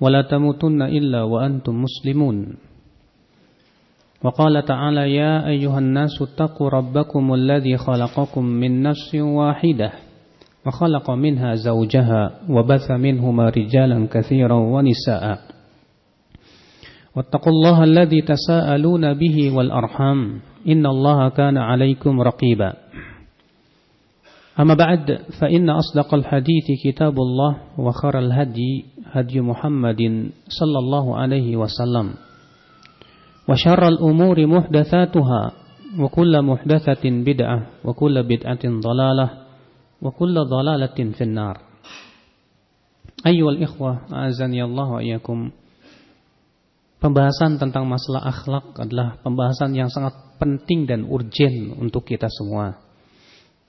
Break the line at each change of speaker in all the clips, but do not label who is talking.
ولا تموتن إلا وأنتم مسلمون. وقال تعالى يا أيها الناس اتقوا ربكم الذي خلقكم من نفس واحدة وخلق منها زوجها وبث منهما رجالا كثيرا ونساء. واتقوا الله الذي تساءلون به والأرحام إن الله كان عليكم رقيبا. أما بعد فإن أصدق الحديث كتاب الله وخر الهدي هدي محمد صلى الله عليه وسلم وشر الأمور محدثاتها وكل محدثة بدعة وكل بدعة ضلالة وكل ضلالة في النار أيها الإخوة أعزني الله وإياكم Pembahasan tentang masalah akhlak adalah pembahasan yang sangat penting dan urgen untuk kita semua.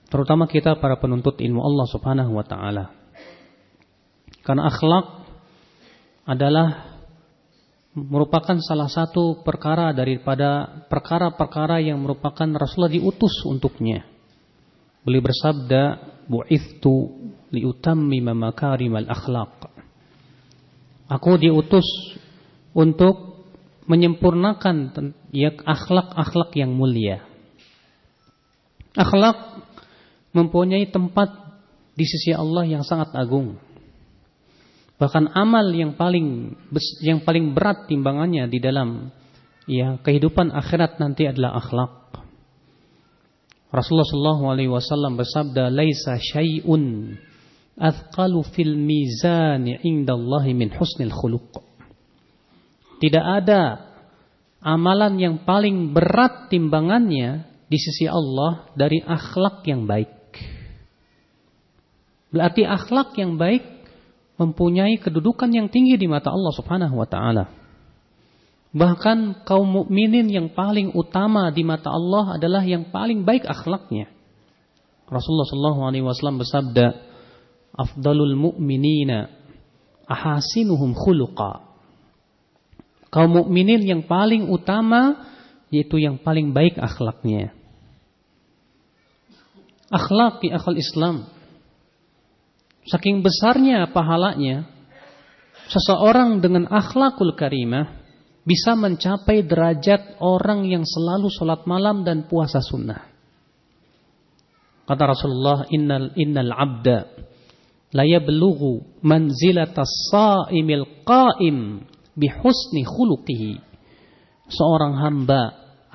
Terutama kita para penuntut ilmu Allah Subhanahu wa taala. Karena akhlak adalah merupakan salah satu perkara daripada perkara-perkara yang merupakan Rasulullah diutus untuknya. Beliau bersabda, "Bu'ithtu liutammima makarimal akhlak." Aku diutus untuk menyempurnakan ya akhlak-akhlak yang mulia. Akhlak mempunyai tempat di sisi Allah yang sangat agung. Bahkan amal yang paling yang paling berat timbangannya di dalam ya kehidupan akhirat nanti adalah akhlak. Rasulullah Shallallahu Alaihi Wasallam bersabda, "Laisa syai'un athqalu fil mizan indallahi min husnil khuluq." Tidak ada amalan yang paling berat timbangannya di sisi Allah dari akhlak yang baik. Berarti akhlak yang baik mempunyai kedudukan yang tinggi di mata Allah Subhanahu wa taala. Bahkan kaum mukminin yang paling utama di mata Allah adalah yang paling baik akhlaknya. Rasulullah sallallahu alaihi wasallam bersabda, "Afdalul mu'minina ahasinuhum khuluqa." Kaum mukminin yang paling utama yaitu yang paling baik akhlaknya. Akhlak di akal Islam Saking besarnya pahalanya, seseorang dengan akhlakul karimah bisa mencapai derajat orang yang selalu sholat malam dan puasa sunnah. Kata Rasulullah, innal innal abda la yablughu manzilatas saimil qaim bihusni khuluqihi. Seorang hamba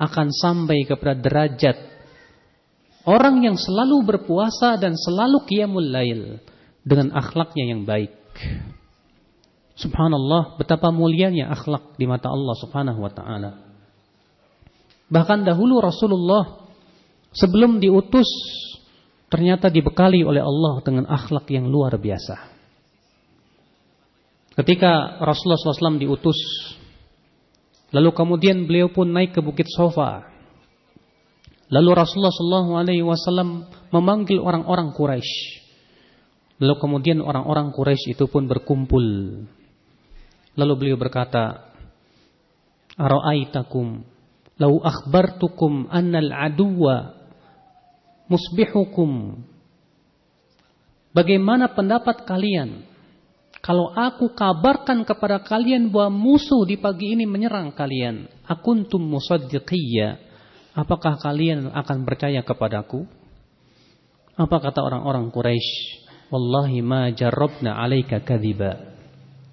akan sampai kepada derajat orang yang selalu berpuasa dan selalu qiyamul lail dengan akhlaknya yang baik. Subhanallah, betapa mulianya akhlak di mata Allah Subhanahu wa taala. Bahkan dahulu Rasulullah sebelum diutus ternyata dibekali oleh Allah dengan akhlak yang luar biasa. Ketika Rasulullah SAW diutus, lalu kemudian beliau pun naik ke bukit Sofa. Lalu Rasulullah SAW memanggil orang-orang Quraisy Lalu kemudian orang-orang Quraisy itu pun berkumpul. Lalu beliau berkata, "Ara'aitakum lau akhbartukum annal aduwa musbihukum?" Bagaimana pendapat kalian kalau aku kabarkan kepada kalian bahwa musuh di pagi ini menyerang kalian? Akuntum musaddiqiyya? Apakah kalian akan percaya kepadaku? Apa kata orang-orang Quraisy? Wallahi ma jarrabna alaika kadhiba.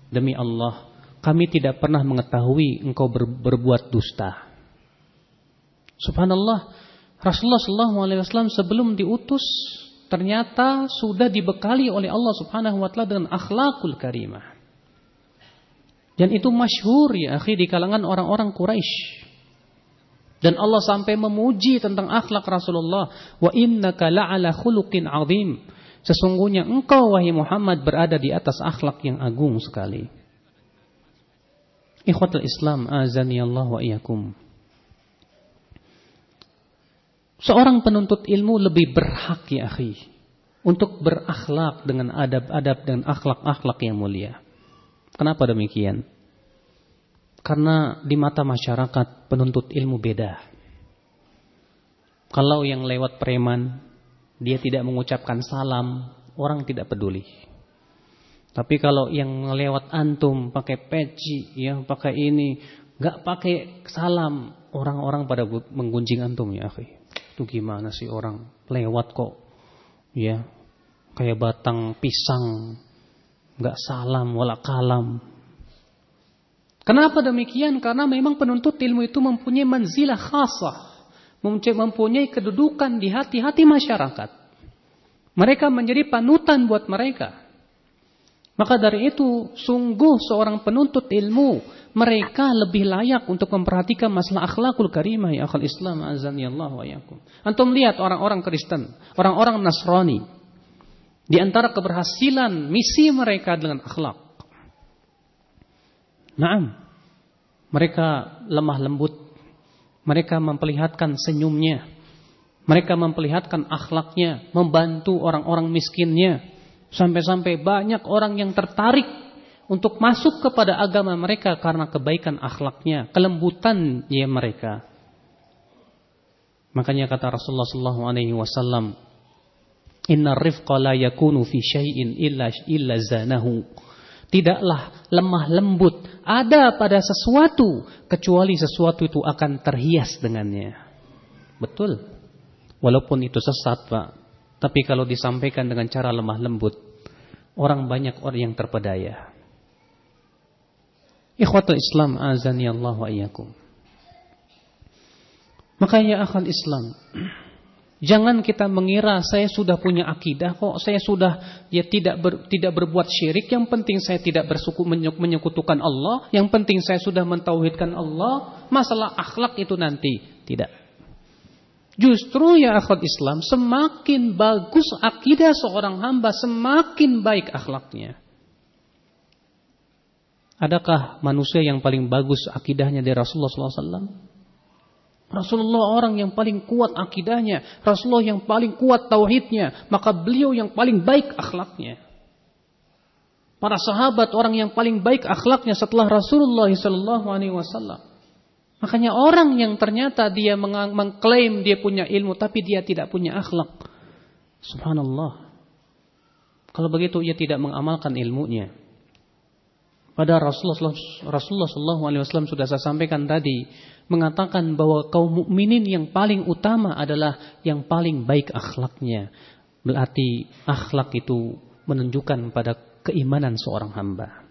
Demi Allah, kami tidak pernah mengetahui engkau ber, berbuat dusta. Subhanallah, Rasulullah sallallahu alaihi wasallam sebelum diutus ternyata sudah dibekali oleh Allah Subhanahu wa taala dengan akhlakul karimah. Dan itu masyhur ya akhi di kalangan orang-orang Quraisy. Dan Allah sampai memuji tentang akhlak Rasulullah, wa innaka la'ala khuluqin 'azim. Sesungguhnya engkau wahai Muhammad berada di atas akhlak yang agung sekali. Ikhwatul Islam azani Allah wa iyakum. Seorang penuntut ilmu lebih berhak ya akhi untuk berakhlak dengan adab-adab dan akhlak-akhlak yang mulia. Kenapa demikian? Karena di mata masyarakat penuntut ilmu beda. Kalau yang lewat preman, dia tidak mengucapkan salam, orang tidak peduli. Tapi kalau yang lewat antum pakai peci, ya pakai ini, nggak pakai salam, orang-orang pada menggunjing antum ya, akhi. Itu gimana sih orang lewat kok, ya kayak batang pisang, nggak salam wala kalam. Kenapa demikian? Karena memang penuntut ilmu itu mempunyai manzilah khasah, mempunyai kedudukan di hati-hati masyarakat. Mereka menjadi panutan buat mereka. Maka dari itu, sungguh seorang penuntut ilmu, mereka lebih layak untuk memperhatikan masalah akhlakul karimah ya akal Islam azani Allah wa yakum. Antum lihat orang-orang Kristen, orang-orang Nasrani. Di antara keberhasilan misi mereka dengan akhlak. Naam. Mereka lemah lembut. Mereka memperlihatkan senyumnya. Mereka memperlihatkan akhlaknya, membantu orang-orang miskinnya, Sampai-sampai banyak orang yang tertarik untuk masuk kepada agama mereka karena kebaikan akhlaknya, kelembutan ya mereka. Makanya kata Rasulullah wasallam, "Inna rifqa la yakunu fi syai'in illa illa zanahu." Tidaklah lemah lembut ada pada sesuatu kecuali sesuatu itu akan terhias dengannya. Betul. Walaupun itu sesat, Pak. Tapi kalau disampaikan dengan cara lemah lembut, orang banyak orang yang terpedaya. Ikhwatul Islam azani Allah wa iyyakum. Maka ya akhal Islam, jangan kita mengira saya sudah punya akidah kok, saya sudah ya tidak ber, tidak berbuat syirik, yang penting saya tidak bersuku menyekutukan Allah, yang penting saya sudah mentauhidkan Allah, masalah akhlak itu nanti tidak. Justru ya akhwat Islam semakin bagus akidah seorang hamba semakin baik akhlaknya. Adakah manusia yang paling bagus akidahnya dari Rasulullah SAW? Rasulullah orang yang paling kuat akidahnya, Rasulullah yang paling kuat tauhidnya, maka beliau yang paling baik akhlaknya. Para sahabat orang yang paling baik akhlaknya setelah Rasulullah SAW. Makanya orang yang ternyata dia mengklaim dia punya ilmu tapi dia tidak punya akhlak. Subhanallah. Kalau begitu ia tidak mengamalkan ilmunya. Pada Rasulullah Rasulullah sallallahu alaihi wasallam sudah saya sampaikan tadi mengatakan bahwa kaum mukminin yang paling utama adalah yang paling baik akhlaknya. Berarti akhlak itu menunjukkan pada keimanan seorang hamba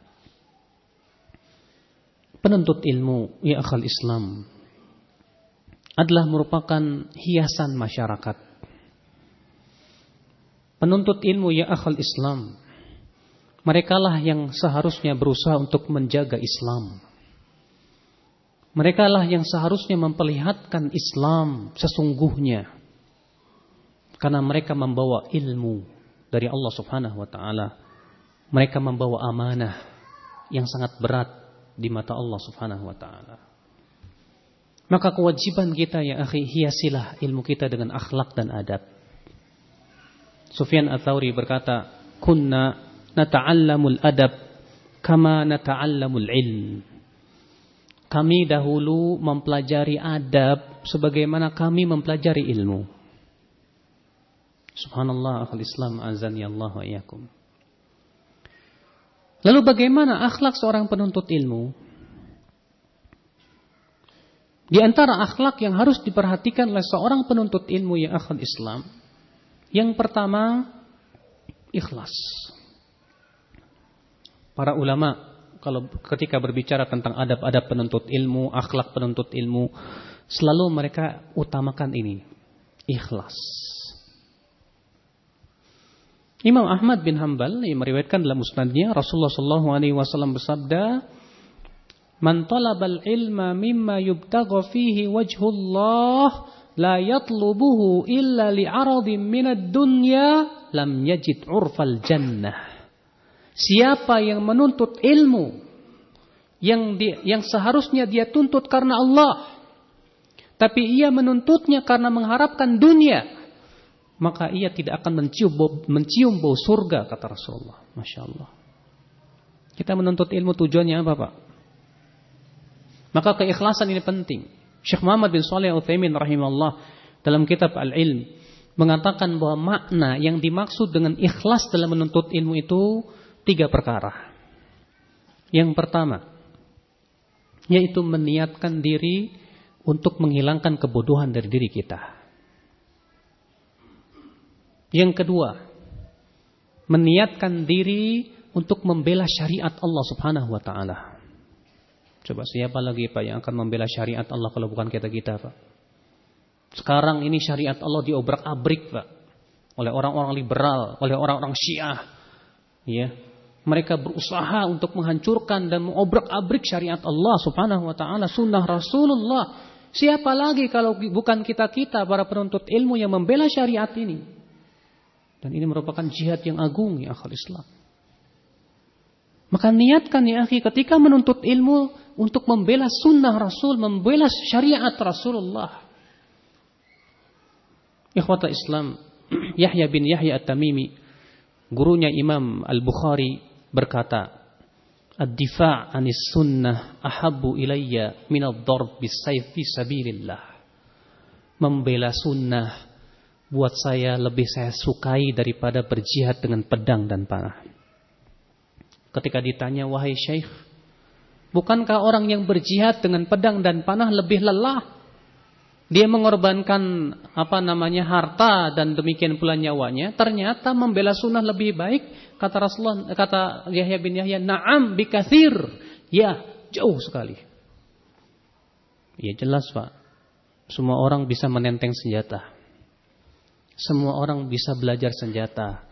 penuntut ilmu ya akal Islam adalah merupakan hiasan masyarakat. Penuntut ilmu ya akal Islam mereka lah yang seharusnya berusaha untuk menjaga Islam. Mereka lah yang seharusnya memperlihatkan Islam sesungguhnya. Karena mereka membawa ilmu dari Allah Subhanahu wa taala. Mereka membawa amanah yang sangat berat di mata Allah Subhanahu wa taala. Maka kewajiban kita ya akhi hiasilah ilmu kita dengan akhlak dan adab. Sufyan Ats-Tsauri berkata, "Kunna nata'allamul adab kama nata'allamul ilm." Kami dahulu mempelajari adab sebagaimana kami mempelajari ilmu. Subhanallah akhul Islam azan ya Allah wa iyakum. Lalu bagaimana akhlak seorang penuntut ilmu? Di antara akhlak yang harus diperhatikan oleh seorang penuntut ilmu yang akhlak Islam, yang pertama ikhlas. Para ulama kalau ketika berbicara tentang adab-adab penuntut ilmu, akhlak penuntut ilmu, selalu mereka utamakan ini, ikhlas. Imam Ahmad bin Hambal yang meriwayatkan dalam musnadnya Rasulullah sallallahu alaihi wasallam bersabda, "Man talabal ilma mimma yubtagha fihi wajhullah la yatlubuhu illa li'aradin minad dunya lam yajid urfal jannah." Siapa yang menuntut ilmu yang dia, yang seharusnya dia tuntut karena Allah. Tapi ia menuntutnya karena mengharapkan dunia. Maka ia tidak akan mencium bau, mencium bau surga kata Rasulullah. Masya Allah. Kita menuntut ilmu tujuannya apa Pak? Maka keikhlasan ini penting. Syekh Muhammad bin Saleh Al-Utsaimin rahimahullah dalam kitab Al-Ilm mengatakan bahwa makna yang dimaksud dengan ikhlas dalam menuntut ilmu itu tiga perkara. Yang pertama, yaitu meniatkan diri untuk menghilangkan kebodohan dari diri kita. Yang kedua, meniatkan diri untuk membela syariat Allah Subhanahu wa taala. Coba siapa lagi Pak yang akan membela syariat Allah kalau bukan kita-kita, Pak? Sekarang ini syariat Allah diobrak-abrik, Pak, oleh orang-orang liberal, oleh orang-orang Syiah. Ya, mereka berusaha untuk menghancurkan dan mengobrak-abrik syariat Allah Subhanahu wa taala, sunnah Rasulullah. Siapa lagi kalau bukan kita-kita para penuntut ilmu yang membela syariat ini? Dan ini merupakan jihad yang agung ya akhul Islam. Maka niatkan ya akhi ketika menuntut ilmu untuk membela sunnah Rasul, membela syariat Rasulullah. Ikhwata Islam, Yahya bin Yahya At-Tamimi, gurunya Imam Al-Bukhari berkata, "Ad-difa' anis sunnah ahabbu ilayya min ad-darb bis-sayf fi sabilillah." Membela sunnah buat saya lebih saya sukai daripada berjihad dengan pedang dan panah. Ketika ditanya, "Wahai Syekh, bukankah orang yang berjihad dengan pedang dan panah lebih lelah dia mengorbankan apa namanya harta dan demikian pula nyawanya, ternyata membela sunnah lebih baik kata Rasulullah kata Yahya bin Yahya, "Na'am bikathir." Ya, jauh sekali. Ya jelas, Pak. Semua orang bisa menenteng senjata. Semua orang bisa belajar senjata,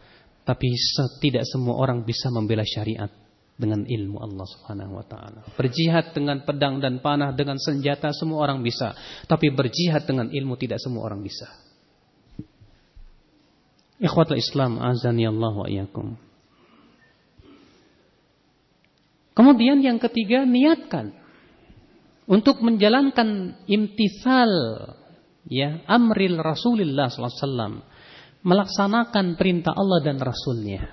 tapi tidak semua orang bisa membela syariat dengan ilmu Allah Subhanahu wa taala. Berjihad dengan pedang dan panah dengan senjata semua orang bisa, tapi berjihad dengan ilmu tidak semua orang bisa. Ikhwatul Islam azani Allah wa iyyakum. Kemudian yang ketiga niatkan untuk menjalankan imtisal ya amril Rasulullah sallallahu alaihi wasallam melaksanakan perintah Allah dan Rasulnya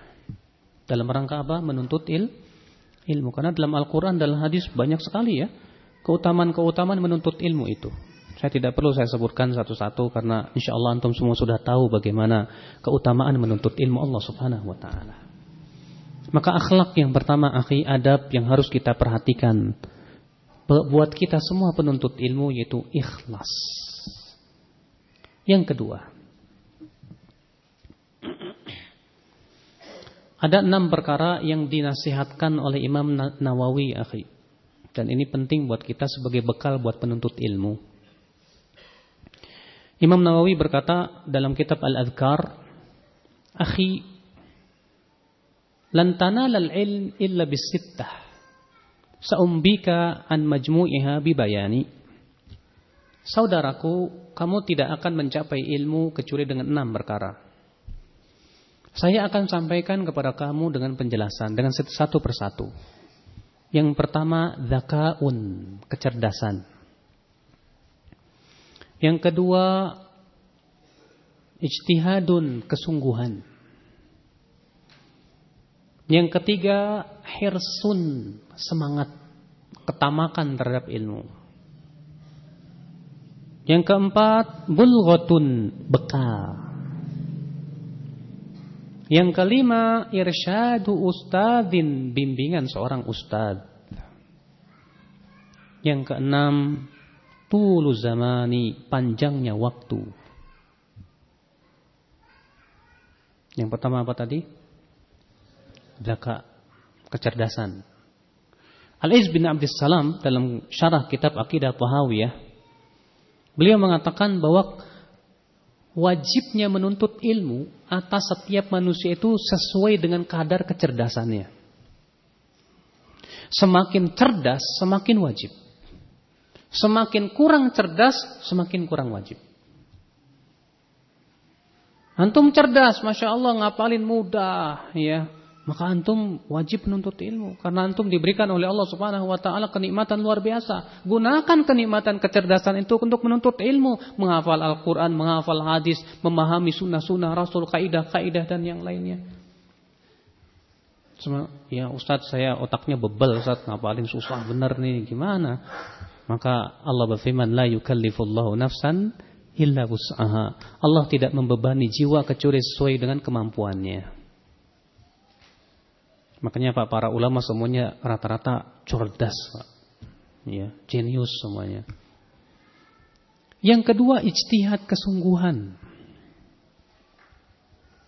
dalam rangka apa menuntut ilmu ilmu. Karena dalam Al-Quran, dalam hadis banyak sekali ya. Keutamaan-keutamaan menuntut ilmu itu. Saya tidak perlu saya sebutkan satu-satu karena insya Allah antum semua sudah tahu bagaimana keutamaan menuntut ilmu Allah subhanahu wa ta'ala. Maka akhlak yang pertama, akhi adab yang harus kita perhatikan. Buat kita semua penuntut ilmu yaitu ikhlas. Yang kedua, Ada enam perkara yang dinasihatkan oleh Imam Nawawi, akhi. Dan ini penting buat kita sebagai bekal buat penuntut ilmu. Imam Nawawi berkata dalam kitab Al-Adhkar, Akhi, lantana lal ilm illa bisittah. Saumbika an majmu'iha bibayani. Saudaraku, kamu tidak akan mencapai ilmu kecuali dengan enam perkara. Saya akan sampaikan kepada kamu dengan penjelasan dengan satu persatu. Yang pertama zakaun, kecerdasan. Yang kedua ijtihadun, kesungguhan. Yang ketiga hirsun, semangat, ketamakan terhadap ilmu. Yang keempat bulghatun, bekal. Yang kelima, irsyadu ustadin, bimbingan seorang ustad. Yang keenam, tulu zamani, panjangnya waktu. Yang pertama apa tadi? Zaka, kecerdasan. Al-Iz bin Abdus Salam dalam syarah kitab Aqidah Tahawiyah, beliau mengatakan bahwa wajibnya menuntut ilmu atas setiap manusia itu sesuai dengan kadar kecerdasannya. Semakin cerdas, semakin wajib. Semakin kurang cerdas, semakin kurang wajib. Antum cerdas, masya Allah ngapalin mudah, ya, maka antum wajib menuntut ilmu karena antum diberikan oleh Allah Subhanahu wa taala kenikmatan luar biasa. Gunakan kenikmatan kecerdasan itu untuk menuntut ilmu, menghafal Al-Qur'an, menghafal hadis, memahami sunnah-sunnah Rasul, kaidah-kaidah dan yang lainnya. Cuma ya Ustaz saya otaknya bebel Ustaz, ngapalin susah bener nih gimana? Maka Allah berfirman la yukallifullahu nafsan illa wus'aha. Allah tidak membebani jiwa kecuali sesuai dengan kemampuannya. Makanya Pak para ulama semuanya rata-rata cerdas, Pak. Ya, jenius semuanya. Yang kedua ijtihad kesungguhan.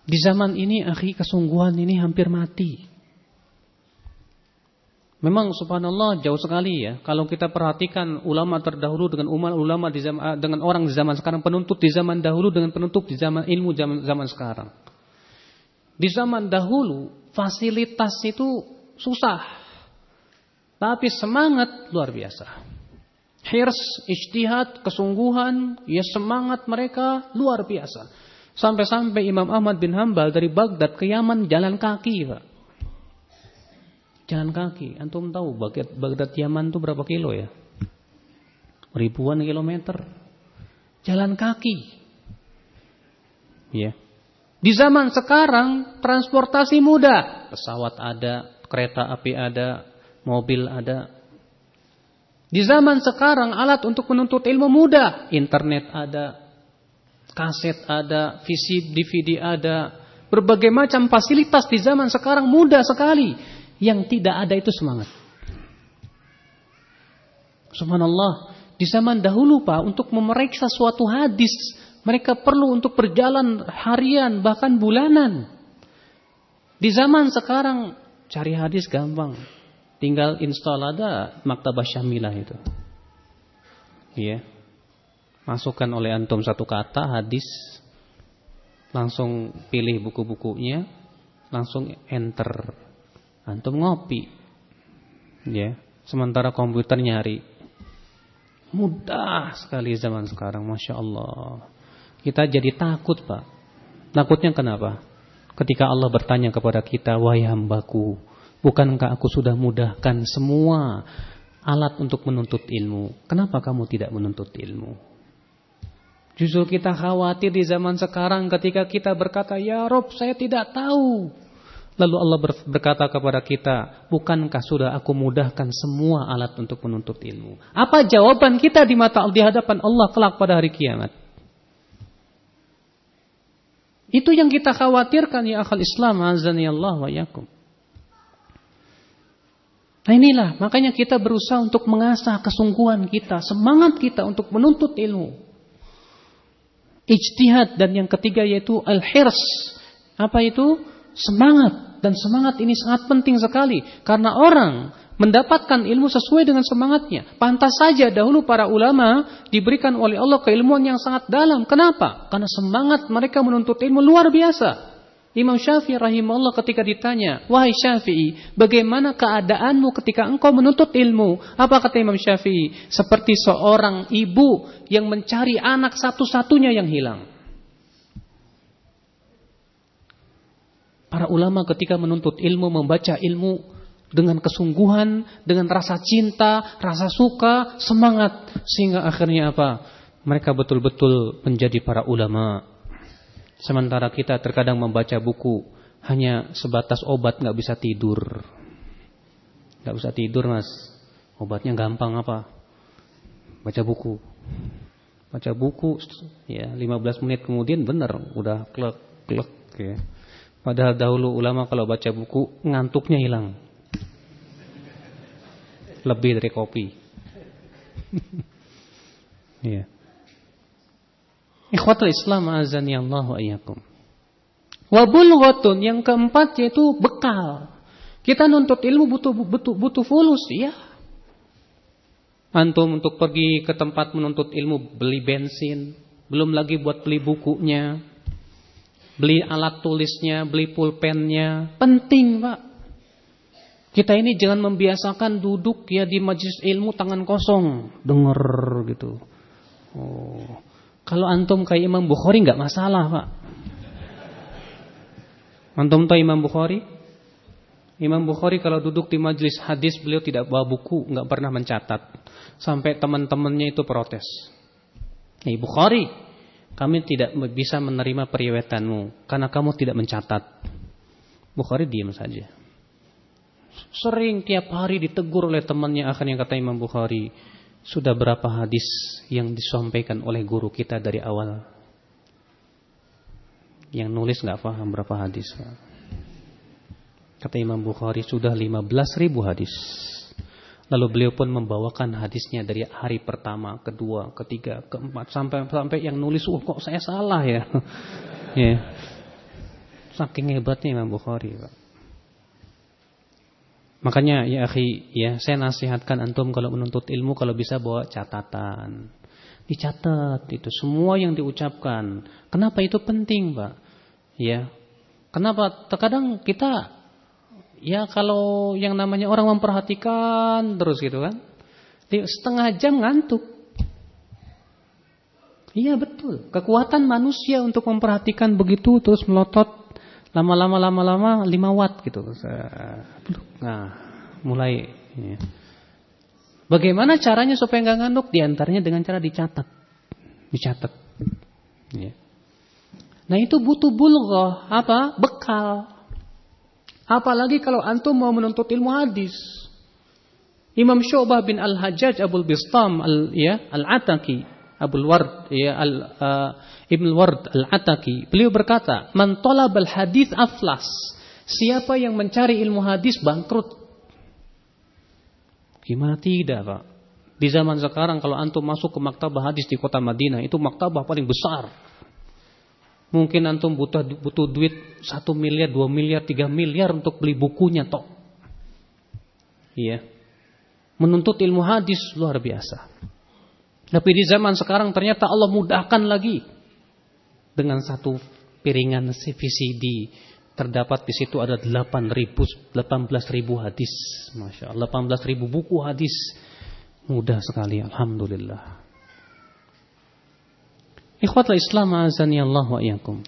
Di zaman ini akhi kesungguhan ini hampir mati. Memang subhanallah jauh sekali ya. Kalau kita perhatikan ulama terdahulu dengan umat ulama di zaman dengan orang di zaman sekarang, penuntut di zaman dahulu dengan penuntut di zaman ilmu zaman zaman sekarang. Di zaman dahulu fasilitas itu susah. Tapi semangat luar biasa. Hirs, ijtihad, kesungguhan, ya semangat mereka luar biasa. Sampai-sampai Imam Ahmad bin Hambal dari Baghdad ke Yaman jalan kaki, Pak. Jalan kaki. Antum tahu Baghdad, Baghdad Yaman itu berapa kilo ya? Ribuan kilometer. Jalan kaki. Ya. Di zaman sekarang transportasi mudah, pesawat ada, kereta api ada, mobil ada. Di zaman sekarang alat untuk menuntut ilmu mudah, internet ada, kaset ada, visi DVD ada, berbagai macam fasilitas di zaman sekarang mudah sekali. Yang tidak ada itu semangat. Subhanallah, di zaman dahulu Pak untuk memeriksa suatu hadis mereka perlu untuk berjalan harian bahkan bulanan. Di zaman sekarang cari hadis gampang. Tinggal install ada maktabah syamilah itu. Iya. Masukkan oleh antum satu kata hadis. Langsung pilih buku-bukunya. Langsung enter. Antum ngopi. Ya. Sementara komputer nyari. Mudah sekali zaman sekarang. Masya Allah. Kita jadi takut Pak. Takutnya kenapa? Ketika Allah bertanya kepada kita, wahai hambaku, bukankah aku sudah mudahkan semua alat untuk menuntut ilmu? Kenapa kamu tidak menuntut ilmu? Justru kita khawatir di zaman sekarang ketika kita berkata, Ya Rob saya tidak tahu. Lalu Allah berkata kepada kita, bukankah sudah aku mudahkan semua alat untuk menuntut ilmu? Apa jawaban kita di mata di hadapan Allah kelak pada hari kiamat? Itu yang kita khawatirkan ya akal Islam azani Allah wa yakum. Nah inilah makanya kita berusaha untuk mengasah kesungguhan kita, semangat kita untuk menuntut ilmu. Ijtihad dan yang ketiga yaitu al-hirs. Apa itu? Semangat dan semangat ini sangat penting sekali karena orang mendapatkan ilmu sesuai dengan semangatnya. Pantas saja dahulu para ulama diberikan oleh Allah keilmuan yang sangat dalam. Kenapa? Karena semangat mereka menuntut ilmu luar biasa. Imam Syafi'i rahimahullah ketika ditanya, "Wahai Syafi'i, bagaimana keadaanmu ketika engkau menuntut ilmu?" Apa kata Imam Syafi'i? Seperti seorang ibu yang mencari anak satu-satunya yang hilang. Para ulama ketika menuntut ilmu, membaca ilmu, dengan kesungguhan, dengan rasa cinta, rasa suka, semangat sehingga akhirnya apa? Mereka betul-betul menjadi para ulama. Sementara kita terkadang membaca buku hanya sebatas obat nggak bisa tidur. nggak bisa tidur, Mas. Obatnya gampang apa? Baca buku. Baca buku ya 15 menit kemudian benar udah klek klek ya. Padahal dahulu ulama kalau baca buku ngantuknya hilang lebih dari kopi. Iya. Ikhwatul Islam azani Allah wa iyyakum. Wa bulghatun yang keempat yaitu bekal. Kita nuntut ilmu butuh butuh butuh fulus, ya. Antum untuk pergi ke tempat menuntut ilmu beli bensin, belum lagi buat beli bukunya, beli alat tulisnya, beli pulpennya, penting, Pak. Kita ini jangan membiasakan duduk ya di majlis ilmu tangan kosong, denger gitu. Oh. Kalau antum kayak Imam Bukhari nggak masalah, Pak. Antum tahu Imam Bukhari? Imam Bukhari kalau duduk di majelis hadis beliau tidak bawa buku, nggak pernah mencatat. Sampai teman-temannya itu protes. Hey Bukhari, kami tidak bisa menerima periwayatanmu karena kamu tidak mencatat. Bukhari diam saja. Sering tiap hari ditegur oleh temannya akhirnya kata Imam Bukhari, sudah berapa hadis yang disampaikan oleh guru kita dari awal? Yang nulis nggak paham berapa hadis. Kata Imam Bukhari sudah 15 ribu hadis. Lalu beliau pun membawakan hadisnya dari hari pertama, kedua, ketiga, keempat sampai sampai yang nulis, "Oh, kok saya salah ya?" ya. Saking hebatnya Imam Bukhari, Pak. Makanya ya akhi, ya saya nasihatkan antum kalau menuntut ilmu kalau bisa bawa catatan. Dicatat itu semua yang diucapkan. Kenapa itu penting, Pak? Ya. Kenapa? Terkadang kita Ya kalau yang namanya orang memperhatikan terus gitu kan. Setengah jam ngantuk. Iya betul. Kekuatan manusia untuk memperhatikan begitu terus melotot lama-lama lama-lama 5 watt gitu. Nah, mulai ya. Bagaimana caranya supaya nggak ngantuk? Di antaranya dengan cara dicatat. Dicatat. Ya. Nah, itu butuh bulghah, apa? Bekal. Apalagi kalau antum mau menuntut ilmu hadis. Imam Syu'bah bin Al-Hajjaj Abul Bistam al ya Al-Ataki Abul Ward ya al uh, Ibn Ward Al-Ataki beliau berkata man talabal hadis aflas siapa yang mencari ilmu hadis bangkrut gimana tidak Pak di zaman sekarang kalau antum masuk ke maktabah hadis di kota Madinah itu maktabah paling besar Mungkin antum butuh butuh duit satu miliar, dua miliar, tiga miliar untuk beli bukunya toh. Iya. Menuntut ilmu hadis luar biasa. Tapi di zaman sekarang ternyata Allah mudahkan lagi dengan satu piringan CVCD terdapat di situ ada 8.000 18.000 hadis. Masya Allah 18.000 buku hadis. Mudah sekali Alhamdulillah. Ikhwatul Islam azani Allah wa iyakum.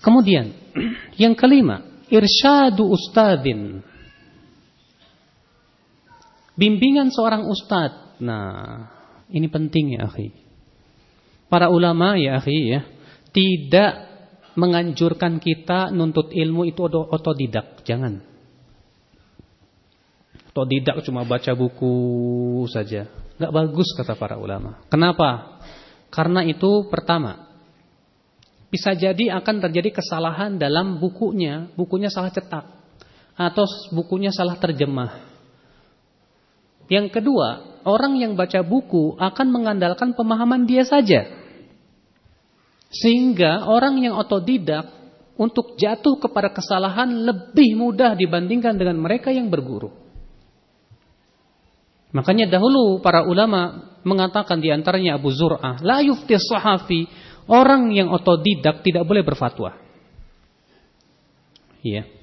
Kemudian yang kelima, irsyadu ustadin. Bimbingan seorang ustad. Nah, ini penting ya, akhi. Para ulama ya, akhi ya, tidak menganjurkan kita nuntut ilmu itu otodidak, jangan. Otodidak cuma baca buku saja. Gak bagus kata para ulama. Kenapa? Karena itu pertama, bisa jadi akan terjadi kesalahan dalam bukunya, bukunya salah cetak atau bukunya salah terjemah. Yang kedua, orang yang baca buku akan mengandalkan pemahaman dia saja. Sehingga orang yang otodidak untuk jatuh kepada kesalahan lebih mudah dibandingkan dengan mereka yang berguru. Makanya dahulu para ulama mengatakan di antaranya Abu Zur'ah, la yufti sahafi, orang yang otodidak tidak boleh berfatwa. Iya.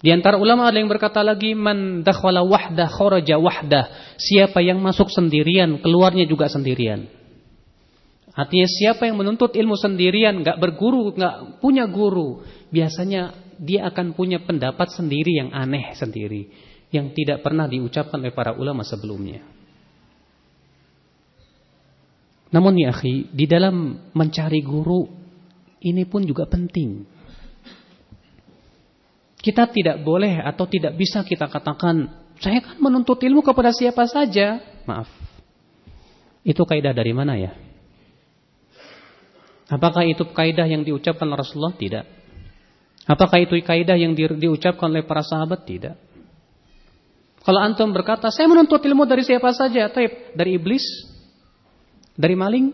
Di antara ulama ada yang berkata lagi man dakhala wahdah kharaja wahdah. Siapa yang masuk sendirian, keluarnya juga sendirian. Artinya siapa yang menuntut ilmu sendirian, nggak berguru, nggak punya guru, biasanya dia akan punya pendapat sendiri yang aneh sendiri yang tidak pernah diucapkan oleh para ulama sebelumnya. Namun ya akhi, di dalam mencari guru ini pun juga penting. Kita tidak boleh atau tidak bisa kita katakan, saya kan menuntut ilmu kepada siapa saja. Maaf. Itu kaidah dari mana ya? Apakah itu kaidah yang diucapkan Rasulullah? Tidak. Apakah itu kaidah yang di, diucapkan oleh para sahabat? Tidak. Kalau antum berkata, saya menuntut ilmu dari siapa saja, taib, dari iblis, dari maling,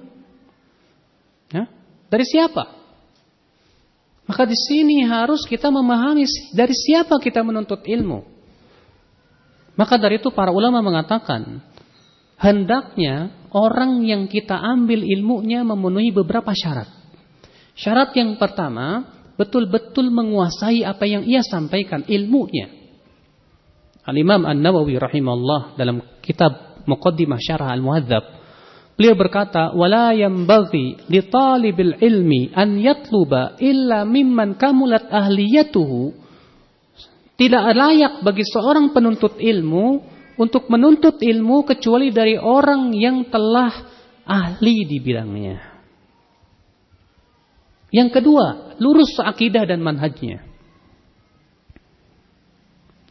ya? dari siapa? Maka di sini harus kita memahami dari siapa kita menuntut ilmu. Maka dari itu para ulama mengatakan, hendaknya orang yang kita ambil ilmunya memenuhi beberapa syarat. Syarat yang pertama, betul-betul menguasai apa yang ia sampaikan ilmunya. Al-Imam An-Nawawi rahimahullah dalam kitab Muqaddimah Syarah Al-Muhadzab beliau berkata wala yanbaghi li talibil ilmi an yatluba illa mimman kamulat ahliyatuhu Tidak layak bagi seorang penuntut ilmu untuk menuntut ilmu kecuali dari orang yang telah ahli di bidangnya. Yang kedua, lurus akidah dan manhajnya.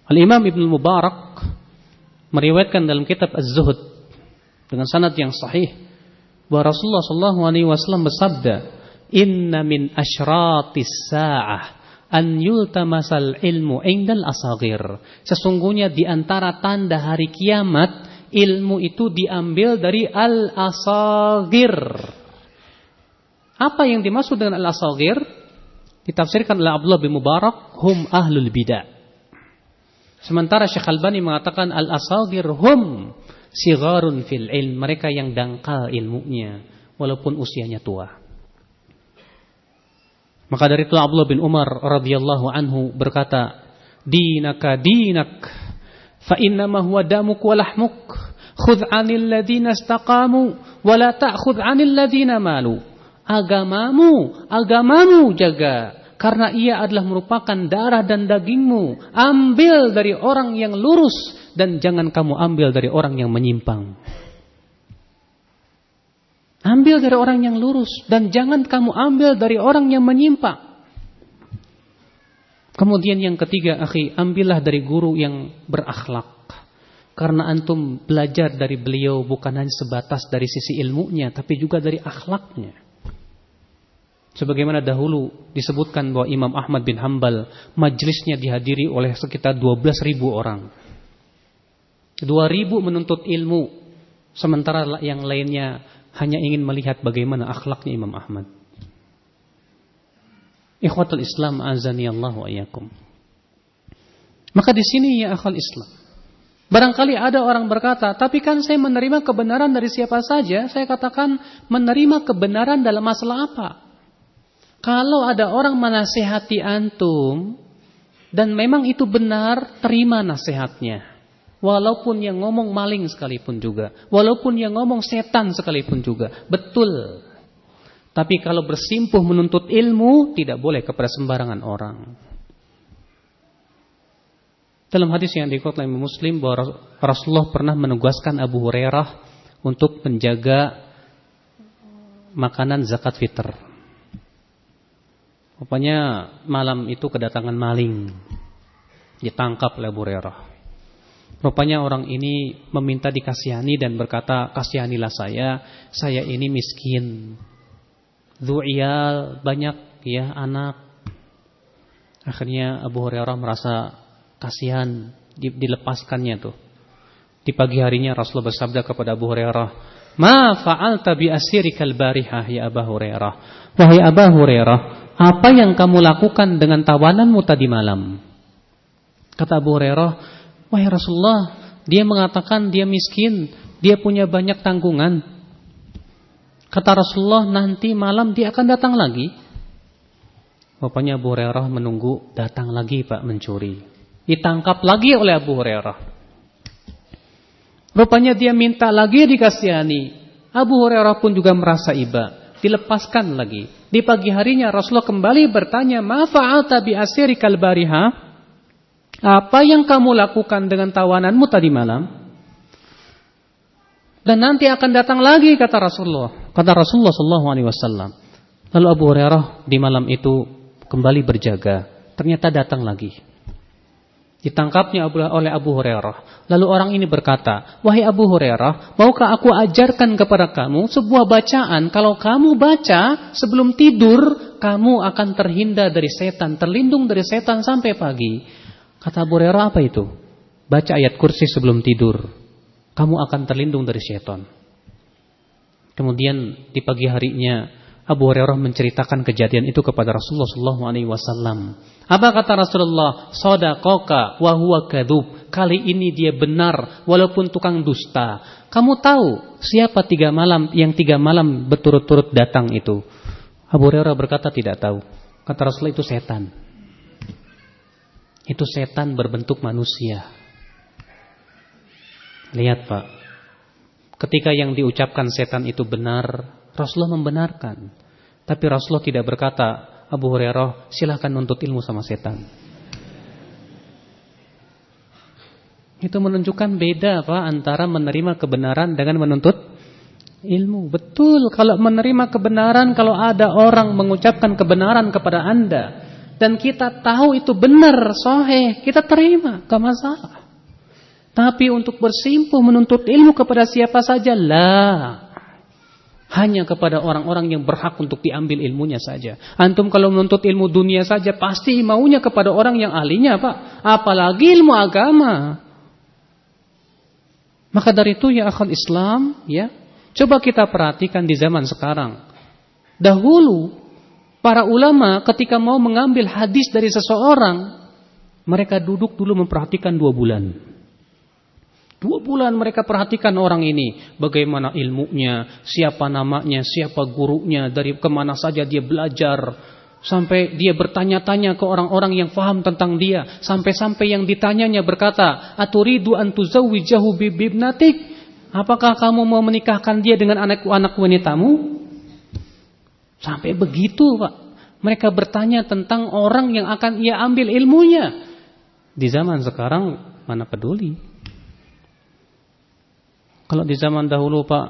Al-Imam Ibn Mubarak meriwayatkan dalam kitab Az-Zuhud dengan sanad yang sahih bahwa Rasulullah sallallahu alaihi wasallam bersabda, "Inna min asyratis sa'ah an yultamasal ilmu indal asagir." Sesungguhnya di antara tanda hari kiamat, ilmu itu diambil dari al-asagir. Apa yang dimaksud dengan al-asagir? Ditafsirkan oleh Abdullah bin Mubarak, hum ahlul bidah. Sementara Syekh Albani mengatakan al-asagir hum sigharun fil ilm, mereka yang dangkal ilmunya walaupun usianya tua. Maka dari itu Abdullah bin Umar radhiyallahu anhu berkata, "Dinaka dinak fa innama huwa damuk wa lahmuk. Khudh 'anil ladzina istaqamu wa la ta'khudh 'anil ladzina malu." Agamamu, agamamu jaga karena ia adalah merupakan darah dan dagingmu. Ambil dari orang yang lurus dan jangan kamu ambil dari orang yang menyimpang. Ambil dari orang yang lurus dan jangan kamu ambil dari orang yang menyimpang. Kemudian yang ketiga, akhi, ambillah dari guru yang berakhlak. Karena antum belajar dari beliau bukan hanya sebatas dari sisi ilmunya, tapi juga dari akhlaknya. Sebagaimana dahulu disebutkan bahwa Imam Ahmad bin Hambal majlisnya dihadiri oleh sekitar 12 ribu orang. 2 ribu menuntut ilmu, sementara yang lainnya hanya ingin melihat bagaimana akhlaknya Imam Ahmad. Ikhwatul Islam azani Allah wa iyakum. Maka di sini ya akhal Islam. Barangkali ada orang berkata, tapi kan saya menerima kebenaran dari siapa saja. Saya katakan menerima kebenaran dalam masalah apa? Kalau ada orang menasehati antum dan memang itu benar, terima nasihatnya. Walaupun yang ngomong maling sekalipun juga, walaupun yang ngomong setan sekalipun juga, betul. Tapi kalau bersimpuh menuntut ilmu tidak boleh kepada sembarangan orang. Dalam hadis yang dikutip oleh Muslim bahwa Rasulullah pernah menugaskan Abu Hurairah untuk menjaga makanan zakat fitr. Rupanya malam itu kedatangan maling. Ditangkap oleh Abu Hurairah. Rupanya orang ini meminta dikasihani dan berkata, kasihanilah saya, saya ini miskin. Du'iyal, banyak ya anak. Akhirnya Abu Hurairah merasa kasihan, dilepaskannya tuh. Di pagi harinya Rasulullah bersabda kepada Abu Hurairah, "Ma fa'alta bi asirikal barihah ya Abu Hurairah?" Wahai Abu Hurairah, apa yang kamu lakukan dengan tawananmu tadi malam? Kata Abu Hurairah, wahai Rasulullah, dia mengatakan dia miskin, dia punya banyak tanggungan. Kata Rasulullah, nanti malam dia akan datang lagi. Bapaknya Abu Hurairah menunggu datang lagi Pak mencuri. Ditangkap lagi oleh Abu Hurairah. Rupanya dia minta lagi dikasihani. Abu Hurairah pun juga merasa iba dilepaskan lagi. Di pagi harinya Rasulullah kembali bertanya, "Ma fa'alta bi asirikal bariha?" Apa yang kamu lakukan dengan tawananmu tadi malam? Dan nanti akan datang lagi kata Rasulullah. Kata Rasulullah sallallahu alaihi wasallam. Lalu Abu Hurairah di malam itu kembali berjaga. Ternyata datang lagi. Ditangkapnya oleh Abu Hurairah. Lalu orang ini berkata, Wahai Abu Hurairah, maukah aku ajarkan kepada kamu sebuah bacaan. Kalau kamu baca sebelum tidur, kamu akan terhindar dari setan, terlindung dari setan sampai pagi. Kata Abu Hurairah, apa itu? Baca ayat kursi sebelum tidur. Kamu akan terlindung dari setan. Kemudian di pagi harinya Abu Hurairah menceritakan kejadian itu kepada Rasulullah SAW. Apa kata Rasulullah? Sodakoka wahuwa kadub. Kali ini dia benar walaupun tukang dusta. Kamu tahu siapa tiga malam yang tiga malam berturut-turut datang itu? Abu Hurairah berkata tidak tahu. Kata Rasulullah itu setan. Itu setan berbentuk manusia. Lihat Pak. Ketika yang diucapkan setan itu benar, Rasulullah membenarkan. Tapi Rasulullah tidak berkata, Abu Hurairah silahkan nuntut ilmu sama setan. Itu menunjukkan beda apa antara menerima kebenaran dengan menuntut ilmu. Betul, kalau menerima kebenaran, kalau ada orang mengucapkan kebenaran kepada Anda dan kita tahu itu benar, soheh, kita terima, gak masalah. Tapi untuk bersimpuh menuntut ilmu kepada siapa saja, lah. Hanya kepada orang-orang yang berhak untuk diambil ilmunya saja. Antum kalau menuntut ilmu dunia saja, pasti maunya kepada orang yang ahlinya, Pak. Apalagi ilmu agama. Maka dari itu ya akal Islam, ya, coba kita perhatikan di zaman sekarang. Dahulu para ulama ketika mau mengambil hadis dari seseorang, mereka duduk dulu memperhatikan dua bulan. Dua bulan mereka perhatikan orang ini, bagaimana ilmunya, siapa namanya, siapa gurunya, dari ke mana saja dia belajar, Sampai dia bertanya-tanya ke orang-orang yang faham tentang dia. Sampai-sampai yang ditanyanya berkata, Aturidu antuzawwijahu bibibnatik. Apakah kamu mau menikahkan dia dengan anak-anak wanitamu? Sampai begitu Pak. Mereka bertanya tentang orang yang akan ia ambil ilmunya. Di zaman sekarang mana peduli. Kalau di zaman dahulu Pak,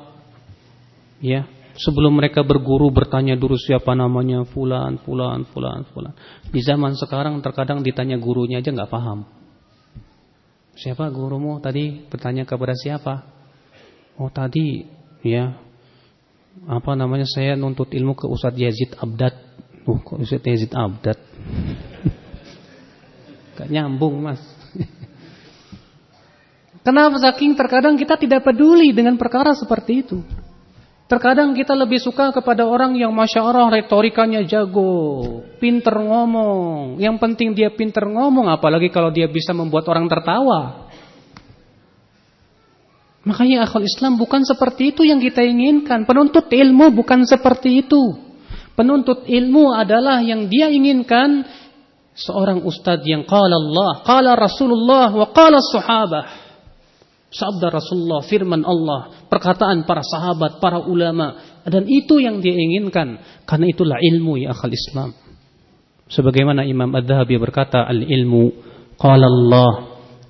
ya Sebelum mereka berguru bertanya dulu siapa namanya fulan, fulan, fulan, fulan. Di zaman sekarang terkadang ditanya gurunya aja nggak paham. Siapa gurumu tadi bertanya kepada siapa? Oh tadi ya apa namanya saya nuntut ilmu ke Ustadz Yazid Abdad. Oh kok Ustadz Yazid Abdad? Gak nyambung mas. Kenapa saking terkadang kita tidak peduli dengan perkara seperti itu? Terkadang kita lebih suka kepada orang yang Masya Allah retorikanya jago, pinter ngomong. Yang penting dia pinter ngomong, apalagi kalau dia bisa membuat orang tertawa. Makanya akal Islam bukan seperti itu yang kita inginkan. Penuntut ilmu bukan seperti itu. Penuntut ilmu adalah yang dia inginkan seorang ustadz yang qala Allah, qala Rasulullah, wa qala sahabah. Sabda Rasulullah, firman Allah, perkataan para sahabat, para ulama. Dan itu yang dia inginkan. Karena itulah ilmu ya akal Islam. Sebagaimana Imam Ad-Dhahabi berkata, Al-ilmu, qala Allah,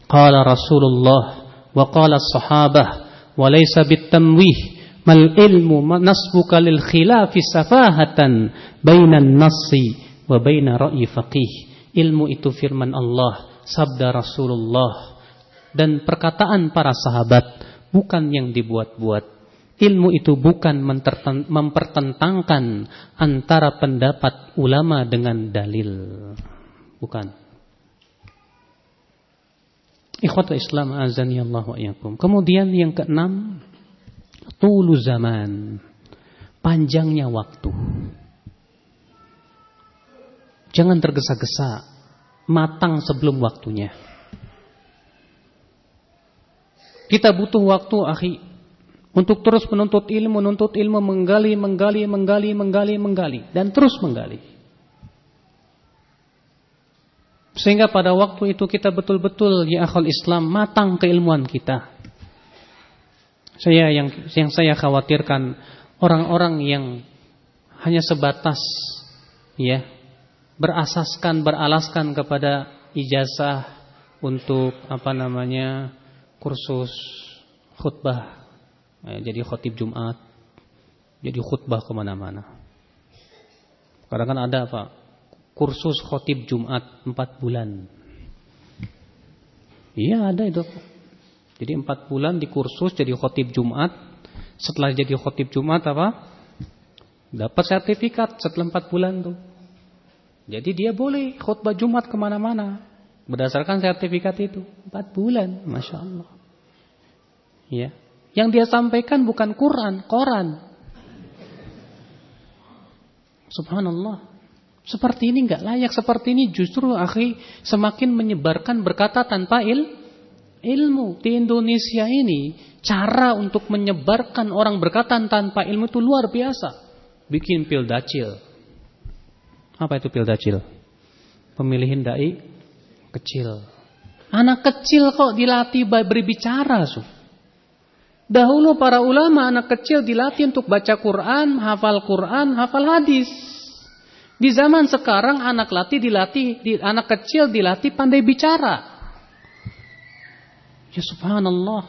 qala Rasulullah, wa qala sahabah, wa laysa bitamwih, mal ilmu nasbuka lil khilafi safahatan bainan nassi wa baina ra'i faqih. Ilmu itu firman Allah, sabda Rasulullah, dan perkataan para sahabat bukan yang dibuat-buat. Ilmu itu bukan mempertentangkan antara pendapat ulama dengan dalil. Bukan. Ikhwata Islam azani Allah wa. Kemudian yang keenam, tulu zaman. Panjangnya waktu. Jangan tergesa-gesa, matang sebelum waktunya. Kita butuh waktu, akhi, untuk terus menuntut ilmu, menuntut ilmu, menggali, menggali, menggali, menggali, menggali, dan terus menggali. Sehingga pada waktu itu kita betul-betul ya akhul Islam matang keilmuan kita. Saya yang yang saya khawatirkan orang-orang yang hanya sebatas ya berasaskan beralaskan kepada ijazah untuk apa namanya kursus khutbah. Ya, jadi khotib Jumat. Jadi khutbah ke mana-mana. Kadang kan ada apa kursus khotib Jumat 4 bulan. Iya ada itu. Jadi 4 bulan di kursus jadi khotib Jumat. Setelah jadi khotib Jumat apa? Dapat sertifikat setelah 4 bulan tuh. Jadi dia boleh khutbah Jumat ke mana-mana Berdasarkan sertifikat itu. Empat bulan. Masya Allah. Ya. Yang dia sampaikan bukan Quran, Koran. Subhanallah. Seperti ini nggak layak. Seperti ini justru akhi semakin menyebarkan berkata tanpa il, ilmu. Di Indonesia ini cara untuk menyebarkan orang berkata tanpa ilmu itu luar biasa. Bikin pil dacil. Apa itu pil dacil? Pemilihin dai kecil. Anak kecil kok dilatih berbicara, su. Dahulu para ulama anak kecil dilatih untuk baca Quran, hafal Quran, hafal hadis. Di zaman sekarang anak latih dilatih, di, anak kecil dilatih pandai bicara. Ya subhanallah.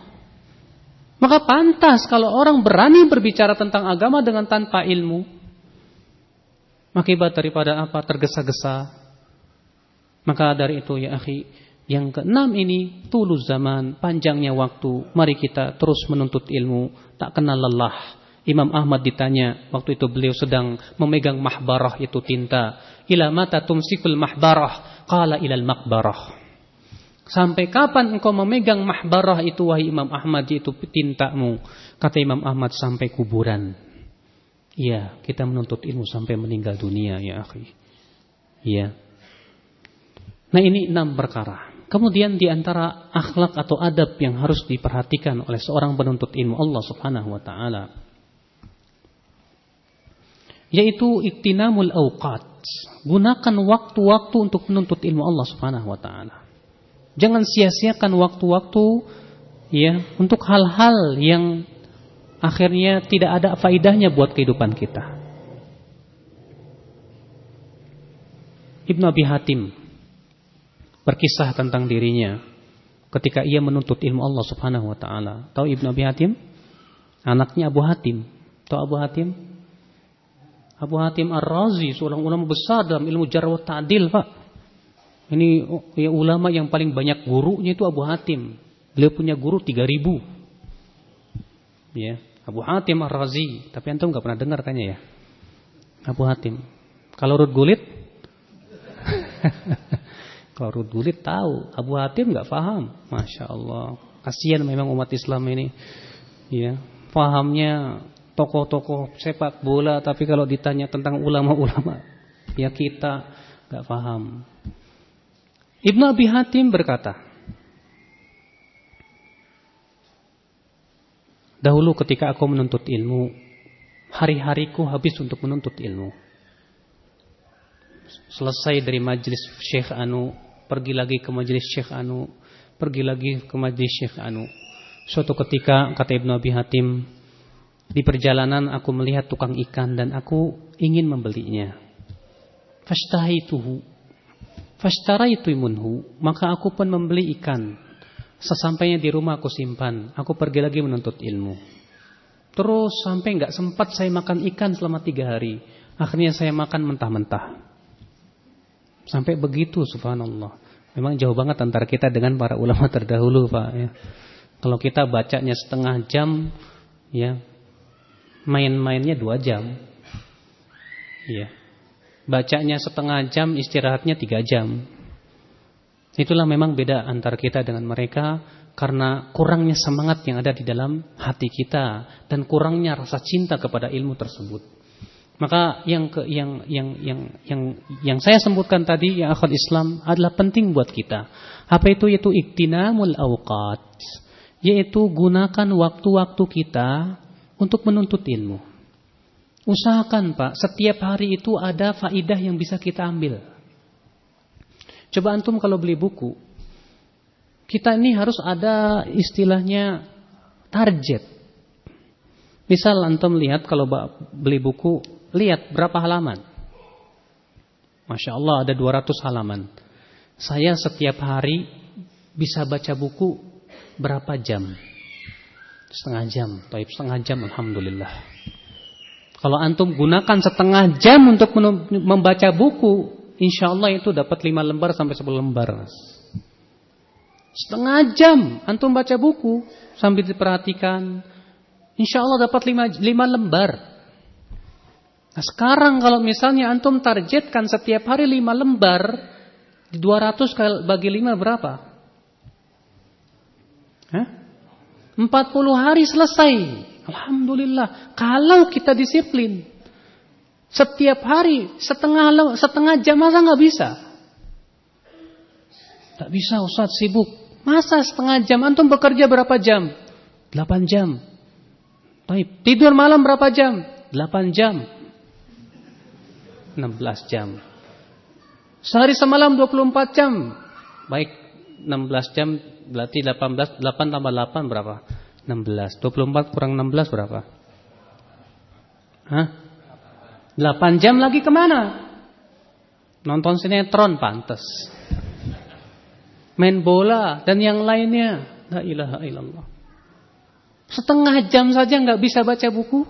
Maka pantas kalau orang berani berbicara tentang agama dengan tanpa ilmu. Akibat daripada apa? Tergesa-gesa. Maka dari itu ya akhi, yang keenam ini tulus zaman, panjangnya waktu. Mari kita terus menuntut ilmu, tak kenal lelah. Imam Ahmad ditanya waktu itu beliau sedang memegang mahbarah itu tinta. Ila mata tumsikul mahbarah? Qala ilal makbarah. Sampai kapan engkau memegang mahbarah itu wahai Imam Ahmad yaitu tintamu? Kata Imam Ahmad sampai kuburan. Iya, kita menuntut ilmu sampai meninggal dunia ya akhi. Iya. Nah ini enam perkara. Kemudian di antara akhlak atau adab yang harus diperhatikan oleh seorang penuntut ilmu Allah Subhanahu wa taala yaitu iktinamul awqat. Gunakan waktu-waktu untuk menuntut ilmu Allah Subhanahu wa taala. Jangan sia-siakan waktu-waktu ya untuk hal-hal yang akhirnya tidak ada faidahnya buat kehidupan kita. Ibnu Abi Hatim berkisah tentang dirinya ketika ia menuntut ilmu Allah Subhanahu wa taala. Tahu Ibnu Abi Hatim? Anaknya Abu Hatim. Tahu Abu Hatim? Abu Hatim Ar-Razi, seorang ulama besar dalam ilmu jarh ta'dil, Pak. Ini ya, ulama yang paling banyak gurunya itu Abu Hatim. Beliau punya guru 3000. Ya, Abu Hatim Ar-Razi, tapi antum enggak pernah dengar kayaknya ya. Abu Hatim. Kalau Rud Gulit Kalau Rud Gulit tahu, Abu Hatim enggak paham. Masya Allah. Kasihan memang umat Islam ini. Ya, pahamnya tokoh-tokoh sepak bola tapi kalau ditanya tentang ulama-ulama ya kita nggak paham. Ibnu Abi Hatim berkata, Dahulu ketika aku menuntut ilmu, hari-hariku habis untuk menuntut ilmu. Selesai dari majlis Syekh Anu, pergi lagi ke majlis Syekh Anu, pergi lagi ke majlis Syekh Anu. Suatu ketika kata Ibnu Abi Hatim, di perjalanan aku melihat tukang ikan dan aku ingin membelinya. Fashtahituhu. Fashtaraitumunhu. Maka aku pun membeli ikan. Sesampainya di rumah aku simpan. Aku pergi lagi menuntut ilmu. Terus sampai nggak sempat saya makan ikan selama tiga hari. Akhirnya saya makan mentah-mentah. Sampai begitu subhanallah. Memang jauh banget antara kita dengan para ulama terdahulu Pak. Ya. Kalau kita bacanya setengah jam, ya main-mainnya dua jam. Iya. Bacanya setengah jam, istirahatnya tiga jam. Itulah memang beda antara kita dengan mereka karena kurangnya semangat yang ada di dalam hati kita dan kurangnya rasa cinta kepada ilmu tersebut. Maka yang ke, yang yang yang yang yang saya sebutkan tadi yang akhwat Islam adalah penting buat kita. Apa itu yaitu iktinamul awqat. Yaitu gunakan waktu-waktu kita untuk menuntut ilmu. Usahakan Pak, setiap hari itu ada faidah yang bisa kita ambil. Coba antum kalau beli buku, kita ini harus ada istilahnya target. Misal antum lihat kalau beli buku, lihat berapa halaman. Masya Allah ada 200 halaman. Saya setiap hari bisa baca buku berapa jam? Setengah jam. Taib setengah jam Alhamdulillah. Kalau antum gunakan setengah jam untuk membaca buku, insya Allah itu dapat lima lembar sampai sepuluh lembar. Setengah jam antum baca buku sambil diperhatikan, insya Allah dapat lima, lima lembar. Nah sekarang kalau misalnya antum targetkan setiap hari lima lembar, di 200 bagi lima berapa? Hah? 40 hari selesai. Alhamdulillah. Kalau kita disiplin. Setiap hari setengah setengah jam masa nggak bisa? Tak bisa Ustaz sibuk. Masa setengah jam? Antum bekerja berapa jam? 8 jam. Baik. Tidur malam berapa jam? 8 jam. 16 jam. Sehari semalam 24 jam. Baik, 16 jam berarti 18 8 tambah 8 berapa? 16. 24 kurang 16 berapa? Hah? 8 jam lagi ke mana? Nonton sinetron pantas. Main bola dan yang lainnya. La ilaha illallah. Setengah jam saja nggak bisa baca buku.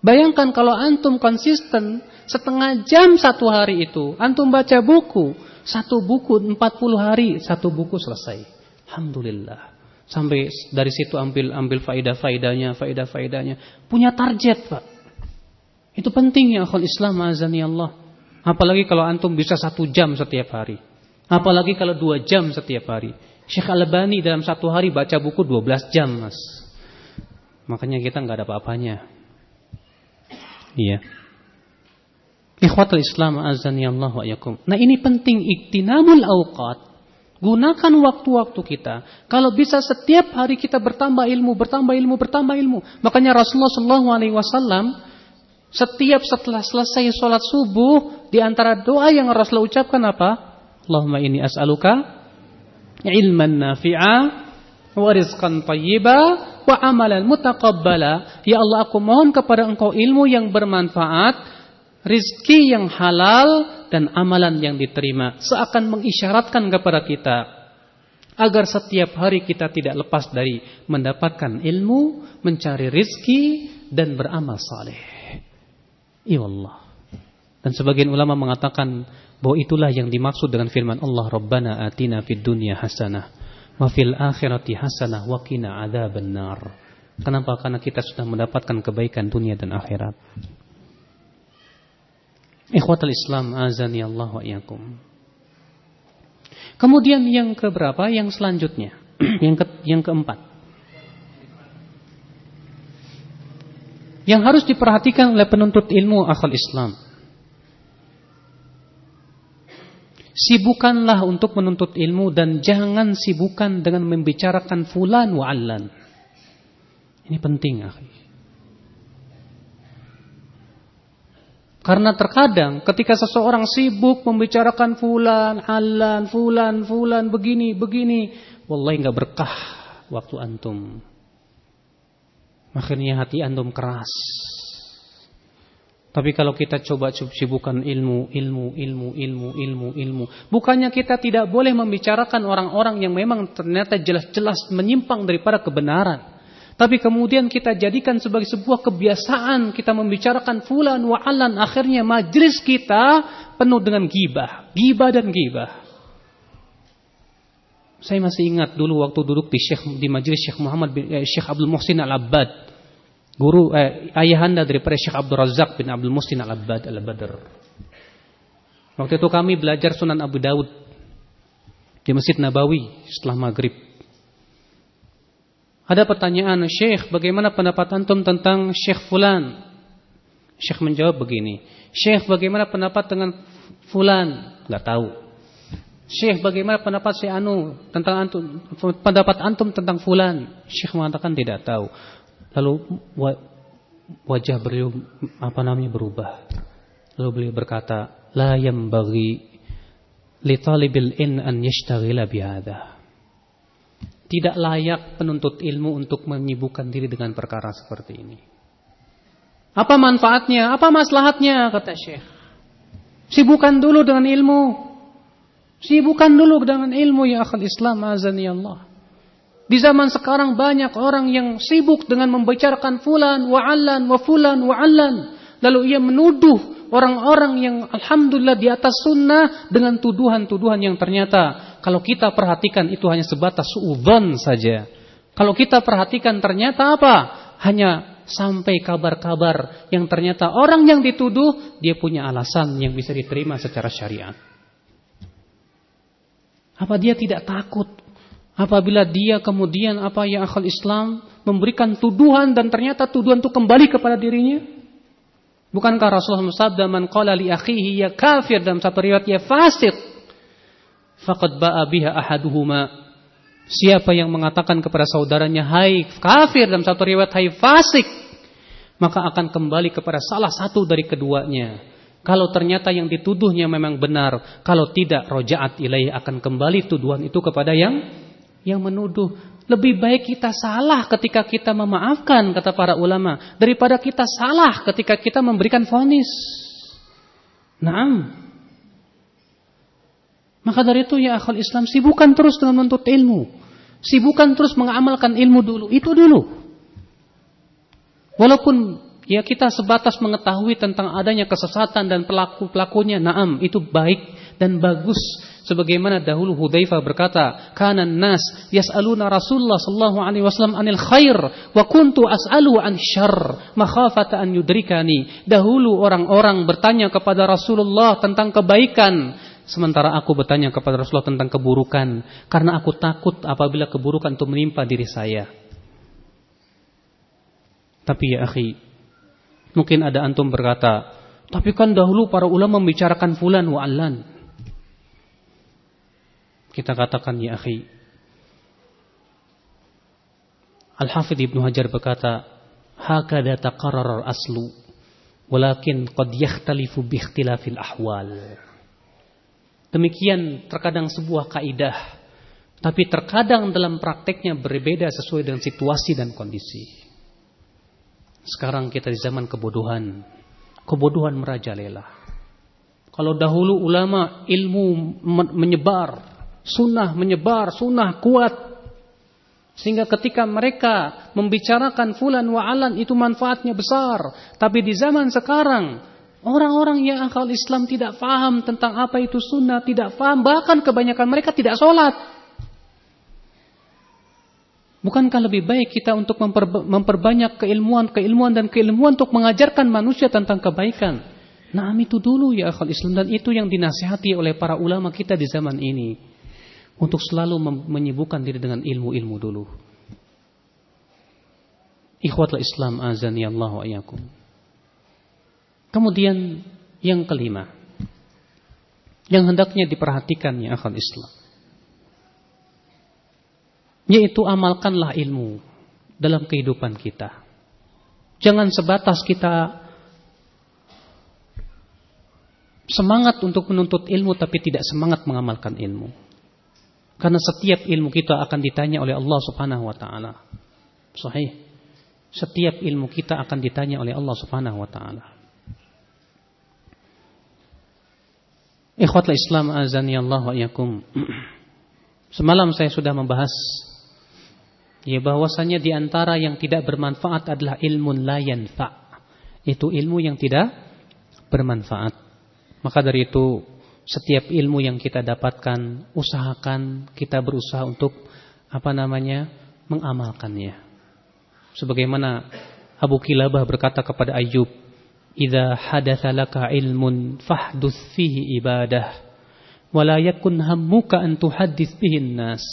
Bayangkan kalau antum konsisten setengah jam satu hari itu, antum baca buku, satu buku 40 hari, satu buku selesai. Alhamdulillah. Sampai dari situ ambil ambil faidah-faidahnya, faidah-faidahnya. Punya target, Pak. Itu penting ya akhul Islam azani Allah. Apalagi kalau antum bisa satu jam setiap hari. Apalagi kalau dua jam setiap hari. Syekh Al-Bani dalam satu hari baca buku 12 jam, Mas. Makanya kita nggak ada apa-apanya. Iya. Ikhwatul Islam azani Allah wa yakum. Nah ini penting iktinamul awqat. Gunakan waktu-waktu kita. Kalau bisa setiap hari kita bertambah ilmu, bertambah ilmu, bertambah ilmu. Makanya Rasulullah Shallallahu Alaihi Wasallam setiap setelah selesai sholat subuh, di antara doa yang Rasulullah ucapkan apa? Allahumma ini as'aluka ilman nafi'a wa rizqan tayyiba wa amalan mutaqabbala. Ya Allah, aku mohon kepada Engkau ilmu yang bermanfaat, rizki yang halal dan amalan yang diterima. Seakan mengisyaratkan kepada kita agar setiap hari kita tidak lepas dari mendapatkan ilmu, mencari rizki dan beramal saleh. Ya Allah. Dan sebagian ulama mengatakan bahwa itulah yang dimaksud dengan firman Allah Rabbana atina fid dunya hasanah wa fil akhirati hasanah wa qina adzabannar. Kenapa? Karena kita sudah mendapatkan kebaikan dunia dan akhirat. Ikhwatul Islam azani Allah wa iyyakum. Kemudian yang keberapa? Yang selanjutnya, yang ke, yang keempat. Yang harus diperhatikan oleh penuntut ilmu akal Islam. Sibukanlah untuk menuntut ilmu dan jangan sibukan dengan membicarakan fulan wa allan. Ini penting, akhi. Karena terkadang ketika seseorang sibuk membicarakan fulan, alan, fulan, fulan, begini, begini. Wallahi nggak berkah waktu antum. Akhirnya hati antum keras. Tapi kalau kita coba sibukkan ilmu, ilmu, ilmu, ilmu, ilmu, ilmu. Bukannya kita tidak boleh membicarakan orang-orang yang memang ternyata jelas-jelas menyimpang daripada kebenaran. Tapi kemudian kita jadikan sebagai sebuah kebiasaan kita membicarakan fulan wa'alan. Akhirnya majlis kita penuh dengan gibah. Gibah dan gibah. Saya masih ingat dulu waktu duduk di Syekh di majelis Syekh Muhammad bin eh, Syekh Abdul Muhsin Al-Abbad guru eh, ayahanda daripada Syekh Abdul Razak bin Abdul Mustin Al-Abbad Al-Badr. Waktu itu kami belajar Sunan Abu Daud di Masjid Nabawi setelah maghrib. Ada pertanyaan, Syekh, bagaimana pendapat antum tentang Syekh Fulan? Syekh menjawab begini, Syekh, bagaimana pendapat dengan Fulan? Gak tahu. Syekh, bagaimana pendapat si Anu tentang antum? Pendapat antum tentang Fulan? Syekh mengatakan tidak tahu. Lalu wajah beliau apa namanya berubah. Lalu beliau berkata, "La bagi li talibil in an yashtaghila bihadha." Tidak layak penuntut ilmu untuk menyibukkan diri dengan perkara seperti ini. Apa manfaatnya? Apa maslahatnya? Kata Syekh. Sibukkan dulu dengan ilmu. Sibukkan dulu dengan ilmu ya akhal Islam azani Allah. Di zaman sekarang banyak orang yang sibuk dengan membicarakan fulan wa'allan wa fulan wa'allan. Lalu ia menuduh orang-orang yang alhamdulillah di atas sunnah dengan tuduhan-tuduhan yang ternyata kalau kita perhatikan itu hanya sebatas suudzon saja. Kalau kita perhatikan ternyata apa? Hanya sampai kabar-kabar yang ternyata orang yang dituduh dia punya alasan yang bisa diterima secara syariat. Apa dia tidak takut Apabila dia kemudian apa yang akal Islam memberikan tuduhan dan ternyata tuduhan itu kembali kepada dirinya? Bukankah Rasulullah bersabda man qala li akhihi ya kafir dalam satu riwayat ya fasik faqad ba'a biha ahaduhuma Siapa yang mengatakan kepada saudaranya hai kafir dalam satu riwayat hai fasik maka akan kembali kepada salah satu dari keduanya. Kalau ternyata yang dituduhnya memang benar, kalau tidak rojaat ilaih akan kembali tuduhan itu kepada yang yang menuduh. Lebih baik kita salah ketika kita memaafkan, kata para ulama, daripada kita salah ketika kita memberikan vonis. Naam. Maka dari itu ya akal Islam sibukkan terus dengan menuntut ilmu. Sibukan terus mengamalkan ilmu dulu, itu dulu. Walaupun ya kita sebatas mengetahui tentang adanya kesesatan dan pelaku-pelakunya, naam, itu baik dan bagus. Sebagaimana dahulu Hudzaifah berkata, "Kana nas yas'aluna Rasulullah sallallahu alaihi wasallam anil khair wa kuntu as'alu an syarr makhafata an yudrikani." Dahulu orang-orang bertanya kepada Rasulullah tentang kebaikan, sementara aku bertanya kepada Rasulullah tentang keburukan karena aku takut apabila keburukan itu menimpa diri saya. Tapi ya akhi, mungkin ada antum berkata, tapi kan dahulu para ulama membicarakan fulan wa allan. Kita katakan ya akhi. Al-Hafidh Ibnu Hajar berkata, "Hakada taqarrar aslu, walakin qad yakhtalifu bi ikhtilafil ahwal." Demikian terkadang sebuah kaidah, tapi terkadang dalam prakteknya berbeda sesuai dengan situasi dan kondisi. Sekarang kita di zaman kebodohan. Kebodohan merajalela. Kalau dahulu ulama ilmu menyebar, Sunnah menyebar, sunnah kuat. Sehingga ketika mereka membicarakan fulan wa'alan itu manfaatnya besar. Tapi di zaman sekarang, orang-orang yang akal Islam tidak faham tentang apa itu sunnah, tidak faham. Bahkan kebanyakan mereka tidak sholat. Bukankah lebih baik kita untuk memperbanyak keilmuan-keilmuan dan keilmuan untuk mengajarkan manusia tentang kebaikan? Nah itu dulu ya akal Islam dan itu yang dinasihati oleh para ulama kita di zaman ini untuk selalu menyibukkan diri dengan ilmu-ilmu dulu. Ikhwatlah Islam azani Allah wa. Kemudian yang kelima yang hendaknya diperhatikan ya akhal Islam yaitu amalkanlah ilmu dalam kehidupan kita. Jangan sebatas kita semangat untuk menuntut ilmu tapi tidak semangat mengamalkan ilmu. Karena setiap ilmu kita akan ditanya oleh Allah Subhanahu wa taala. Sahih. Setiap ilmu kita akan ditanya oleh Allah Subhanahu wa taala. Ikhwatul Islam azani Allah wa iyakum. Semalam saya sudah membahas ya bahwasanya di antara yang tidak bermanfaat adalah ilmu la yanfa. Itu ilmu yang tidak bermanfaat. Maka dari itu setiap ilmu yang kita dapatkan, usahakan kita berusaha untuk apa namanya? mengamalkannya. Sebagaimana Abu Kilabah berkata kepada Ayub, "Idza hadatsa laka ilmun fahdus fihi ibadah, wa la yakun hammuka an tuhaddits bihi nas."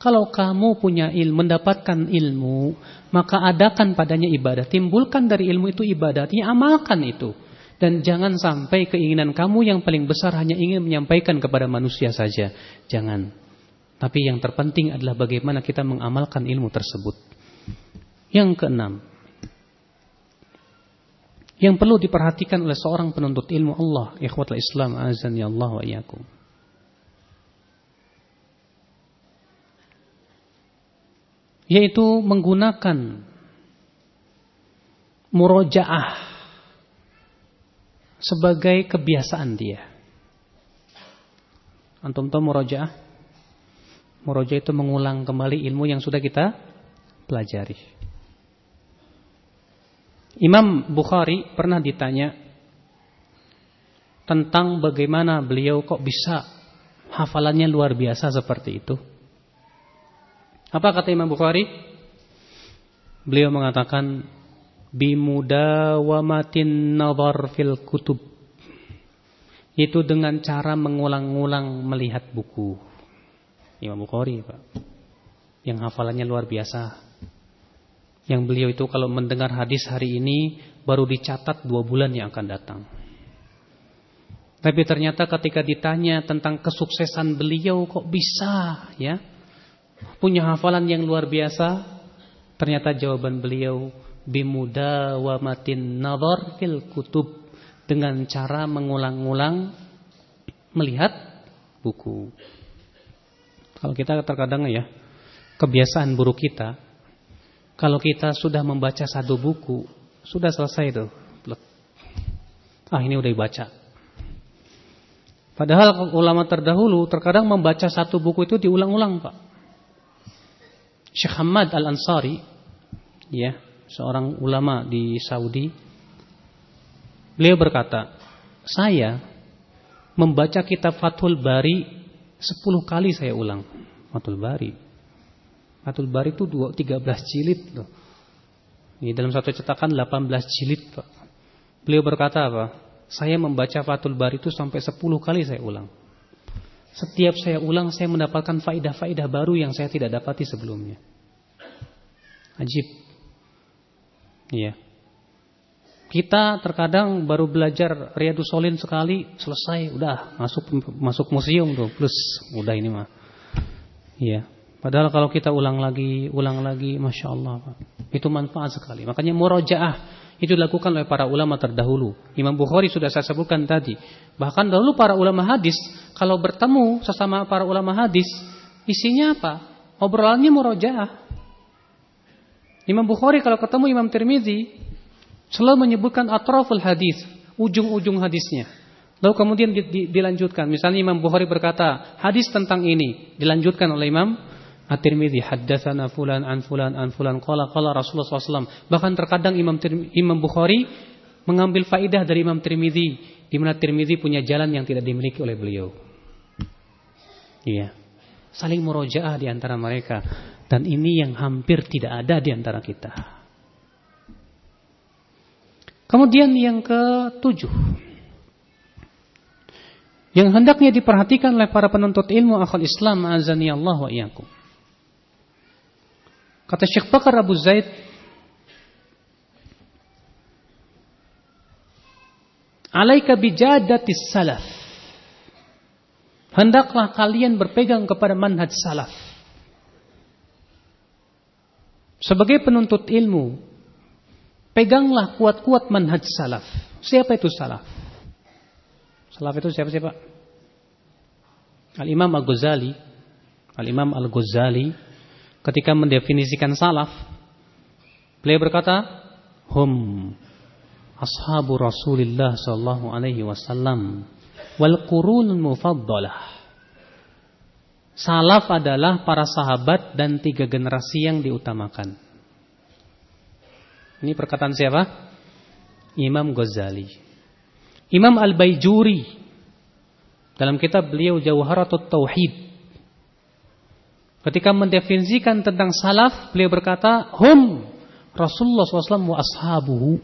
Kalau kamu punya ilmu, mendapatkan ilmu, maka adakan padanya ibadah. Timbulkan dari ilmu itu ibadah, amalkan itu. Dan jangan sampai keinginan kamu yang paling besar hanya ingin menyampaikan kepada manusia saja. Jangan. Tapi yang terpenting adalah bagaimana kita mengamalkan ilmu tersebut. Yang keenam. Yang perlu diperhatikan oleh seorang penuntut ilmu Allah. Ikhwatul Islam azan ya Allah wa iyakum. Yaitu menggunakan murojaah sebagai kebiasaan dia. Antum tahu murojaah? Murojaah itu mengulang kembali ilmu yang sudah kita pelajari. Imam Bukhari pernah ditanya tentang bagaimana beliau kok bisa hafalannya luar biasa seperti itu. Apa kata Imam Bukhari? Beliau mengatakan bimudawamatin nazar fil kutub. Itu dengan cara mengulang-ulang melihat buku. Imam Bukhari Pak. Yang hafalannya luar biasa. Yang beliau itu kalau mendengar hadis hari ini baru dicatat dua bulan yang akan datang. Tapi ternyata ketika ditanya tentang kesuksesan beliau kok bisa ya? Punya hafalan yang luar biasa ternyata jawaban beliau bimudawamatin nazar fil kutub dengan cara mengulang-ulang melihat buku. Kalau kita terkadang ya kebiasaan buruk kita kalau kita sudah membaca satu buku sudah selesai itu. Ah ini udah dibaca. Padahal ulama terdahulu terkadang membaca satu buku itu diulang-ulang, Pak. Syekh Hamad Al-Ansari ya, seorang ulama di Saudi. Beliau berkata, "Saya membaca kitab Fathul Bari 10 kali saya ulang." Fathul Bari. Fathul Bari itu 13 jilid loh. Ini dalam satu cetakan 18 jilid, Pak. Beliau berkata apa? Saya membaca Fathul Bari itu sampai 10 kali saya ulang. Setiap saya ulang saya mendapatkan faidah-faidah baru yang saya tidak dapati sebelumnya. Ajib. Iya. Kita terkadang baru belajar Riyadus Solin sekali, selesai, udah masuk masuk museum tuh, plus udah ini mah. Iya. Padahal kalau kita ulang lagi, ulang lagi, masya Allah, itu manfaat sekali. Makanya murojaah itu dilakukan oleh para ulama terdahulu. Imam Bukhari sudah saya sebutkan tadi. Bahkan dahulu para ulama hadis, kalau bertemu sesama para ulama hadis, isinya apa? Obrolannya murojaah. Imam Bukhari kalau ketemu Imam Tirmizi, selalu menyebutkan atraful hadis, ujung-ujung hadisnya. Lalu kemudian dilanjutkan. Misalnya Imam Bukhari berkata, hadis tentang ini dilanjutkan oleh Imam At-Tirmidzi haddatsana fulan an fulan an fulan qala qala Rasulullah SAW. Bahkan terkadang Imam Imam Bukhari mengambil faidah dari Imam Tirmidzi di mana Tirmidzi punya jalan yang tidak dimiliki oleh beliau. Iya. Saling murojaah di antara mereka dan ini yang hampir tidak ada di antara kita. Kemudian yang ketujuh yang hendaknya diperhatikan oleh para penuntut ilmu akal Islam azani Allah wa iyyakum. Kata Syekh Bakar Abu Zaid, Alaika bijadatis salaf. Hendaklah kalian berpegang kepada manhaj salaf. Sebagai penuntut ilmu, peganglah kuat-kuat manhaj salaf. Siapa itu salaf? Salaf itu siapa siapa? Al-Imam Al-Ghazali. Al-Imam Al-Ghazali ketika mendefinisikan salaf, beliau berkata, "Hum ashabu Rasulillah sallallahu alaihi wasallam wal qurunul mufaddalah." Salaf adalah para sahabat dan tiga generasi yang diutamakan. Ini perkataan siapa? Imam Ghazali. Imam Al-Baijuri dalam kitab beliau Jawharatut Tauhid Ketika mendefinisikan tentang salaf, beliau berkata, hum Rasulullah SAW wa ashabuhu.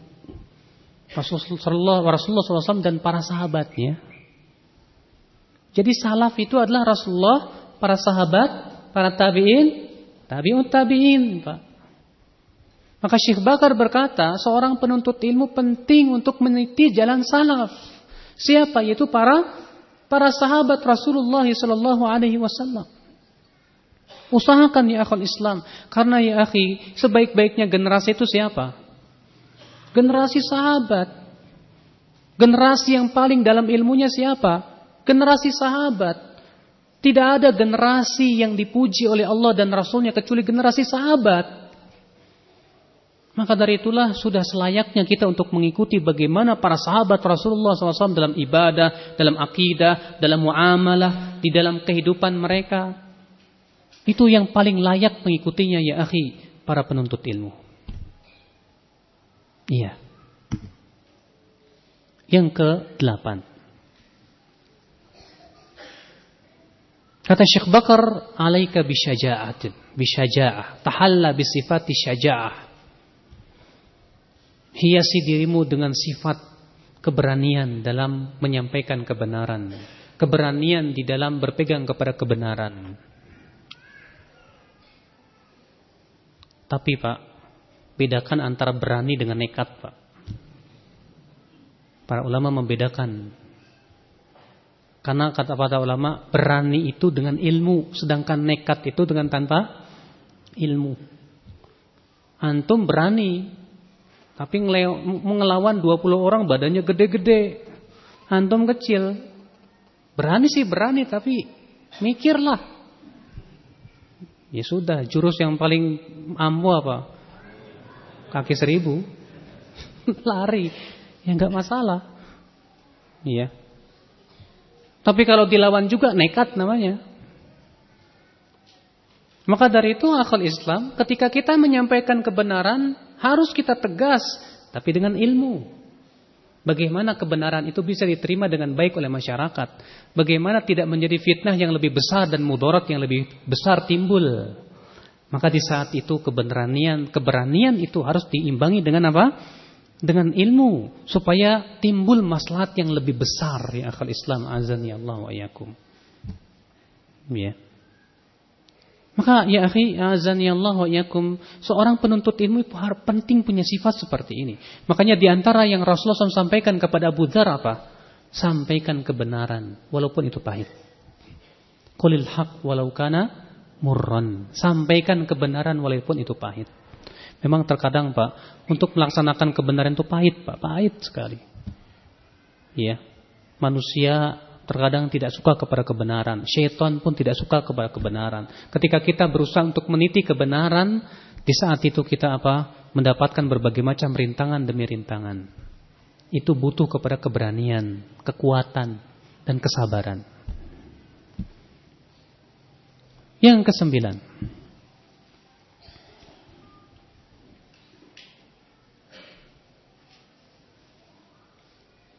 Rasulullah SAW dan para sahabatnya. Jadi salaf itu adalah Rasulullah, para sahabat, para tabi'in, tabi'un tabi'in, Pak. Maka Syekh Bakar berkata, seorang penuntut ilmu penting untuk meniti jalan salaf. Siapa? Yaitu para para sahabat Rasulullah sallallahu alaihi wasallam. Usahakan ya akal Islam. Karena ya akhi, sebaik-baiknya generasi itu siapa? Generasi sahabat. Generasi yang paling dalam ilmunya siapa? Generasi sahabat. Tidak ada generasi yang dipuji oleh Allah dan Rasulnya kecuali generasi sahabat. Maka dari itulah sudah selayaknya kita untuk mengikuti bagaimana para sahabat Rasulullah SAW dalam ibadah, dalam akidah, dalam muamalah, di dalam kehidupan mereka. Itu yang paling layak mengikutinya ya akhi, para penuntut ilmu. Iya. Yang ke-8. Kata Syekh Bakar, "Alaika bisyaja'atin, bisyaja'ah, tahalla bisifati syaja'ah." Hiasi dirimu dengan sifat keberanian dalam menyampaikan kebenaran, keberanian di dalam berpegang kepada kebenaran. Tapi Pak, bedakan antara berani dengan nekat Pak. Para ulama membedakan. Karena kata para ulama, berani itu dengan ilmu, sedangkan nekat itu dengan tanpa ilmu. Antum berani, tapi mengelawan 20 orang badannya gede-gede. Antum kecil. Berani sih berani, tapi mikirlah Ya sudah, jurus yang paling ampuh apa? Kaki seribu. Lari. Ya nggak masalah. Iya. Tapi kalau dilawan juga nekat namanya. Maka dari itu akal Islam ketika kita menyampaikan kebenaran harus kita tegas tapi dengan ilmu. Bagaimana kebenaran itu bisa diterima dengan baik oleh masyarakat? Bagaimana tidak menjadi fitnah yang lebih besar dan mudarat yang lebih besar timbul? Maka di saat itu keberanian, keberanian itu harus diimbangi dengan apa? Dengan ilmu supaya timbul maslahat yang lebih besar ya akal Islam azan ya Allah wa yakum. Ya. Maka ya akhi, azan ya Allah wa yakum, seorang penuntut ilmu itu harus penting punya sifat seperti ini. Makanya di antara yang Rasulullah SAW sampaikan kepada Abu Dhar apa? Sampaikan kebenaran walaupun itu pahit. Qulil haq walau kana murran. Sampaikan kebenaran walaupun itu pahit. Memang terkadang Pak, untuk melaksanakan kebenaran itu pahit Pak, pahit sekali. Ya. Manusia terkadang tidak suka kepada kebenaran. Syaitan pun tidak suka kepada kebenaran. Ketika kita berusaha untuk meniti kebenaran, di saat itu kita apa? Mendapatkan berbagai macam rintangan demi rintangan. Itu butuh kepada keberanian, kekuatan, dan kesabaran. Yang kesembilan.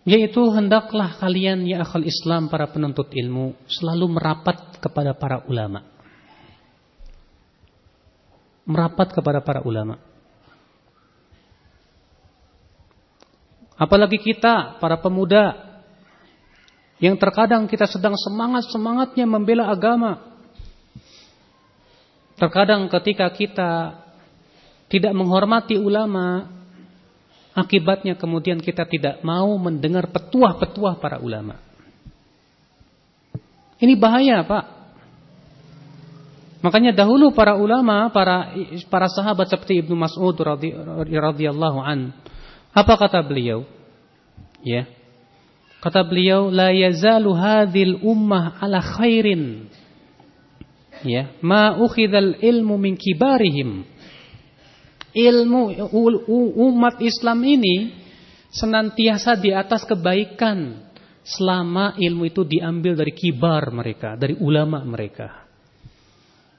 Yaitu hendaklah kalian ya akal Islam para penuntut ilmu selalu merapat kepada para ulama. Merapat kepada para ulama. Apalagi kita para pemuda yang terkadang kita sedang semangat-semangatnya membela agama. Terkadang ketika kita tidak menghormati ulama, Akibatnya kemudian kita tidak mau mendengar petuah-petuah para ulama. Ini bahaya, Pak. Makanya dahulu para ulama, para para sahabat seperti Ibnu Mas'ud radhiyallahu an, apa kata beliau? Ya. Kata beliau, la yazalu hadhil ummah ala khairin. Ya, ma ukhidhal ilmu min kibarihim ilmu umat Islam ini senantiasa di atas kebaikan selama ilmu itu diambil dari kibar mereka, dari ulama mereka.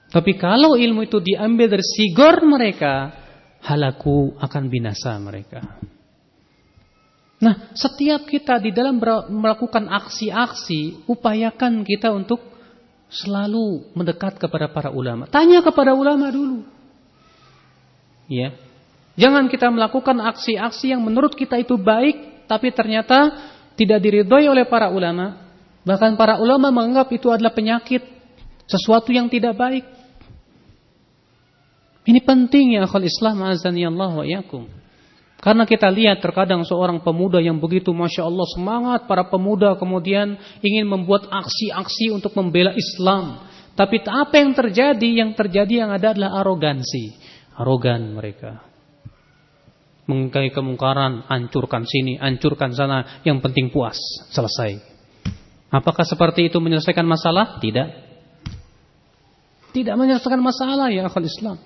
Tapi kalau ilmu itu diambil dari sigor mereka, halaku akan binasa mereka. Nah, setiap kita di dalam melakukan aksi-aksi, upayakan kita untuk selalu mendekat kepada para ulama. Tanya kepada ulama dulu. Ya. Jangan kita melakukan aksi-aksi yang menurut kita itu baik, tapi ternyata tidak diridhoi oleh para ulama. Bahkan para ulama menganggap itu adalah penyakit, sesuatu yang tidak baik. Ini penting ya akhul Islam azani Allah wa yakum. Karena kita lihat terkadang seorang pemuda yang begitu Masya Allah semangat para pemuda kemudian ingin membuat aksi-aksi untuk membela Islam. Tapi apa yang terjadi? Yang terjadi yang ada adalah arogansi arogan mereka. Mengingkari kemungkaran, hancurkan sini, hancurkan sana, yang penting puas, selesai. Apakah seperti itu menyelesaikan masalah? Tidak. Tidak menyelesaikan masalah ya akal Islam.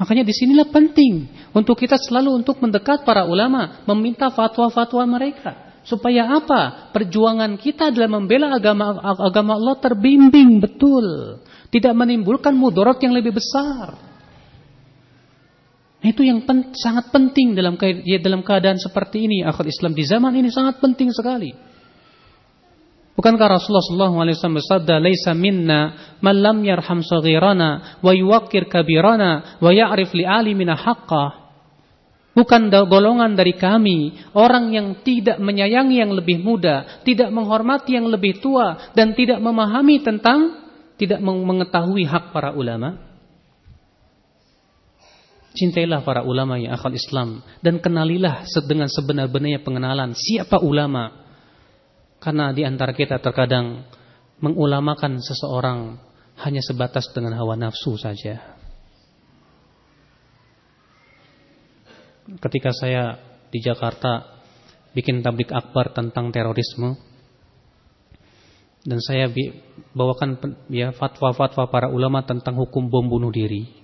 Makanya di sinilah penting untuk kita selalu untuk mendekat para ulama, meminta fatwa-fatwa mereka. Supaya apa? Perjuangan kita dalam membela agama agama Allah terbimbing betul. Tidak menimbulkan mudarat yang lebih besar. Itu yang pen, sangat penting dalam ya, dalam keadaan seperti ini akhir Islam di zaman ini sangat penting sekali. Bukankah Rasulullah SAW bersabda, "Laisa minna man lam yarham saghirana wa yuwaqqir kabirana wa ya'rif li alimina haqqah." Bukan golongan dari kami orang yang tidak menyayangi yang lebih muda, tidak menghormati yang lebih tua dan tidak memahami tentang tidak mengetahui hak para ulama. Cintailah para ulama yang akal Islam dan kenalilah dengan sebenar-benarnya pengenalan siapa ulama. Karena di antara kita terkadang mengulamakan seseorang hanya sebatas dengan hawa nafsu saja. Ketika saya di Jakarta bikin tablik akbar tentang terorisme dan saya bawakan ya fatwa-fatwa para ulama tentang hukum bom bunuh diri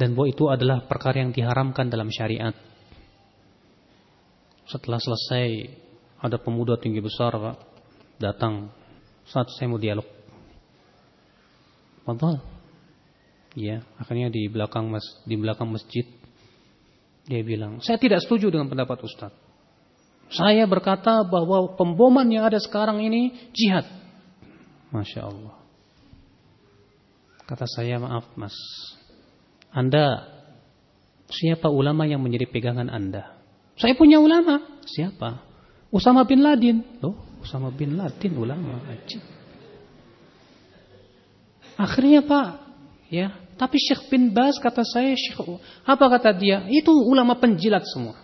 dan bahwa itu adalah perkara yang diharamkan dalam syariat. Setelah selesai ada pemuda tinggi besar Pak datang saat saya mau dialog. Fadhal. Ya, akhirnya di belakang mas, di belakang masjid dia bilang, "Saya tidak setuju dengan pendapat Ustaz. Saya berkata bahwa pemboman yang ada sekarang ini jihad." Masya Allah. Kata saya, "Maaf, Mas. Anda siapa ulama yang menjadi pegangan Anda?" "Saya punya ulama." "Siapa?" "Usama bin Laden." "Loh, Usama bin Laden ulama." Ajib. Akhirnya Pak, ya, tapi Syekh bin Baz kata saya, Syekh, apa kata dia? Itu ulama penjilat semua.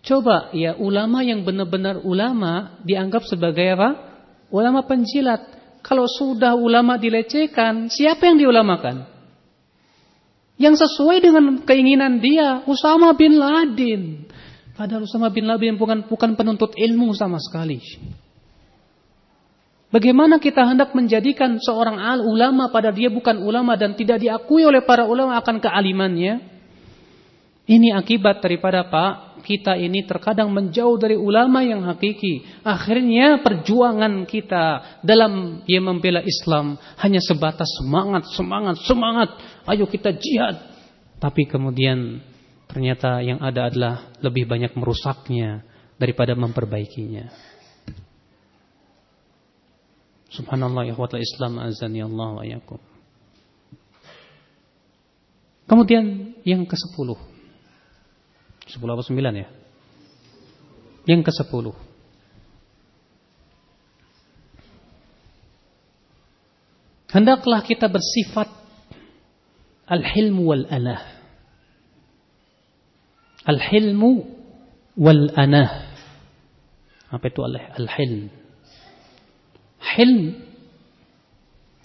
Coba ya ulama yang benar-benar ulama dianggap sebagai apa? Ulama penjilat. Kalau sudah ulama dilecehkan, siapa yang diulamakan? Yang sesuai dengan keinginan dia, Usama bin Laden. Padahal Usama bin Laden bukan bukan penuntut ilmu sama sekali. Bagaimana kita hendak menjadikan seorang al ulama pada dia bukan ulama dan tidak diakui oleh para ulama akan kealimannya? Ini akibat daripada Pak, kita ini terkadang menjauh dari ulama yang hakiki. Akhirnya perjuangan kita dalam dia membela Islam hanya sebatas semangat, semangat, semangat. Ayo kita jihad. Tapi kemudian ternyata yang ada adalah lebih banyak merusaknya daripada memperbaikinya. Subhanallah ya ikhwatul Islam azani Allah wa yakum. Kemudian yang ke-10. 10 apa 9 ya? Yang ke-10. Hendaklah kita bersifat al-hilmu wal anah. Al-hilmu wal anah. Apa itu al-hilm? Hilm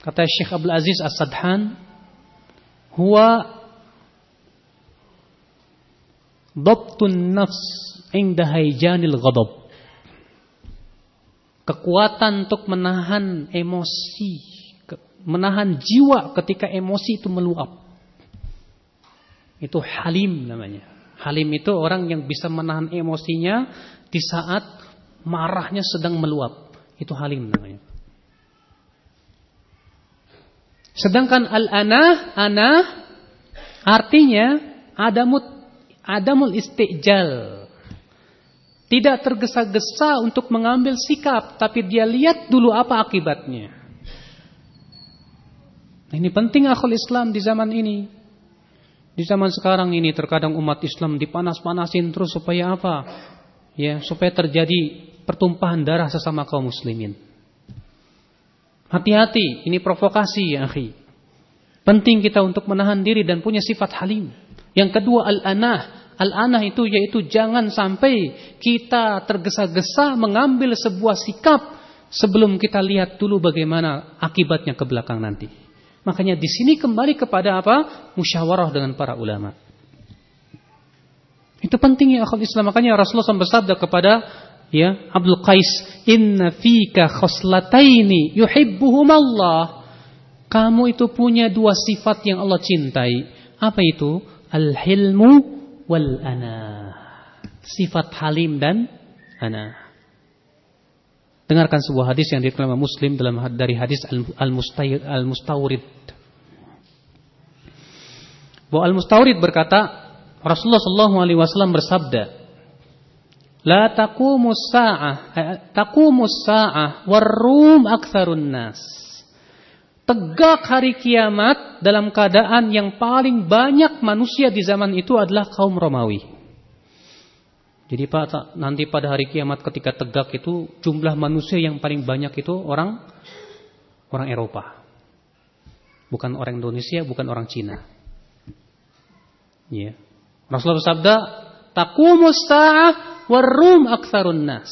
kata Syekh Abdul Aziz As-Sadhan huwa Dabtun nafs inda haijanil ghadab. Kekuatan untuk menahan emosi, menahan jiwa ketika emosi itu meluap. Itu halim namanya. Halim itu orang yang bisa menahan emosinya di saat marahnya sedang meluap. Itu halim namanya. Sedangkan al-anah, anah artinya adamut adamul istijal. Tidak tergesa-gesa untuk mengambil sikap, tapi dia lihat dulu apa akibatnya. Nah, ini penting akhul Islam di zaman ini. Di zaman sekarang ini terkadang umat Islam dipanas-panasin terus supaya apa? Ya, supaya terjadi pertumpahan darah sesama kaum muslimin. Hati-hati, ini provokasi ya akhi. Penting kita untuk menahan diri dan punya sifat halim. Yang kedua al-anah. Al-anah itu yaitu jangan sampai kita tergesa-gesa mengambil sebuah sikap sebelum kita lihat dulu bagaimana akibatnya ke belakang nanti. Makanya di sini kembali kepada apa? Musyawarah dengan para ulama. Itu penting ya akhul Islam. Makanya Rasulullah SAW bersabda kepada ya Abdul Qais inna fika khoslataini yuhibbuhum Allah kamu itu punya dua sifat yang Allah cintai apa itu al-hilmu wal ana sifat halim dan ana dengarkan sebuah hadis yang diriwayatkan Muslim dalam dari hadis al-mustawrid bahwa al-mustawrid berkata Rasulullah sallallahu alaihi wasallam bersabda La taqumus sa'ah, eh, taqumus sa'ah warum aktsarun nas. Tegak hari kiamat dalam keadaan yang paling banyak manusia di zaman itu adalah kaum Romawi. Jadi Pak, nanti pada hari kiamat ketika tegak itu jumlah manusia yang paling banyak itu orang orang Eropa. Bukan orang Indonesia, bukan orang Cina. Ya. Rasulullah bersabda, "Taqumus sa'ah warum aktsarun nas.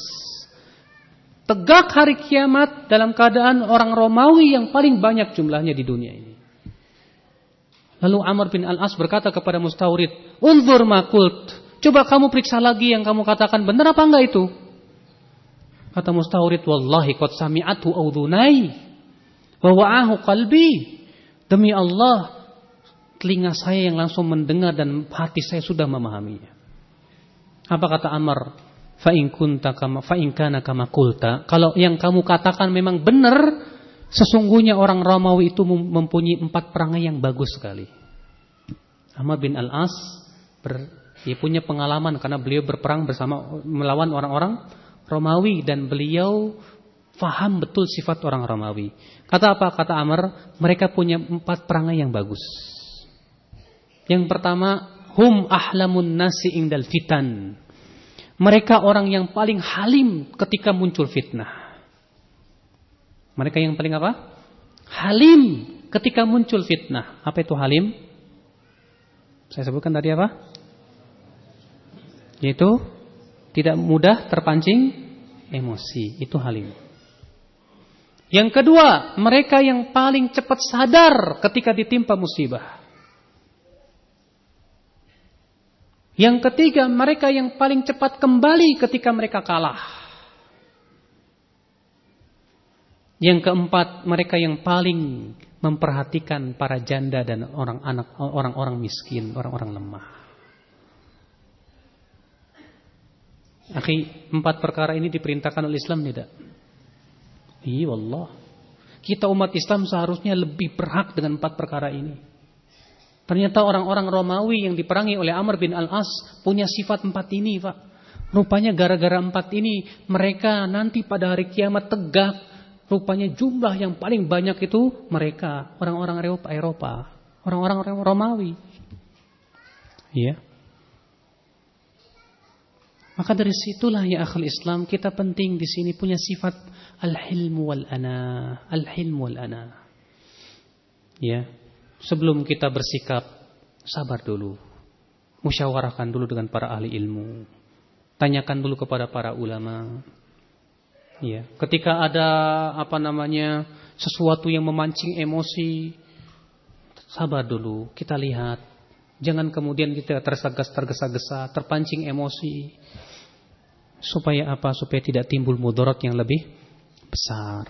Tegak hari kiamat dalam keadaan orang Romawi yang paling banyak jumlahnya di dunia ini. Lalu Amr bin Al-As berkata kepada Mustaurid, "Unzur makult. Coba kamu periksa lagi yang kamu katakan benar apa enggak itu?" Kata Mustaurid, "Wallahi qad sami'atu audunai wa wa'ahu qalbi." Demi Allah, telinga saya yang langsung mendengar dan hati saya sudah memahaminya. Apa kata Amr? Fa in kunta kama fa in kana kama kulta. Kalau yang kamu katakan memang benar, Sesungguhnya orang Romawi itu mempunyai empat perangai yang bagus sekali. Ahmad bin Al-As dia punya pengalaman karena beliau berperang bersama melawan orang-orang Romawi dan beliau faham betul sifat orang Romawi. Kata apa? Kata Amr, mereka punya empat perangai yang bagus. Yang pertama, hum ahlamun nasi indal fitan. Mereka orang yang paling halim ketika muncul fitnah. Mereka yang paling apa? Halim ketika muncul fitnah. Apa itu halim? Saya sebutkan tadi apa? Yaitu tidak mudah terpancing emosi. Itu halim. Yang kedua, mereka yang paling cepat sadar ketika ditimpa musibah. Yang ketiga, mereka yang paling cepat kembali ketika mereka kalah. Yang keempat, mereka yang paling memperhatikan para janda dan orang anak orang-orang miskin, orang-orang lemah. Akhi, empat perkara ini diperintahkan oleh Islam tidak? Iya Allah. Kita umat Islam seharusnya lebih berhak dengan empat perkara ini. Ternyata orang-orang Romawi yang diperangi oleh Amr bin Al-As punya sifat empat ini, Pak. Rupanya gara-gara empat ini mereka nanti pada hari kiamat tegak Rupanya jumlah yang paling banyak itu mereka, orang-orang Eropa, orang-orang Romawi. Iya. Maka dari situlah ya akhul Islam kita penting di sini punya sifat al-hilm wal ana, al-hilm wal ana. Ya. Sebelum kita bersikap sabar dulu. Musyawarahkan dulu dengan para ahli ilmu. Tanyakan dulu kepada para ulama. Ya, ketika ada apa namanya sesuatu yang memancing emosi, sabar dulu, kita lihat. Jangan kemudian kita tersagas-tergesa-gesa, terpancing emosi. Supaya apa? Supaya tidak timbul mudarat yang lebih besar.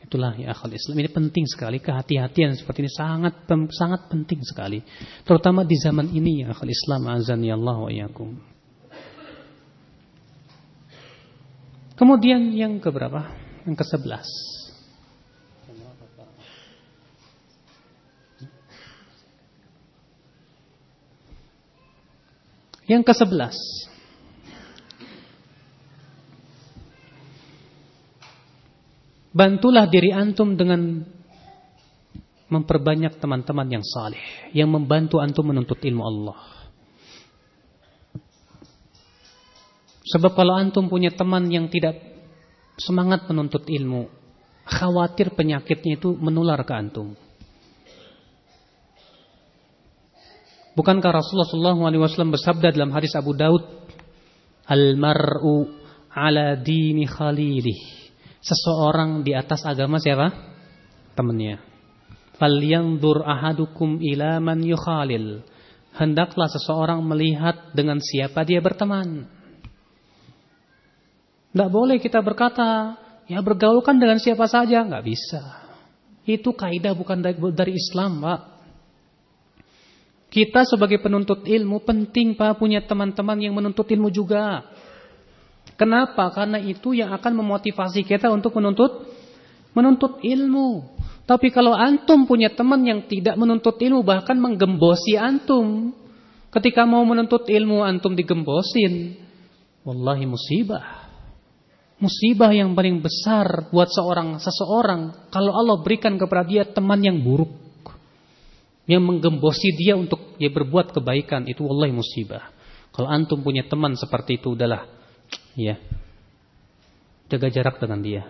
Itulah ya akal Islam. Ini penting sekali kehati-hatian seperti ini sangat sangat penting sekali. Terutama di zaman ini ya akal Islam azan ya Allah wa iyakum. Kemudian yang keberapa? Yang ke-11. Yang ke sebelas. Bantulah diri antum dengan memperbanyak teman-teman yang saleh yang membantu antum menuntut ilmu Allah. Sebab kalau antum punya teman yang tidak semangat menuntut ilmu, khawatir penyakitnya itu menular ke antum. Bukankah Rasulullah SAW bersabda dalam hadis Abu Daud, Al-mar'u ala dini khalilih. Seseorang di atas agama siapa? Temannya. Falyanzur ahadukum ila man yukhalil. Hendaklah seseorang melihat dengan siapa dia berteman. Tidak boleh kita berkata, ya bergaulkan dengan siapa saja. Nggak bisa. Itu kaidah bukan dari Islam, Pak. Kita sebagai penuntut ilmu penting Pak punya teman-teman yang menuntut ilmu juga. Kenapa? Karena itu yang akan memotivasi kita untuk menuntut menuntut ilmu. Tapi kalau antum punya teman yang tidak menuntut ilmu bahkan menggembosi antum, ketika mau menuntut ilmu antum digembosin, wallahi musibah. Musibah yang paling besar buat seorang seseorang kalau Allah berikan kepada dia teman yang buruk yang menggembosi dia untuk dia berbuat kebaikan itu wallahi musibah. Kalau antum punya teman seperti itu udahlah ya. Jaga jarak dengan dia.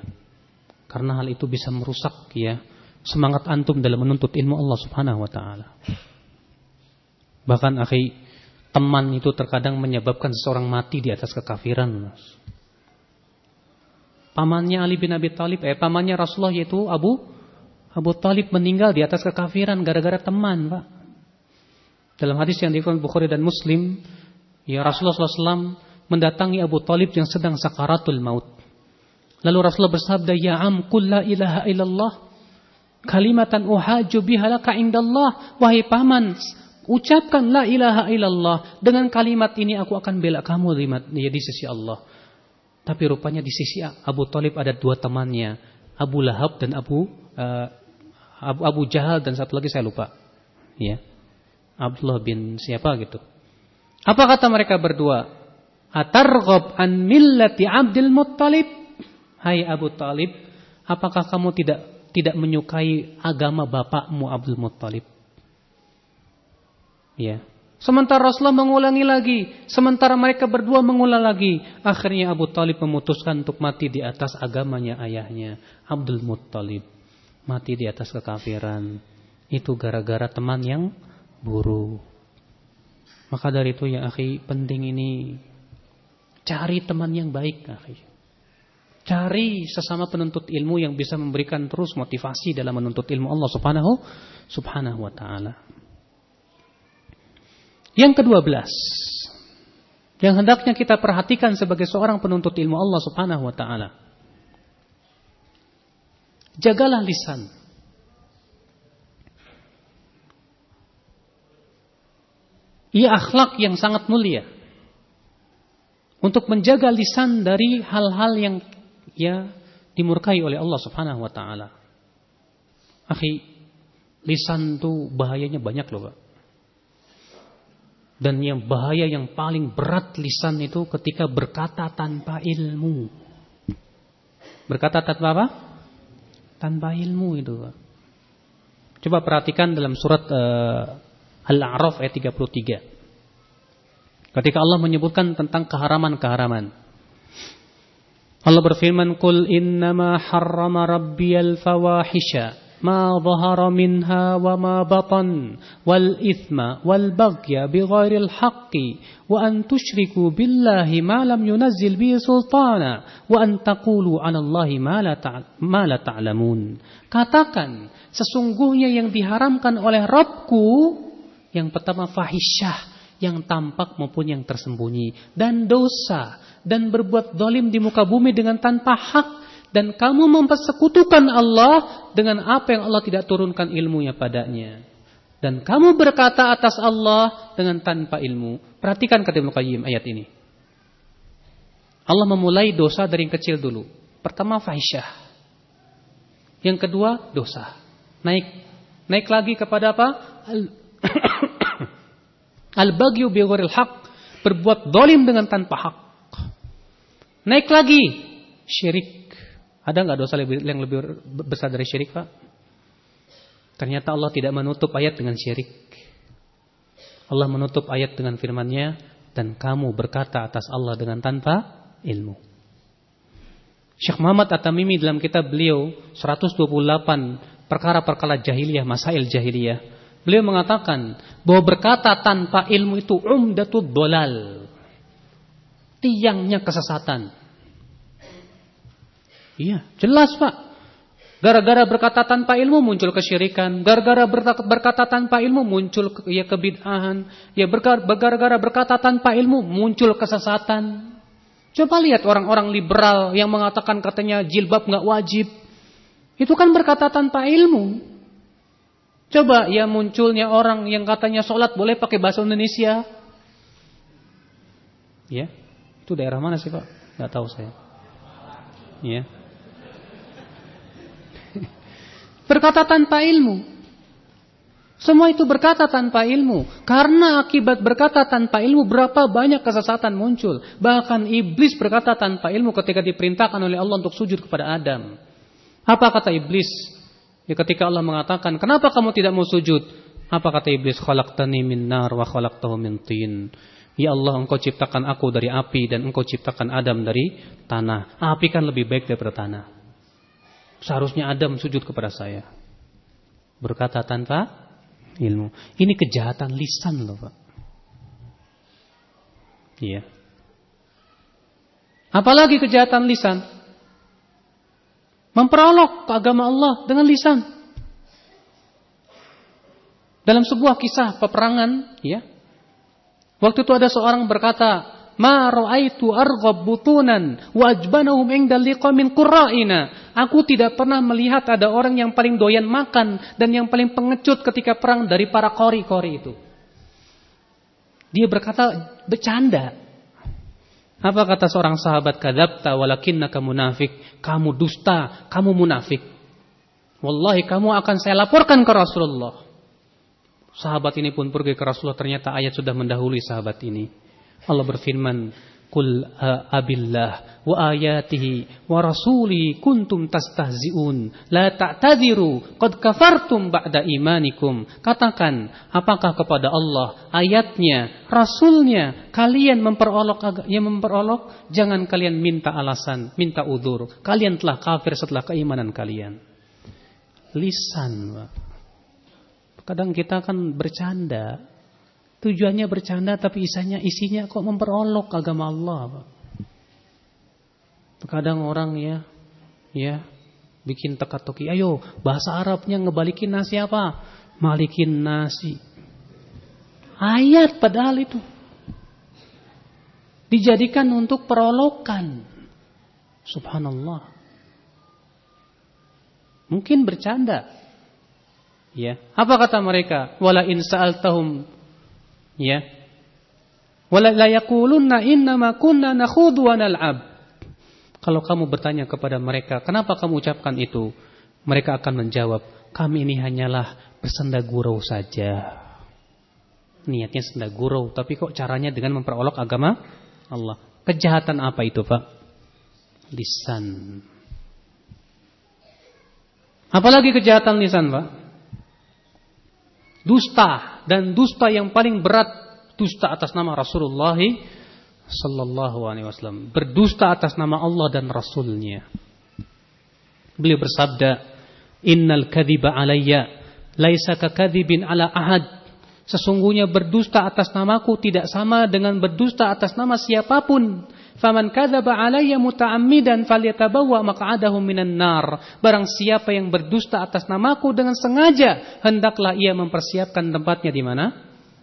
Karena hal itu bisa merusak ya semangat antum dalam menuntut ilmu Allah Subhanahu wa taala. Bahkan akhi, teman itu terkadang menyebabkan seseorang mati di atas kekafiran. Pamannya Ali bin Abi Thalib, eh pamannya Rasulullah yaitu Abu Abu Talib meninggal di atas kekafiran gara-gara teman, Pak. Dalam hadis yang diriwayatkan Bukhari dan Muslim, ya Rasulullah SAW mendatangi Abu Talib yang sedang sakaratul maut. Lalu Rasulullah bersabda, "Ya am, qul la ilaha illallah kalimatan uhaju biha laka indallah." Wahai paman, ucapkan la ilaha illallah. Dengan kalimat ini aku akan bela kamu di sisi Allah. Tapi rupanya di sisi Abu Talib ada dua temannya. Abu Lahab dan Abu uh, Abu, Abu Jahal dan satu lagi saya lupa. Ya. Abdullah bin siapa gitu. Apa kata mereka berdua? Atarghab an millati Abdul Muttalib? Hai Abu Talib, apakah kamu tidak tidak menyukai agama bapakmu Abdul Muttalib? Ya. Sementara Rasulullah mengulangi lagi, sementara mereka berdua mengulang lagi, akhirnya Abu Talib memutuskan untuk mati di atas agamanya ayahnya, Abdul Muttalib. Mati di atas kekafiran. Itu gara-gara teman yang buruk. Maka dari itu ya akhi, penting ini cari teman yang baik, akhi. Cari sesama penuntut ilmu yang bisa memberikan terus motivasi dalam menuntut ilmu Allah Subhanahu Subhanahu wa taala. Yang kedua belas. Yang hendaknya kita perhatikan sebagai seorang penuntut ilmu Allah subhanahu wa ta'ala. Jagalah lisan. Ia akhlak yang sangat mulia. Untuk menjaga lisan dari hal-hal yang ya dimurkai oleh Allah subhanahu wa ta'ala. Akhi, lisan itu bahayanya banyak loh Pak. Dan yang bahaya yang paling berat lisan itu ketika berkata tanpa ilmu. Berkata tanpa apa? Tanpa ilmu itu. Coba perhatikan dalam surat uh, Al-A'raf ayat 33. Ketika Allah menyebutkan tentang keharaman-keharaman. Allah berfirman, "Qul innama harrama rabbiyal fawahisha." ما ظهر منها وما بطن والإثم والبغي بغير الحق وأن تشركوا بالله ما لم ينزل به سلطانا وأن تقولوا على الله ما لا تعلمون katakan sesungguhnya yang diharamkan oleh Rabbku yang pertama fahisyah yang tampak maupun yang tersembunyi dan dosa dan berbuat dolim di muka bumi dengan tanpa hak dan kamu mempersekutukan Allah dengan apa yang Allah tidak turunkan ilmunya padanya. Dan kamu berkata atas Allah dengan tanpa ilmu. Perhatikan kata Ibnu Qayyim ayat ini. Allah memulai dosa dari yang kecil dulu. Pertama fahisyah. Yang kedua dosa. Naik naik lagi kepada apa? Al-bagyu bi haq, berbuat dolim dengan tanpa hak. Naik lagi syirik ada nggak dosa yang lebih besar dari syirik, Pak? Ternyata Allah tidak menutup ayat dengan syirik. Allah menutup ayat dengan firman-Nya dan kamu berkata atas Allah dengan tanpa ilmu. Syekh Muhammad At-Tamimi dalam kitab beliau 128 perkara-perkara jahiliyah, masail jahiliyah. Beliau mengatakan bahwa berkata tanpa ilmu itu umdatul dolal. Tiangnya kesesatan. Iya, jelas Pak. Gara-gara berkata tanpa ilmu muncul kesyirikan. Gara-gara berkata tanpa ilmu muncul ya kebid'ahan. Ya gara-gara berkata tanpa ilmu muncul kesesatan. Coba lihat orang-orang liberal yang mengatakan katanya jilbab nggak wajib. Itu kan berkata tanpa ilmu. Coba ya munculnya orang yang katanya sholat boleh pakai bahasa Indonesia. Ya, itu daerah mana sih Pak? Gak tahu saya. Ya. Berkata tanpa ilmu. Semua itu berkata tanpa ilmu. Karena akibat berkata tanpa ilmu berapa banyak kesesatan muncul. Bahkan iblis berkata tanpa ilmu ketika diperintahkan oleh Allah untuk sujud kepada Adam. Apa kata iblis? Ya ketika Allah mengatakan, "Kenapa kamu tidak mau sujud?" Apa kata iblis? "Khalaqtani min nar wa khalaqtahu min tin." Ya Allah, engkau ciptakan aku dari api dan engkau ciptakan Adam dari tanah. Api kan lebih baik daripada tanah. Seharusnya Adam sujud kepada saya. Berkata tanpa ilmu. Ini kejahatan lisan loh Pak. Iya. Apalagi kejahatan lisan. Memperolok agama Allah dengan lisan. Dalam sebuah kisah peperangan, ya. Waktu itu ada seorang berkata, ma ra'aitu arghab butunan wa inda liqamin qurra'ina. Aku tidak pernah melihat ada orang yang paling doyan makan dan yang paling pengecut ketika perang dari para kori-kori itu. Dia berkata bercanda. Apa kata seorang sahabat kadzabta walakinnaka munafik? Kamu dusta, kamu munafik. Wallahi kamu akan saya laporkan ke Rasulullah. Sahabat ini pun pergi ke Rasulullah ternyata ayat sudah mendahului sahabat ini. Allah berfirman, Qul abillah wa ayatihi wa rasuli kuntum tastahzi'un. La ta'tadiru qad kafartum ba'da imanikum. Katakan apakah kepada Allah ayatnya rasulnya kalian memperolok yang memperolok? Jangan kalian minta alasan minta udur kalian telah kafir setelah keimanan kalian. Lisan kadang kita kan bercanda Tujuannya bercanda tapi isinya isinya kok memperolok agama Allah. Terkadang orang ya, ya bikin teka-teki. Ayo bahasa Arabnya ngebalikin nasi apa? Malikin nasi. Ayat padahal itu dijadikan untuk perolokan. Subhanallah. Mungkin bercanda. Ya. Apa kata mereka? Wala in sa'altahum Ya. Wa nal'ab. Kalau kamu bertanya kepada mereka, kenapa kamu ucapkan itu? Mereka akan menjawab, kami ini hanyalah bersenda gurau saja. Niatnya senda gurau, tapi kok caranya dengan memperolok agama Allah. Kejahatan apa itu, Pak? Lisan. Apalagi kejahatan lisan, Pak? Dusta dan dusta yang paling berat dusta atas nama Rasulullah sallallahu alaihi wasallam. Berdusta atas nama Allah dan Rasulnya. Beliau bersabda, "Innal kadhiba alayya laisa kakadzibin ala ahad." Sesungguhnya berdusta atas namaku tidak sama dengan berdusta atas nama siapa pun. Faman kadzaba alayya muta'ammidan falyatabawwa maq'adahu minan nar. Barang siapa yang berdusta atas namaku dengan sengaja, hendaklah ia mempersiapkan tempatnya di mana?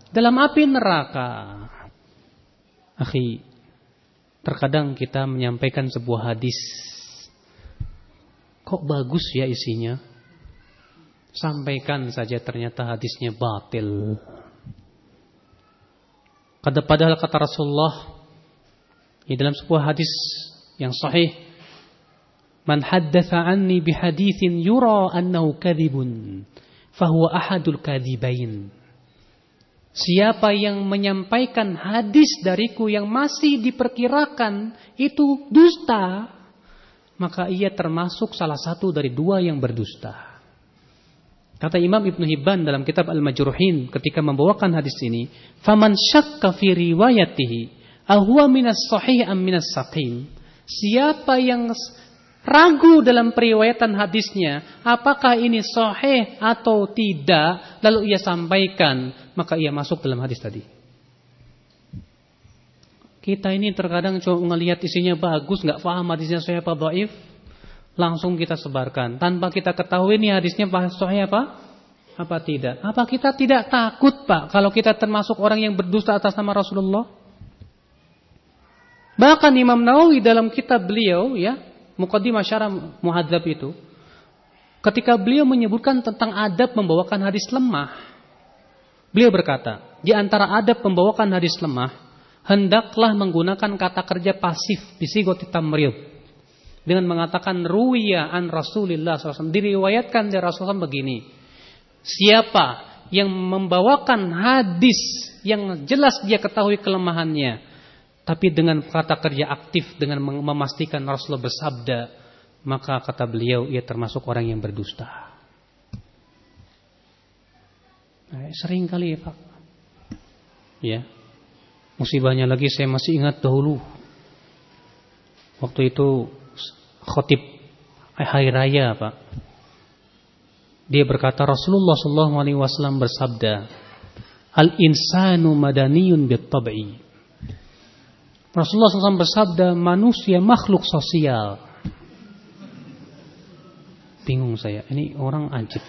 Dalam api neraka. Akhi, terkadang kita menyampaikan sebuah hadis. Kok bagus ya isinya? Sampaikan saja ternyata hadisnya batil. Padahal kata Rasulullah di dalam sebuah hadis yang sahih, "Man haddatsa anni bihaditsin yura annahu kadhibun, fahuwa ahadul kadhibain." Siapa yang menyampaikan hadis dariku yang masih diperkirakan itu dusta, maka ia termasuk salah satu dari dua yang berdusta. Kata Imam Ibn Hibban dalam kitab Al-Majruhin ketika membawakan hadis ini, "Faman syakka fi riwayatihi Ahwa minas sahih am minas saqim. Siapa yang ragu dalam periwayatan hadisnya, apakah ini sahih atau tidak, lalu ia sampaikan, maka ia masuk dalam hadis tadi. Kita ini terkadang cuma ngelihat isinya bagus, nggak paham hadisnya sahih apa dhaif, langsung kita sebarkan tanpa kita ketahui ini hadisnya sahih apa? Apa tidak? Apa kita tidak takut, Pak, kalau kita termasuk orang yang berdusta atas nama Rasulullah? Bahkan Imam Nawawi dalam kitab beliau ya, Muqaddimah Syarah Muhadzab itu, ketika beliau menyebutkan tentang adab membawakan hadis lemah, beliau berkata, di antara adab membawakan hadis lemah, hendaklah menggunakan kata kerja pasif bisigot tamrid dengan mengatakan ruwiya an Rasulillah SAW diriwayatkan dari Rasulullah begini siapa yang membawakan hadis yang jelas dia ketahui kelemahannya tapi dengan kata kerja aktif dengan memastikan Rasulullah bersabda, maka kata beliau ia termasuk orang yang berdusta. Nah, sering kali ya Pak. Ya. Musibahnya lagi saya masih ingat dahulu. Waktu itu khotib hari raya Pak. Dia berkata Rasulullah SAW bersabda, Al insanu madaniyun bit tab'i. Rasulullah SAW bersabda, manusia makhluk sosial. Bingung saya, ini orang ajib.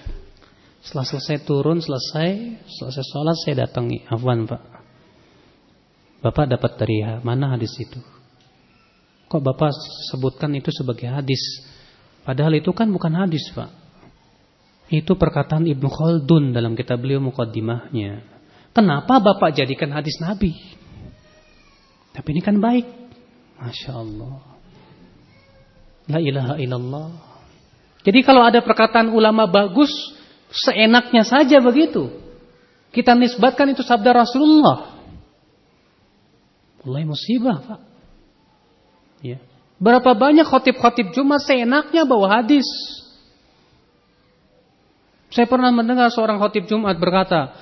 Setelah selesai turun, selesai, selesai sholat, saya datangi. Afwan Pak. Bapak dapat dari mana hadis itu? Kok Bapak sebutkan itu sebagai hadis? Padahal itu kan bukan hadis Pak. Itu perkataan Ibnu Khaldun dalam kitab beliau Muqaddimahnya. Kenapa Bapak jadikan hadis Nabi? Tapi ini kan baik. Masya Allah. La ilaha illallah. Jadi kalau ada perkataan ulama bagus, seenaknya saja begitu. Kita nisbatkan itu sabda Rasulullah. Mulai musibah, Pak. Ya. Berapa banyak khotib-khotib Jumat seenaknya bawa hadis. Saya pernah mendengar seorang khotib Jumat berkata,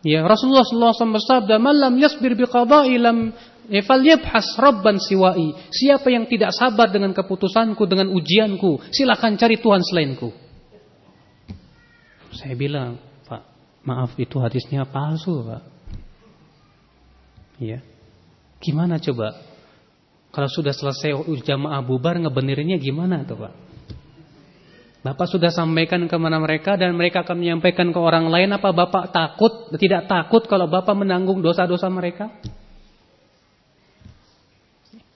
ya Rasulullah SAW bersabda, "Malam yasbir biqada'i lam Falyabhas rabban siwai. Siapa yang tidak sabar dengan keputusanku, dengan ujianku, silakan cari Tuhan selainku. Saya bilang, Pak, maaf itu hadisnya palsu, Pak. Ya. Gimana coba? Kalau sudah selesai jamaah bubar ngebenirinnya gimana tuh, Pak? Bapak sudah sampaikan ke mana mereka dan mereka akan menyampaikan ke orang lain apa Bapak takut, tidak takut kalau Bapak menanggung dosa-dosa mereka?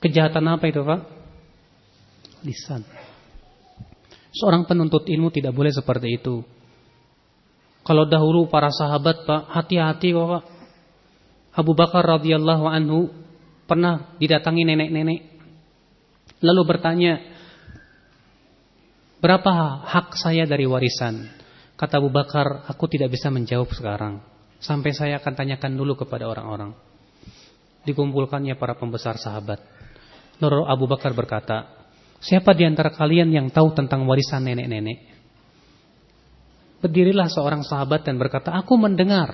Kejahatan apa itu Pak? Lisan. Seorang penuntut ilmu tidak boleh seperti itu. Kalau dahulu para sahabat Pak, hati-hati kok Pak. Abu Bakar radhiyallahu anhu pernah didatangi nenek-nenek. Lalu bertanya, "Berapa hak saya dari warisan?" Kata Abu Bakar, "Aku tidak bisa menjawab sekarang. Sampai saya akan tanyakan dulu kepada orang-orang." Dikumpulkannya para pembesar sahabat. Lalu Abu Bakar berkata, siapa di antara kalian yang tahu tentang warisan nenek-nenek? Berdirilah seorang sahabat dan berkata, aku mendengar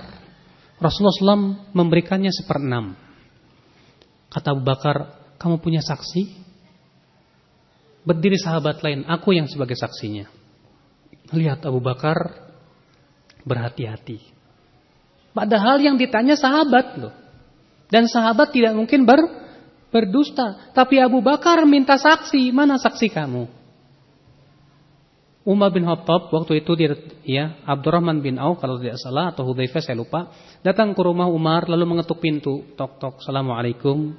Rasulullah SAW memberikannya seperenam. Kata Abu Bakar, kamu punya saksi? Berdiri sahabat lain, aku yang sebagai saksinya. Lihat Abu Bakar berhati-hati. Padahal yang ditanya sahabat loh. Dan sahabat tidak mungkin ber berdusta. Tapi Abu Bakar minta saksi. Mana saksi kamu? Umar bin Khattab waktu itu dia ya Abdurrahman bin Auf kalau tidak salah atau Hudzaifah saya lupa. Datang ke rumah Umar lalu mengetuk pintu. Tok tok assalamualaikum.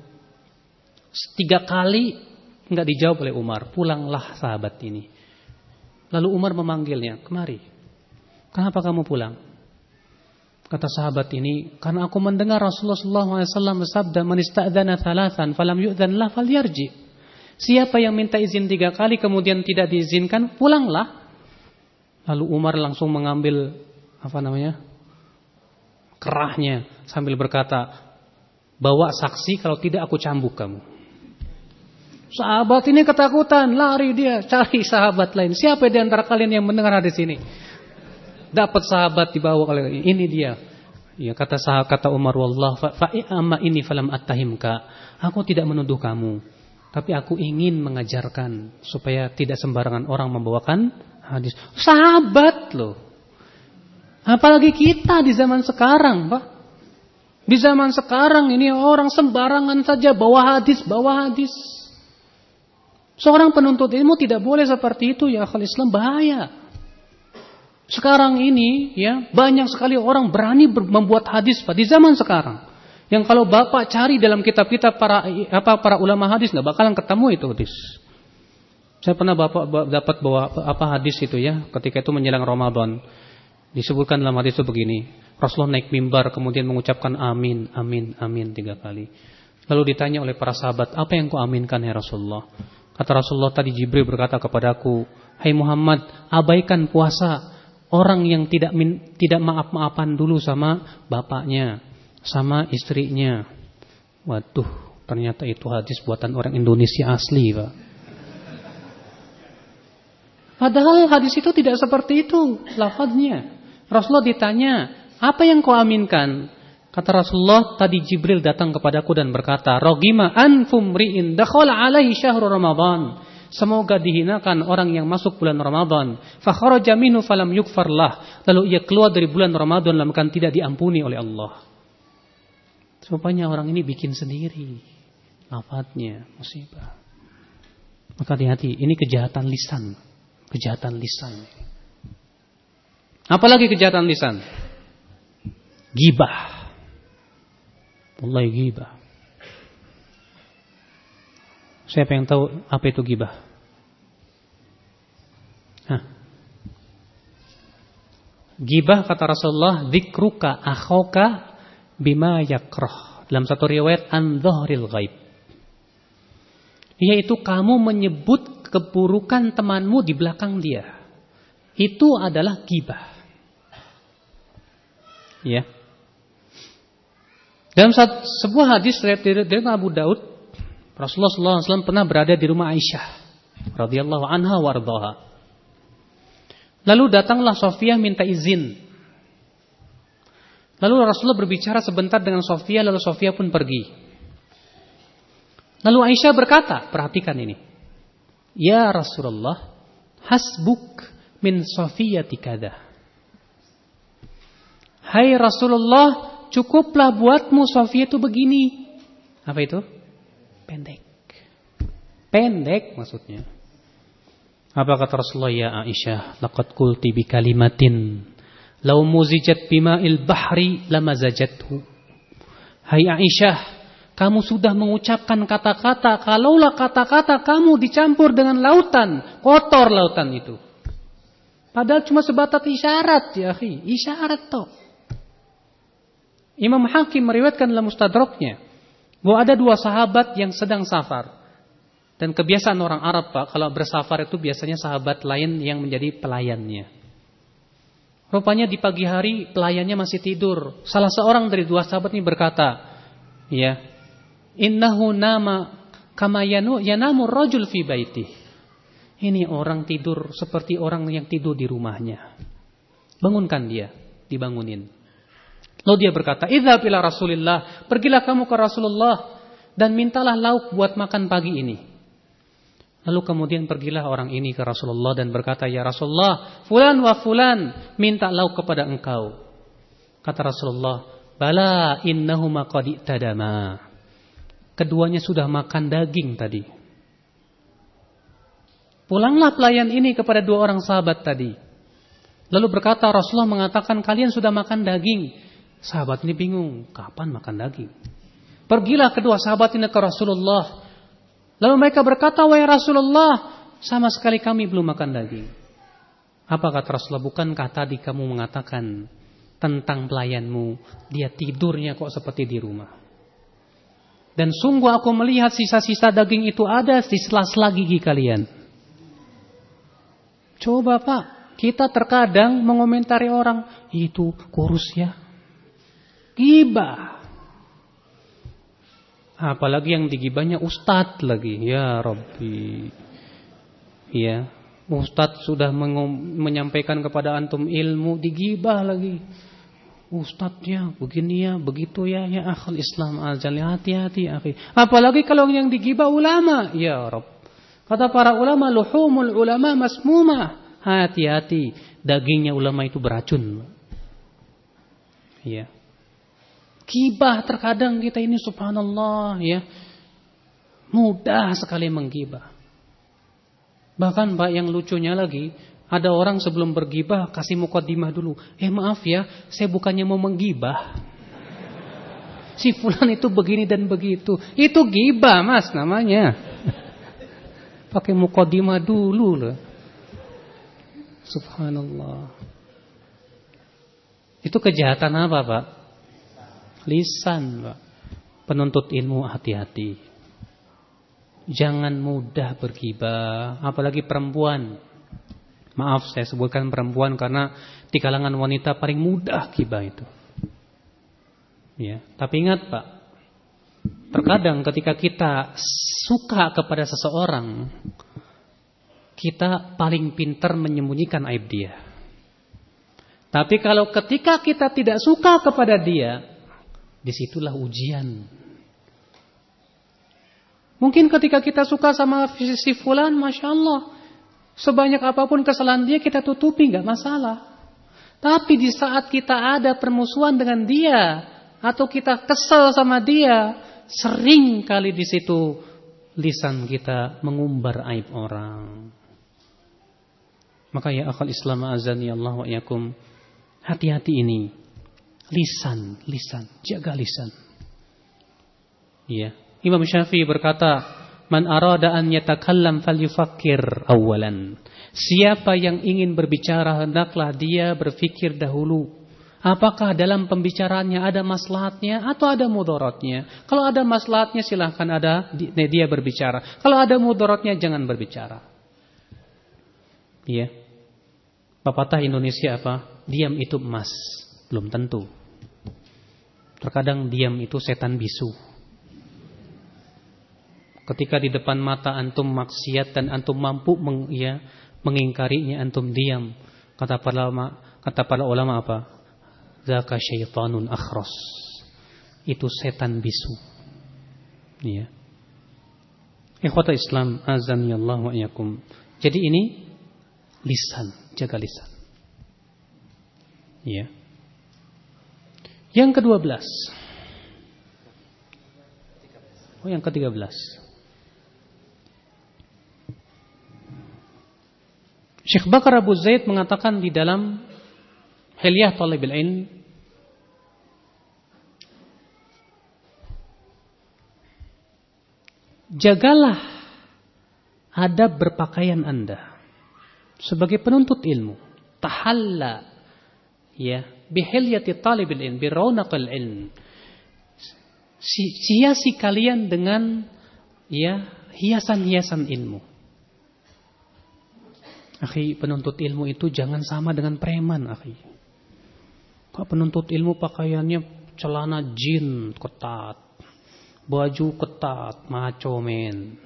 Tiga kali nggak dijawab oleh Umar. Pulanglah sahabat ini. Lalu Umar memanggilnya kemari. Kenapa kamu pulang Kata sahabat ini, karena aku mendengar Rasulullah SAW bersabda, "Man ista'dzana thalathan falam yu'dzan la falyarji." Siapa yang minta izin tiga kali kemudian tidak diizinkan, pulanglah. Lalu Umar langsung mengambil apa namanya? kerahnya sambil berkata, "Bawa saksi kalau tidak aku cambuk kamu." Sahabat ini ketakutan, lari dia cari sahabat lain. Siapa di antara kalian yang mendengar hadis ini? Dapat sahabat dibawa oleh ini dia. Ya kata sahabat kata Umar wallah fa, amma ini falam attahimka. Aku tidak menuduh kamu, tapi aku ingin mengajarkan supaya tidak sembarangan orang membawakan hadis. Sahabat loh. Apalagi kita di zaman sekarang, Pak. Di zaman sekarang ini orang sembarangan saja bawa hadis, bawa hadis. Seorang penuntut ilmu tidak boleh seperti itu ya akal Islam bahaya. Sekarang ini ya banyak sekali orang berani membuat hadis Pak di zaman sekarang. Yang kalau Bapak cari dalam kitab-kitab para apa para ulama hadis nggak bakalan ketemu itu hadis. Saya pernah Bapak dapat bawa apa hadis itu ya ketika itu menjelang Ramadan. Disebutkan dalam hadis itu begini. Rasulullah naik mimbar kemudian mengucapkan amin, amin, amin tiga kali. Lalu ditanya oleh para sahabat, apa yang kau aminkan ya Rasulullah? Kata Rasulullah tadi Jibril berkata kepadaku, Hai Muhammad, abaikan puasa Orang yang tidak min, tidak maaf-maafan dulu sama bapaknya, sama istrinya. Waduh, ternyata itu hadis buatan orang Indonesia asli, Pak. Padahal hadis itu tidak seperti itu lafaznya. Rasulullah ditanya, apa yang kau aminkan? Kata Rasulullah, tadi Jibril datang kepadaku dan berkata, Rogima anfum ri'in dakhala alaihi syahru Ramadan. Semoga dihinakan orang yang masuk bulan Ramadan. Fakharaja minhu falam yukfarlah. Lalu ia keluar dari bulan Ramadan dalam kan tidak diampuni oleh Allah. Rupanya orang ini bikin sendiri. Lafadznya musibah. Maka hati-hati, ini kejahatan lisan. Kejahatan lisan. Apalagi kejahatan lisan? Gibah. Mulai gibah. Siapa yang tahu apa itu gibah? Hah. Gibah kata Rasulullah, "Dzikruka akhaka bima yakrah." Dalam satu riwayat an ghaib. Yaitu kamu menyebut keburukan temanmu di belakang dia. Itu adalah gibah. Ya. Dalam sebuah hadis dari Abu Daud, Rasulullah SAW pernah berada di rumah Aisyah radhiyallahu anha wardaha. Lalu datanglah Sofia minta izin. Lalu Rasulullah berbicara sebentar dengan Sofia, lalu Sofia pun pergi. Lalu Aisyah berkata, perhatikan ini. Ya Rasulullah, hasbuk min Sofiyati kada. Hai Rasulullah, cukuplah buatmu Sofia itu begini. Apa itu? Pendek. Pendek maksudnya. Apa kata Rasulullah ya Aisyah? Laqad qulti bi kalimatin law muzijat bima'il bahri lamazajathu. Hai Aisyah, kamu sudah mengucapkan kata-kata kalaulah kata-kata kamu dicampur dengan lautan, kotor lautan itu. Padahal cuma sebatas isyarat ya, isyarat toh. Imam Hakim meriwayatkan dalam mustadraknya bahwa ada dua sahabat yang sedang safar. Dan kebiasaan orang Arab Pak, kalau bersafar itu biasanya sahabat lain yang menjadi pelayannya. Rupanya di pagi hari pelayannya masih tidur. Salah seorang dari dua sahabat ini berkata, ya, innahu nama kama yanamu rajul fi baiti. Ini orang tidur seperti orang yang tidur di rumahnya. Bangunkan dia, dibangunin. Lalu dia berkata, "Idza bila Rasulillah, pergilah kamu ke Rasulullah dan mintalah lauk buat makan pagi ini." Lalu kemudian pergilah orang ini ke Rasulullah dan berkata, "Ya Rasulullah, fulan wa fulan minta lauk kepada engkau." Kata Rasulullah, "Bala innahuma qad tadama." Keduanya sudah makan daging tadi. Pulanglah pelayan ini kepada dua orang sahabat tadi. Lalu berkata Rasulullah mengatakan kalian sudah makan daging. Sahabat ini bingung, kapan makan daging? Pergilah kedua sahabat ini ke Rasulullah. Lalu mereka berkata, wahai Rasulullah, sama sekali kami belum makan daging. Apa kata Rasulullah? Bukankah tadi kamu mengatakan tentang pelayanmu, dia tidurnya kok seperti di rumah. Dan sungguh aku melihat sisa-sisa daging itu ada di sela-sela gigi kalian. Coba pak, kita terkadang mengomentari orang, itu kurus ya, Gibah. Apalagi yang digibahnya ustadz lagi. Ya Rabbi. Ya. Ustadz sudah menyampaikan kepada antum ilmu. Digibah lagi. Ustadz ya begini ya begitu ya ya akhal Islam azali hati-hati akhi. Apalagi kalau yang digibah ulama ya Rabb. Kata para ulama luhumul ulama masmumah. Hati-hati dagingnya ulama itu beracun. Ya. Gibah terkadang kita ini subhanallah ya. Mudah sekali menggibah. Bahkan Pak yang lucunya lagi, ada orang sebelum bergibah kasih mukadimah dulu. Eh maaf ya, saya bukannya mau menggibah. Si fulan itu begini dan begitu. Itu gibah mas namanya. Pakai mukadimah dulu loh. Subhanallah. Itu kejahatan apa Pak? Lisan, Pak. Penuntut ilmu hati-hati. Jangan mudah bergibah, apalagi perempuan. Maaf saya sebutkan perempuan karena di kalangan wanita paling mudah gibah itu. Ya, tapi ingat Pak, terkadang ketika kita suka kepada seseorang, kita paling pintar menyembunyikan aib dia. Tapi kalau ketika kita tidak suka kepada dia, Di situlah ujian. Mungkin ketika kita suka sama si fulan, Masya Allah. Sebanyak apa pun kesalahan dia kita tutupi, nggak masalah. Tapi di saat kita ada permusuhan dengan dia, atau kita kesel sama dia, sering kali di situ lisan kita mengumbar aib orang. Maka ya akal Islam azani Allah wa yakum, hati-hati ini. Lisan, lisan, jaga lisan. Ya. Imam Syafi'i berkata, "Man arada an yatakallam falyufakkir awalan." Siapa yang ingin berbicara hendaklah dia berfikir dahulu. Apakah dalam pembicaraannya ada maslahatnya atau ada mudaratnya? Kalau ada maslahatnya silahkan ada dia berbicara. Kalau ada mudaratnya jangan berbicara. Iya. Pepatah Indonesia apa? Diam itu emas. Belum tentu. Terkadang diam itu setan bisu. Ketika di depan mata antum maksiat dan antum mampu meng, ya, mengingkarinya antum diam. Kata para ulama, kata para ulama apa? Zaka syaitanun akhras. Itu setan bisu. Ya. Ikhwata Islam azan ya Allah wa iyakum. Jadi ini lisan, jaga lisan. Ya. Yang kedua belas. Oh yang ketiga belas. Syekh Bakar Abu Zaid mengatakan di dalam Hilyah Talibil Ilm Jagalah adab berpakaian Anda sebagai penuntut ilmu. Tahalla ya bihilyati talibil ilm, biraunaqil ilm. Hiasi kalian dengan ya hiasan-hiasan ilmu. Akhi, penuntut ilmu itu jangan sama dengan preman, akhi. Kok penuntut ilmu pakaiannya celana jin ketat, baju ketat, maco men.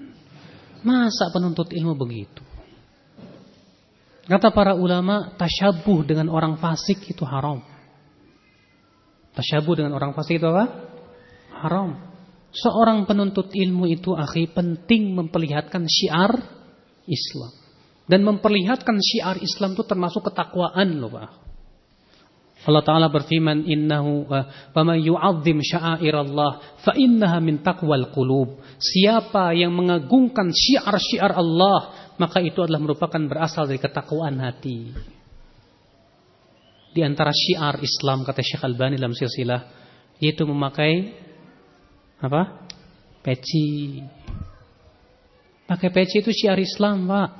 Masa penuntut ilmu begitu? Kata para ulama, tasyabuh dengan orang fasik itu haram. Tasyabuh dengan orang fasik itu apa? Haram. Seorang penuntut ilmu itu akhi penting memperlihatkan syiar Islam. Dan memperlihatkan syiar Islam itu termasuk ketakwaan loh Pak. Allah Ta'ala berfirman, Innahu, faman yu'adzim sya'airallah, fa innaha min taqwal qulub. Siapa yang mengagungkan syiar-syiar Allah, maka itu adalah merupakan berasal dari ketakwaan hati. Di antara syiar Islam, kata Syekh Albani dalam silsilah, yaitu memakai apa? Peci. Pakai peci itu syiar Islam, Pak.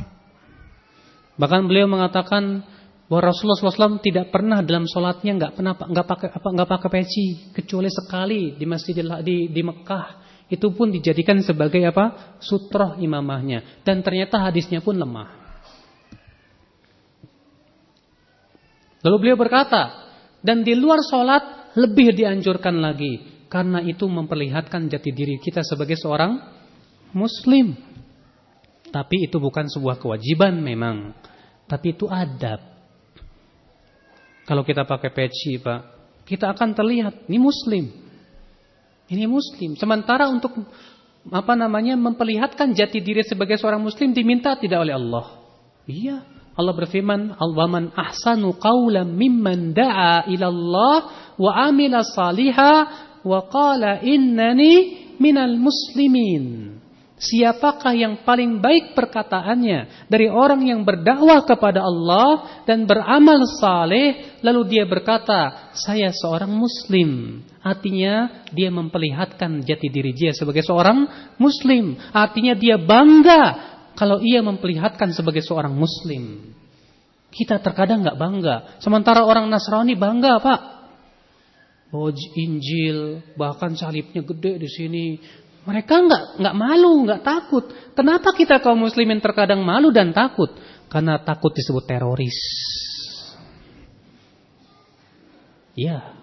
Bahkan beliau mengatakan, bahwa Rasulullah SAW tidak pernah dalam sholatnya nggak pernah nggak pakai apa nggak pakai peci kecuali sekali di masjid di di Mekah itu pun dijadikan sebagai apa sutroh imamahnya dan ternyata hadisnya pun lemah. Lalu beliau berkata dan di luar sholat lebih dianjurkan lagi karena itu memperlihatkan jati diri kita sebagai seorang muslim. Tapi itu bukan sebuah kewajiban memang, tapi itu adab. Kalau kita pakai peci, Pak, kita akan terlihat ini muslim. Ini muslim. Sementara untuk apa namanya memperlihatkan jati diri sebagai seorang muslim diminta tidak oleh Allah. Iya. Allah berfirman, "Alwaman ahsanu qawlan mimman da'a ila Allah wa amila salihah wa qala innani minal muslimin." Siapakah yang paling baik perkataannya dari orang yang berdakwah kepada Allah dan beramal saleh lalu dia berkata, "Saya seorang muslim." Artinya dia memperlihatkan jati diri dia sebagai seorang muslim. Artinya dia bangga kalau ia memperlihatkan sebagai seorang muslim. Kita terkadang nggak bangga, sementara orang Nasrani bangga, Pak. Oh, Injil, bahkan salibnya gede di sini. Mereka nggak nggak malu, nggak takut. Kenapa kita kaum muslimin terkadang malu dan takut? Karena takut disebut teroris. Iya.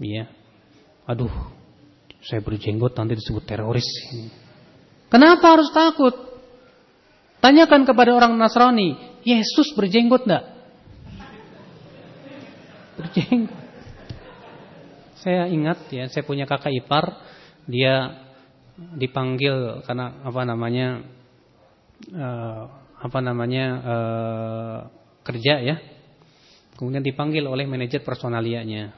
Iya. Aduh, saya berjenggot nanti disebut teroris. Kenapa harus takut? Tanyakan kepada orang Nasrani, Yesus berjenggot enggak? Berjenggot. Saya ingat ya, saya punya kakak ipar dia dipanggil karena apa namanya uh, apa namanya uh, kerja ya kemudian dipanggil oleh manajer personalianya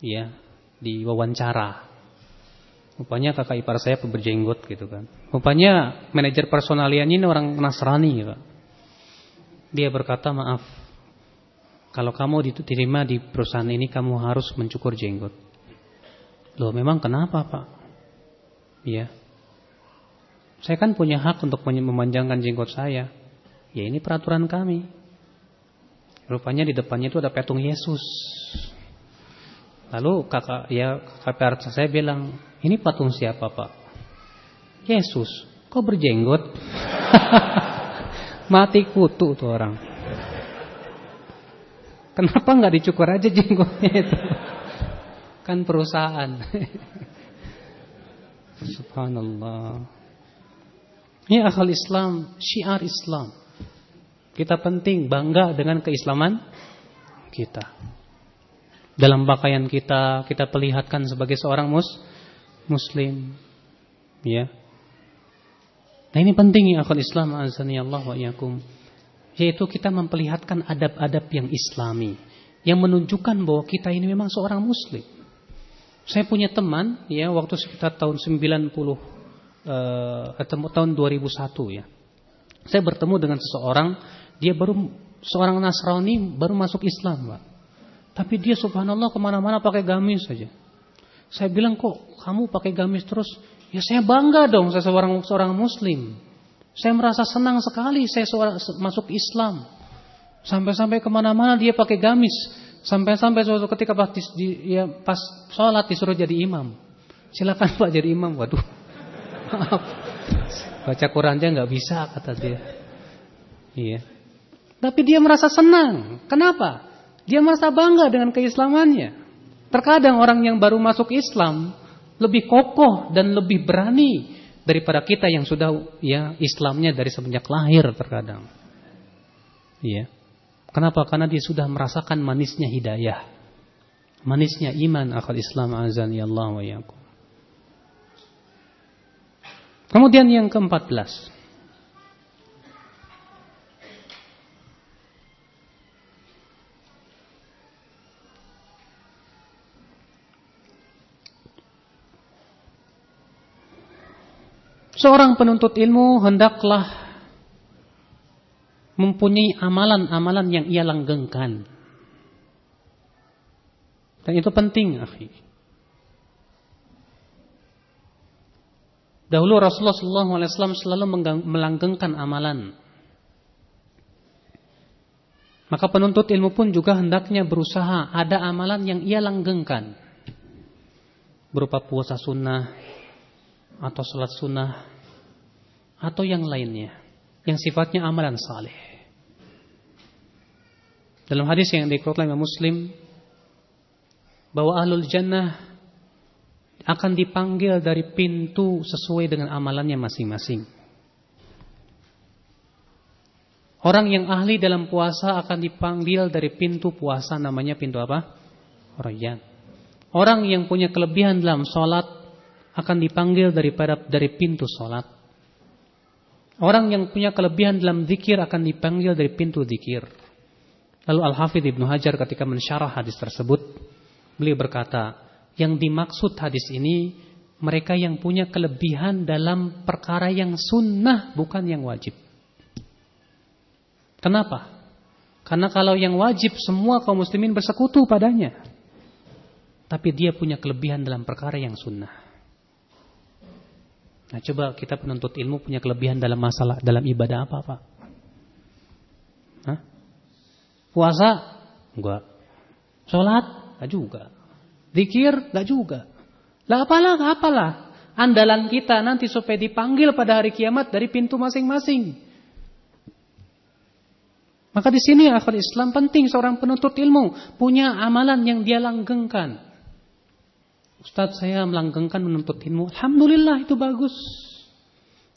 ya di wawancara rupanya kakak ipar saya berjenggot gitu kan rupanya manajer personalianya ini orang Nasrani Pak dia berkata maaf kalau kamu diterima di perusahaan ini kamu harus mencukur jenggot Loh memang kenapa Pak? Ya. Saya kan punya hak untuk memanjangkan jenggot saya. Ya ini peraturan kami. Rupanya di depannya itu ada patung Yesus. Lalu kakak ya kakak saya bilang, ini patung siapa pak? Yesus. Kok berjenggot? Mati kutu tuh orang. Kenapa nggak dicukur aja jenggotnya itu? Kan perusahaan. Subhanallah. Ini akal Islam, syiar Islam. Kita penting bangga dengan keislaman kita. Dalam pakaian kita, kita perlihatkan sebagai seorang mus muslim. Ya. Nah ini penting ya akal Islam azani Allah wa yakum. Yaitu kita memperlihatkan adab-adab yang islami. Yang menunjukkan bahwa kita ini memang seorang muslim. Saya punya teman ya waktu sekitar tahun 90 uh, tahun 2001 ya. Saya bertemu dengan seseorang dia baru seorang Nasrani baru masuk Islam, Pak. Tapi dia subhanallah ke mana-mana pakai gamis saja. Saya bilang kok kamu pakai gamis terus? Ya saya bangga dong saya seorang seorang Muslim. Saya merasa senang sekali saya seorang, masuk Islam. Sampai-sampai ke mana-mana dia pakai gamis. Sampai-sampai suatu ketika pas, di, ya, pas sholat disuruh jadi imam. Silakan Pak jadi imam. Waduh. Baca Quran aja nggak bisa kata dia. Iya. Tapi dia merasa senang. Kenapa? Dia merasa bangga dengan keislamannya. Terkadang orang yang baru masuk Islam lebih kokoh dan lebih berani daripada kita yang sudah ya Islamnya dari semenjak lahir terkadang. Iya. Kenapa? Karena dia sudah merasakan manisnya hidayah. Manisnya iman akal Islam azan ya Allah wa yakum. Kemudian yang ke-14. Seorang penuntut ilmu hendaklah mempunyai amalan-amalan yang ia langgengkan. Dan itu penting, akhi. Dahulu Rasulullah SAW selalu melanggengkan amalan. Maka penuntut ilmu pun juga hendaknya berusaha ada amalan yang ia langgengkan. Berupa puasa sunnah, atau sholat sunnah atau yang lainnya yang sifatnya amalan saleh. Dalam hadis yang dikeluarkan oleh Muslim bahwa ahlul jannah akan dipanggil dari pintu sesuai dengan amalannya masing-masing. Orang yang ahli dalam puasa akan dipanggil dari pintu puasa namanya pintu apa? Rayyan. Orang yang punya kelebihan dalam sholat akan dipanggil daripada dari pintu sholat. Orang yang punya kelebihan dalam zikir akan dipanggil dari pintu zikir. Lalu Al-Hafidh Ibnu Hajar ketika mensyarah hadis tersebut, beliau berkata, yang dimaksud hadis ini mereka yang punya kelebihan dalam perkara yang sunnah bukan yang wajib. Kenapa? Karena kalau yang wajib semua kaum muslimin bersekutu padanya. Tapi dia punya kelebihan dalam perkara yang sunnah. Nah coba kita penuntut ilmu punya kelebihan dalam masalah dalam ibadah apa pak? Hah? Puasa? Enggak. Sholat? Enggak juga. Dikir? Enggak juga. Lah apalah, apalah. Andalan kita nanti supaya dipanggil pada hari kiamat dari pintu masing-masing. Maka di sini akhir Islam penting seorang penuntut ilmu punya amalan yang dia langgengkan. Ustaz saya melanggengkan menuntut ilmu. Alhamdulillah itu bagus.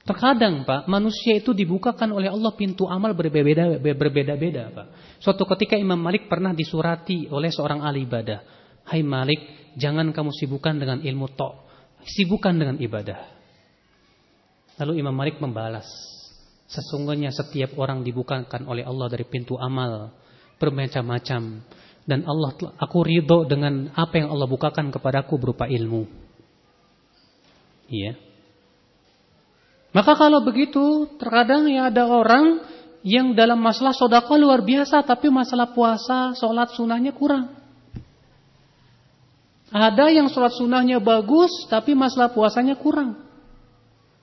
Terkadang Pak, manusia itu dibukakan oleh Allah pintu amal berbeda-beda, berbeda-beda Pak. Suatu ketika Imam Malik pernah disurati oleh seorang ahli ibadah. Hai Malik, jangan kamu sibukkan dengan ilmu tok. Sibukkan dengan ibadah. Lalu Imam Malik membalas. Sesungguhnya setiap orang dibukakan oleh Allah dari pintu amal bermacam-macam dan Allah aku ridho dengan apa yang Allah bukakan kepadaku berupa ilmu. Iya. Maka kalau begitu, terkadang ya ada orang yang dalam masalah sodako luar biasa, tapi masalah puasa, sholat sunnahnya kurang. Ada yang sholat sunnahnya bagus, tapi masalah puasanya kurang.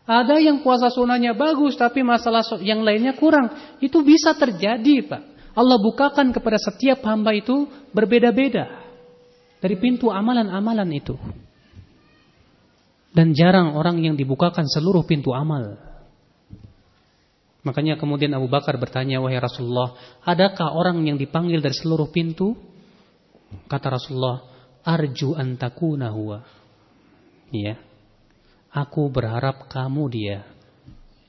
Ada yang puasa sunnahnya bagus, tapi masalah yang lainnya kurang. Itu bisa terjadi, Pak. Allah bukakan kepada setiap hamba itu berbeda-beda dari pintu amalan-amalan itu. Dan jarang orang yang dibukakan seluruh pintu amal. Makanya kemudian Abu Bakar bertanya, wahai Rasulullah, adakah orang yang dipanggil dari seluruh pintu? Kata Rasulullah, arju antakuna huwa. Ya. Aku berharap kamu dia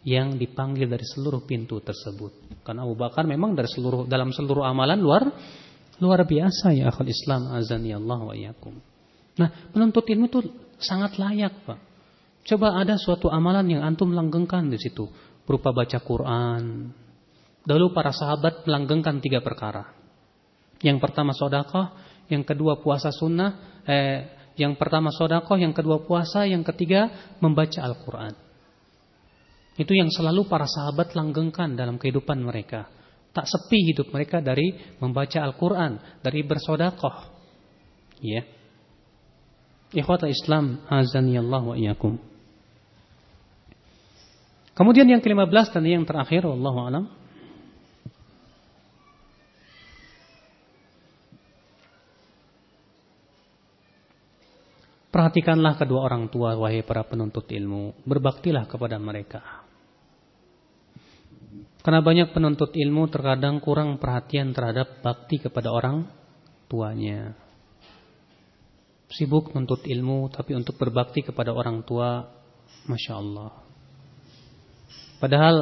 yang dipanggil dari seluruh pintu tersebut. Karena Abu Bakar memang dari seluruh dalam seluruh amalan luar luar biasa ya akhul Islam azani Allah wa iyakum. Nah, menuntut ilmu itu sangat layak, Pak. Coba ada suatu amalan yang antum langgengkan di situ, berupa baca Quran. Dahulu para sahabat melanggengkan tiga perkara. Yang pertama sodakoh, yang kedua puasa sunnah, eh, yang pertama sodakoh, yang kedua puasa, yang ketiga membaca Al-Quran. Itu yang selalu para sahabat langgengkan dalam kehidupan mereka. Tak sepi hidup mereka dari membaca Al-Quran, dari bersodakoh. Ya. Ikhwata Islam, Allah wa iyakum. Kemudian yang ke-15 dan yang terakhir, wallahu alam. Perhatikanlah kedua orang tua wahai para penuntut ilmu, berbaktilah kepada mereka. Karena banyak penuntut ilmu terkadang kurang perhatian terhadap bakti kepada orang tuanya. Sibuk menuntut ilmu tapi untuk berbakti kepada orang tua Masya Allah. Padahal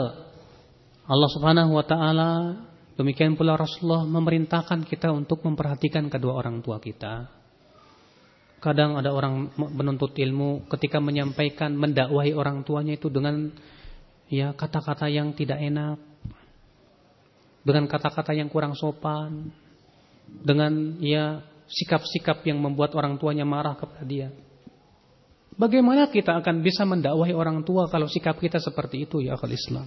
Allah subhanahu wa ta'ala Demikian pula Rasulullah memerintahkan kita untuk memperhatikan kedua orang tua kita. Kadang ada orang menuntut ilmu ketika menyampaikan mendakwahi orang tuanya itu dengan ya kata-kata yang tidak enak, dengan kata-kata yang kurang sopan, dengan ya sikap-sikap yang membuat orang tuanya marah kepada dia. Bagaimana kita akan bisa mendakwahi orang tua kalau sikap kita seperti itu ya akal Islam?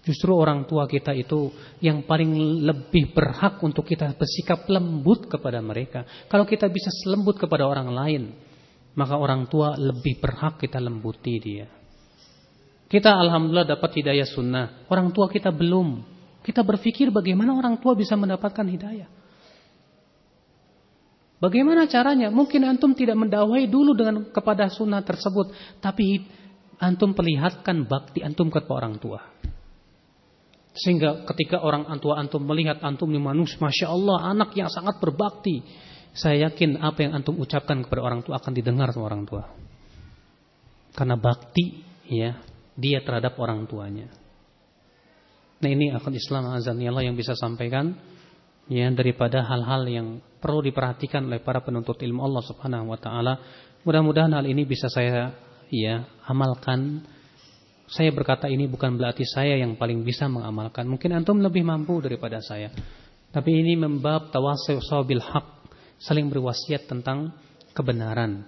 Justru orang tua kita itu yang paling lebih berhak untuk kita bersikap lembut kepada mereka. Kalau kita bisa lembut kepada orang lain, maka orang tua lebih berhak kita lembuti dia. Kita alhamdulillah dapat hidayah sunnah. Orang tua kita belum. Kita berpikir bagaimana orang tua bisa mendapatkan hidayah. Bagaimana caranya? Mungkin antum tidak mendakwai dulu dengan kepada sunnah tersebut, tapi antum perlihatkan bakti antum kepada orang tua. Sehingga ketika orang tua antum melihat antum ini manusia, masya Allah, anak yang sangat berbakti, saya yakin apa yang antum ucapkan kepada orang tua akan didengar sama orang tua. Karena bakti, ya, dia terhadap orang tuanya. Nah ini akun Islam azan Allah yang bisa sampaikan ya daripada hal-hal yang perlu diperhatikan oleh para penuntut ilmu Allah Subhanahu wa taala. Mudah-mudahan hal ini bisa saya ya amalkan. Saya berkata ini bukan berarti saya yang paling bisa mengamalkan. Mungkin antum lebih mampu daripada saya. Tapi ini membab tawassul bil haq, saling berwasiat tentang kebenaran.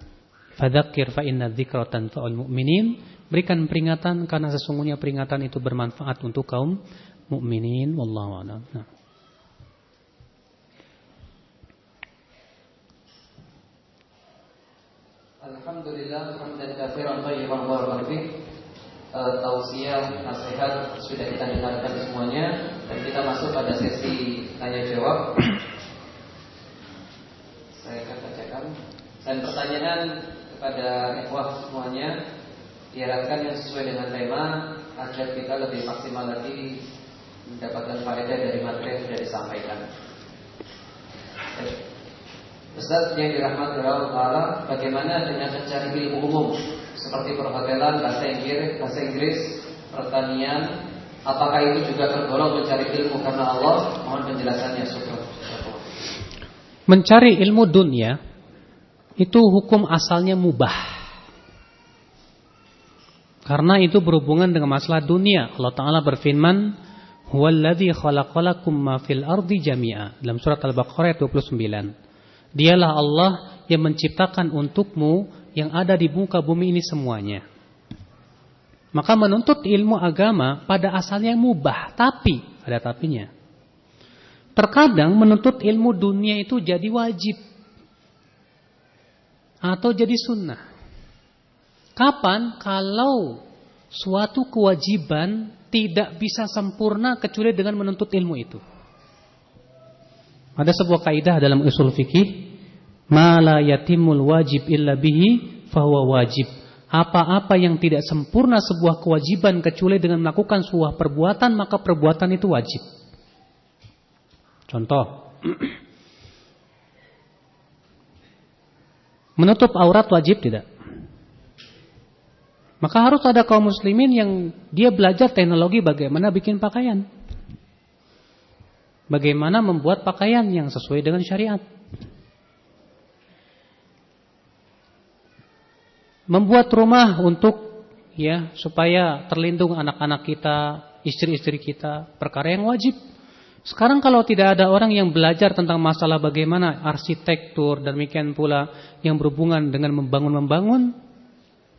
Fadzakir fa inna dzikra tanfa'ul mu'minin. Berikan peringatan karena sesungguhnya peringatan itu bermanfaat untuk kaum mukminin wallahu a'lam. Nah.
Alhamdulillah hamdan katsiran thayyiban barakallahu fik. Uh, tausiah nasihat sudah kita dengarkan semuanya dan kita masuk pada sesi tanya jawab. Saya akan bacakan dan pertanyaan kepada ikhwah semuanya diharapkan yang sesuai dengan tema agar kita lebih maksimal lagi mendapatkan faedah dari materi yang sudah disampaikan. Ustaz yang dirahmati Allah Taala, bagaimana dengan mencari ilmu umum seperti perhotelan, bahasa Inggris, bahasa Inggris, pertanian, apakah itu juga tergolong mencari ilmu karena Allah? Mohon penjelasannya, syukur.
Mencari ilmu dunia itu hukum asalnya mubah. Karena itu berhubungan dengan masalah dunia. Allah Taala berfirman, "Huwallazi khalaqalakum ma fil ardi jami'a." Dalam surat Al-Baqarah 29. Dialah Allah yang menciptakan untukmu yang ada di muka bumi ini semuanya. Maka menuntut ilmu agama pada asalnya mubah, tapi ada tapinya. Terkadang menuntut ilmu dunia itu jadi wajib atau jadi sunnah. Kapan? Kalau suatu kewajiban tidak bisa sempurna kecuali dengan menuntut ilmu itu. Ada sebuah kaidah dalam usul fikih, "Ma la yatimul wajib illa bihi fahuwa wajib." Apa-apa yang tidak sempurna sebuah kewajiban kecuali dengan melakukan sebuah perbuatan, maka perbuatan itu wajib. Contoh, menutup aurat wajib tidak? Maka harus ada kaum muslimin yang dia belajar teknologi bagaimana bikin pakaian. Bagaimana membuat pakaian yang sesuai dengan syariat. Membuat rumah untuk ya supaya terlindung anak-anak kita, istri-istri kita, perkara yang wajib. Sekarang kalau tidak ada orang yang belajar tentang masalah bagaimana arsitektur dan demikian pula yang berhubungan dengan membangun-membangun,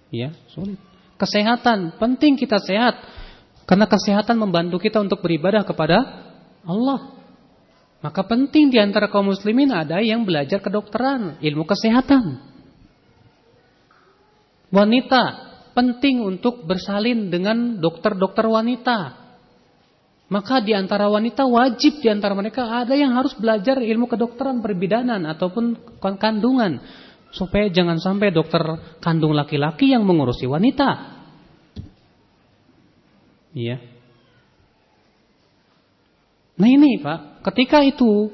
ya sulit. Kesehatan, penting kita sehat. Karena kesehatan membantu kita untuk beribadah kepada Allah. Maka penting di antara kaum muslimin ada yang belajar kedokteran, ilmu kesehatan. Wanita penting untuk bersalin dengan dokter-dokter wanita. Maka di antara wanita wajib di antara mereka ada yang harus belajar ilmu kedokteran perbidanan ataupun kandungan supaya jangan sampai dokter kandung laki-laki yang mengurusi wanita. Iya. Nah ini Pak, ketika itu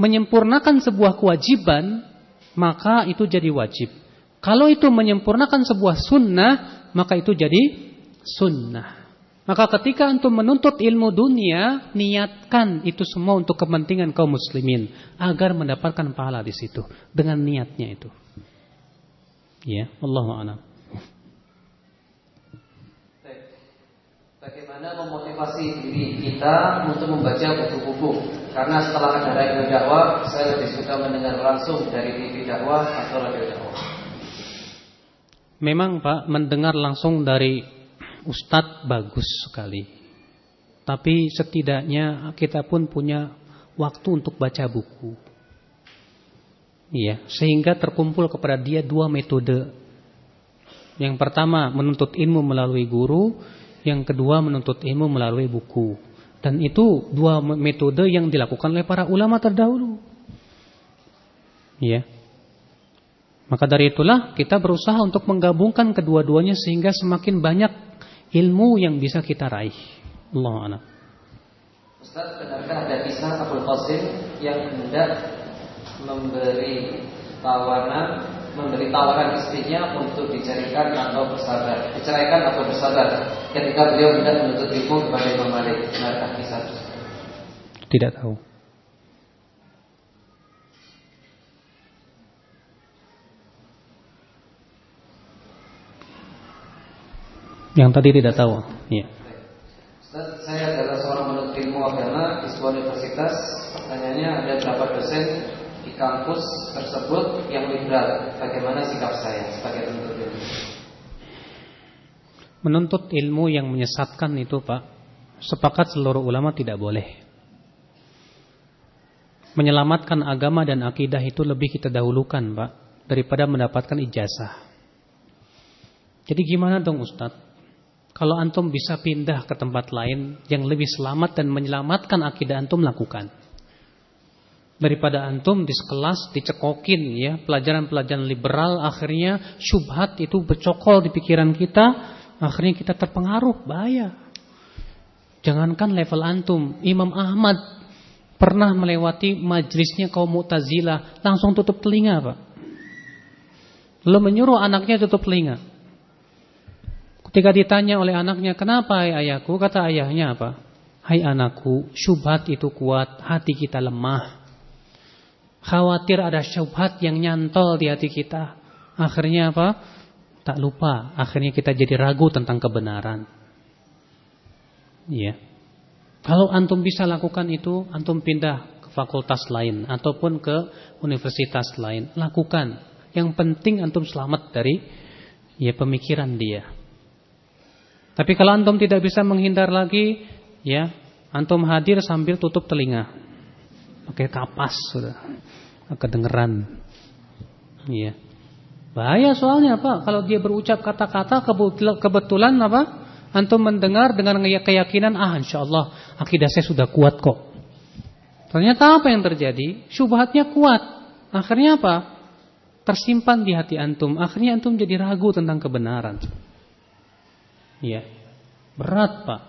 menyempurnakan sebuah kewajiban, maka itu jadi wajib. Kalau itu menyempurnakan sebuah sunnah, maka itu jadi sunnah. Maka ketika untuk menuntut ilmu dunia, niatkan itu semua untuk kepentingan kaum muslimin agar mendapatkan pahala di situ dengan niatnya itu. Ya, Allah a'lam.
Bagaimana memotivasi diri kita untuk membaca buku-buku? Karena setelah ada radio dakwah, saya lebih suka mendengar langsung dari TV dakwah atau radio dakwah.
Memang Pak, mendengar langsung dari ustadz bagus sekali. Tapi setidaknya kita pun punya waktu untuk baca buku. Iya, sehingga terkumpul kepada dia dua metode. Yang pertama menuntut ilmu melalui guru, yang kedua menuntut ilmu melalui buku. Dan itu dua metode yang dilakukan oleh para ulama terdahulu. Iya. Maka dari itulah kita berusaha untuk menggabungkan kedua-duanya sehingga semakin banyak ilmu yang bisa kita raih. Allah.
Ustaz, benarkah ada kisah Abdul Qasim yang hendak memberi tawaran memberi tawaran istrinya untuk dicarikan atau bersabar, diceraikan atau bersabar ketika beliau tidak menuntut ilmu kepada Imam Malik. Benarkah kisah
Tidak tahu. Yang tadi tidak tahu. Iya.
saya adalah seorang menuntut ilmu agama di sebuah universitas. Pertanyaannya ada berapa dosen kampus tersebut yang liberal. Bagaimana sikap saya sebagai penuntut ilmu?
Menuntut ilmu yang menyesatkan itu Pak Sepakat seluruh ulama tidak boleh Menyelamatkan agama dan akidah itu lebih kita dahulukan Pak Daripada mendapatkan ijazah Jadi gimana dong Ustadz Kalau antum bisa pindah ke tempat lain Yang lebih selamat dan menyelamatkan akidah antum lakukan daripada antum di sekelas dicekokin ya. Pelajaran-pelajaran liberal akhirnya syubhat itu bercokol di pikiran kita. Akhirnya kita terpengaruh bahaya. Jangankan level antum Imam Ahmad pernah melewati majlisnya kaum Mu'tazilah. Langsung tutup telinga Pak. Lalu menyuruh anaknya tutup telinga. Ketika ditanya oleh anaknya kenapa ayahku? Kata ayahnya apa? Hai anakku syubhat itu kuat hati kita lemah Khawatir ada syubhat yang nyantol di hati kita. Akhirnya apa? Tak lupa. Akhirnya kita jadi ragu tentang kebenaran. Iya. Kalau antum bisa lakukan itu, antum pindah ke fakultas lain ataupun ke universitas lain, lakukan. Yang penting antum selamat dari ya pemikiran dia. Tapi kalau antum tidak bisa menghindar lagi, ya, antum hadir sambil tutup telinga pakai kapas sudah kedengeran. Iya. Bahaya soalnya apa? Kalau dia berucap kata-kata kebetulan apa? Antum mendengar dengan keyakinan ah insya Allah akidah saya sudah kuat kok. Ternyata apa yang terjadi? Syubhatnya kuat. Akhirnya apa? Tersimpan di hati antum. Akhirnya antum jadi ragu tentang kebenaran. Iya. Berat, Pak.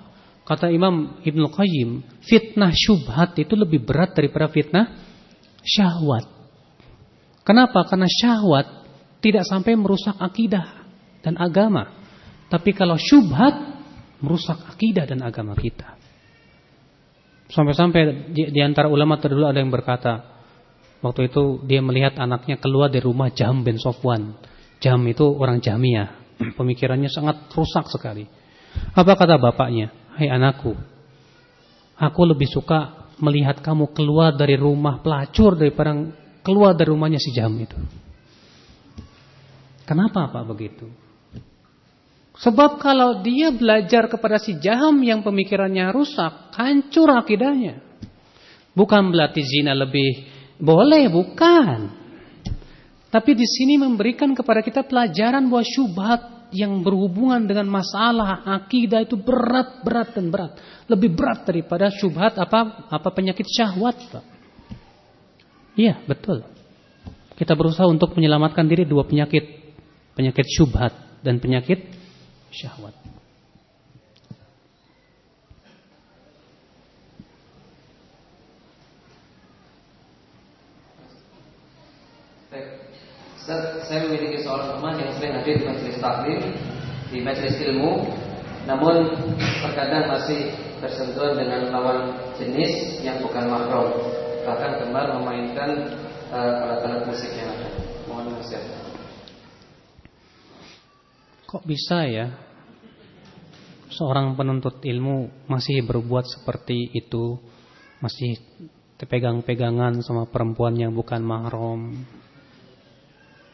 Kata Imam Ibnu Qayyim, fitnah syubhat itu lebih berat daripada fitnah syahwat. Kenapa? Karena syahwat tidak sampai merusak akidah dan agama. Tapi kalau syubhat merusak akidah dan agama kita. Sampai-sampai di, antara ulama terdulu ada yang berkata, waktu itu dia melihat anaknya keluar dari rumah Jam bin Sofwan. Jam itu orang Jamiyah, pemikirannya sangat rusak sekali. Apa kata bapaknya? Hai anakku, aku lebih suka melihat kamu keluar dari rumah pelacur daripada keluar dari rumahnya si Jam itu. Kenapa Pak begitu? Sebab kalau dia belajar kepada si jaham yang pemikirannya rusak, hancur akidahnya. Bukan berarti zina lebih boleh, bukan. Tapi di sini memberikan kepada kita pelajaran bahwa syubhat yang berhubungan dengan masalah akidah itu berat, berat dan berat. Lebih berat daripada syubhat apa apa penyakit syahwat, Pak. Iya, betul. Kita berusaha untuk menyelamatkan diri dua penyakit, penyakit syubhat dan penyakit syahwat.
Saya memiliki seorang teman yang sering hadir di majelis taklim, di majelis ilmu, namun terkadang masih bersentuhan dengan lawan jenis yang bukan mahram, bahkan gemar memainkan uh, alat-alat musik yang ada. Mohon nasihat.
Kok bisa ya seorang penuntut ilmu masih berbuat seperti itu, masih pegang-pegangan sama perempuan yang bukan mahram?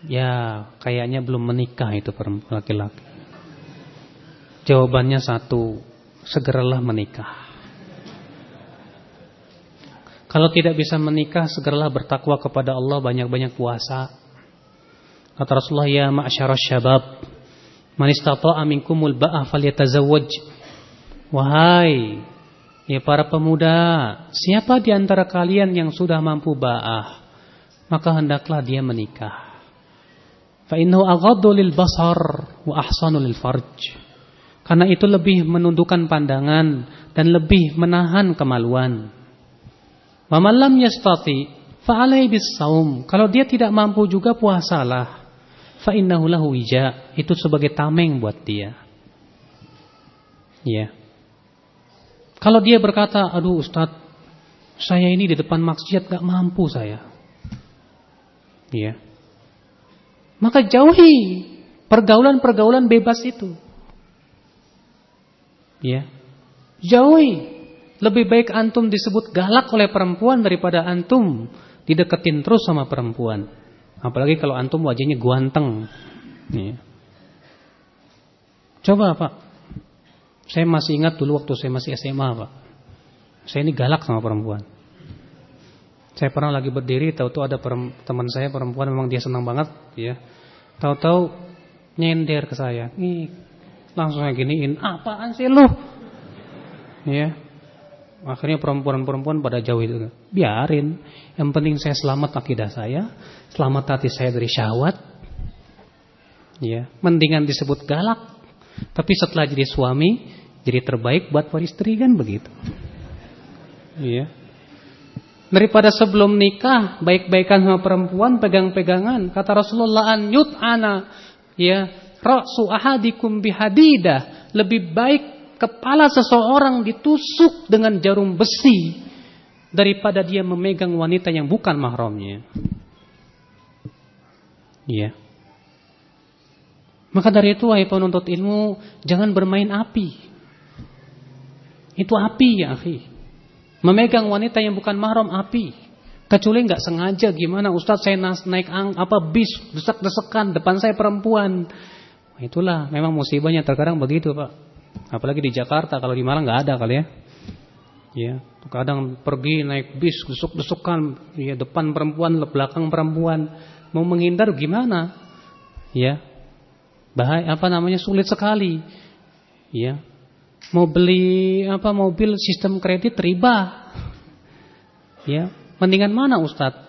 Ya, kayaknya belum menikah itu laki-laki. Jawabannya satu, segeralah menikah. Kalau tidak bisa menikah, segeralah bertakwa kepada Allah, banyak-banyak puasa. Kata Rasulullah, ya ma'asyarah syabab, Man istata'a minkumul ba'ah falyatazawwaj. Wahai ya para pemuda, siapa di antara kalian yang sudah mampu ba'ah, maka hendaklah dia menikah. Fa innahu aghaddu lil basar wa ahsanu lil farj. Karena itu lebih menundukkan pandangan dan lebih menahan kemaluan. Wa man yastati fa alaihi saum. Kalau dia tidak mampu juga puasalah fa innahu lahu wija itu sebagai tameng buat dia. Ya. Kalau dia berkata, "Aduh Ustaz, saya ini di depan maksiat gak mampu saya." Ya. Maka jauhi pergaulan-pergaulan bebas itu. Ya. Jauhi. Lebih baik antum disebut galak oleh perempuan daripada antum dideketin terus sama perempuan. Apalagi kalau antum wajahnya guanteng. Nih. Coba Pak. Saya masih ingat dulu waktu saya masih SMA Pak. Saya ini galak sama perempuan. Saya pernah lagi berdiri, tahu-tahu ada teman saya perempuan memang dia senang banget, ya. Tahu-tahu nyender ke saya. Nih, langsung kayak giniin, apaan sih lu? Ya. Akhirnya perempuan-perempuan pada jauh itu. Biarin. Yang penting saya selamat akidah saya. Selamat hati saya dari syahwat. Ya, mendingan disebut galak. Tapi setelah jadi suami, jadi terbaik buat istri kan begitu. Iya. Daripada sebelum nikah baik-baikan sama perempuan, pegang-pegangan. Kata Rasulullah an ana ya, ra'su ahadikum bihadidah. Lebih baik kepala seseorang ditusuk dengan jarum besi daripada dia memegang wanita yang bukan mahramnya. Iya. Maka dari itu wahai penuntut ilmu, jangan bermain api. Itu api ya, akhi. Memegang wanita yang bukan mahram api. Kecuali nggak sengaja gimana Ustadz saya naik ang, apa bis desak-desakan depan saya perempuan. Itulah memang musibahnya terkadang begitu, Pak. Apalagi di Jakarta, kalau di Malang nggak ada kali ya. Ya, kadang pergi naik bis desuk-desukan, ya depan perempuan, belakang perempuan, mau menghindar gimana? Ya. Bahaya apa namanya sulit sekali. Ya. Mau beli apa mobil sistem kredit riba. Ya, mendingan mana Ustadz?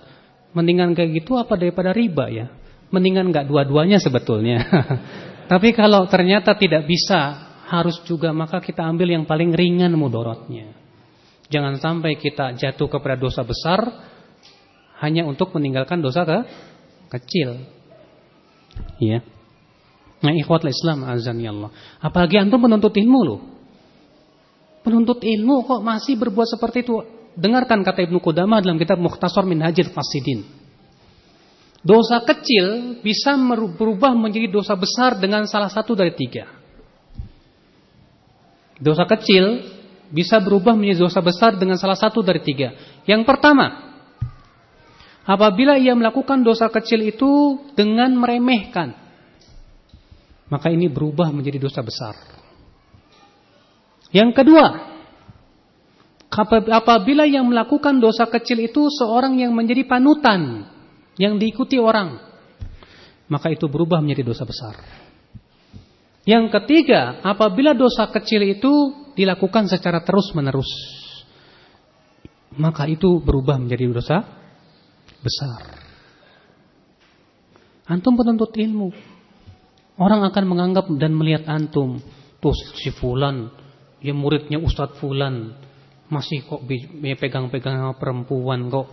Mendingan kayak gitu apa daripada riba ya? Mendingan nggak dua-duanya sebetulnya. Tapi kalau ternyata tidak bisa, harus juga maka kita ambil yang paling ringan mudorotnya. Jangan sampai kita jatuh kepada dosa besar hanya untuk meninggalkan dosa ke kecil. Ya. Nah, ikhwatul Islam azan ya. Apalagi antum menuntut ilmu loh. Penuntut ilmu kok masih berbuat seperti itu? Dengarkan kata Ibnu Qudamah dalam kitab Mukhtasar Minhajil Fasidin. Dosa kecil bisa berubah menjadi dosa besar dengan salah satu dari tiga. Dosa kecil bisa berubah menjadi dosa besar dengan salah satu dari tiga. Yang pertama, apabila ia melakukan dosa kecil itu dengan meremehkan, maka ini berubah menjadi dosa besar. Yang kedua, Apabila yang melakukan dosa kecil itu seorang yang menjadi panutan, yang diikuti orang, maka itu berubah menjadi dosa besar. Yang ketiga, apabila dosa kecil itu dilakukan secara terus-menerus, maka itu berubah menjadi dosa besar. Antum penuntut ilmu. Orang akan menganggap dan melihat antum, tuh si fulan, ya muridnya Ustadz fulan, masih kok pegang-pegang perempuan kok.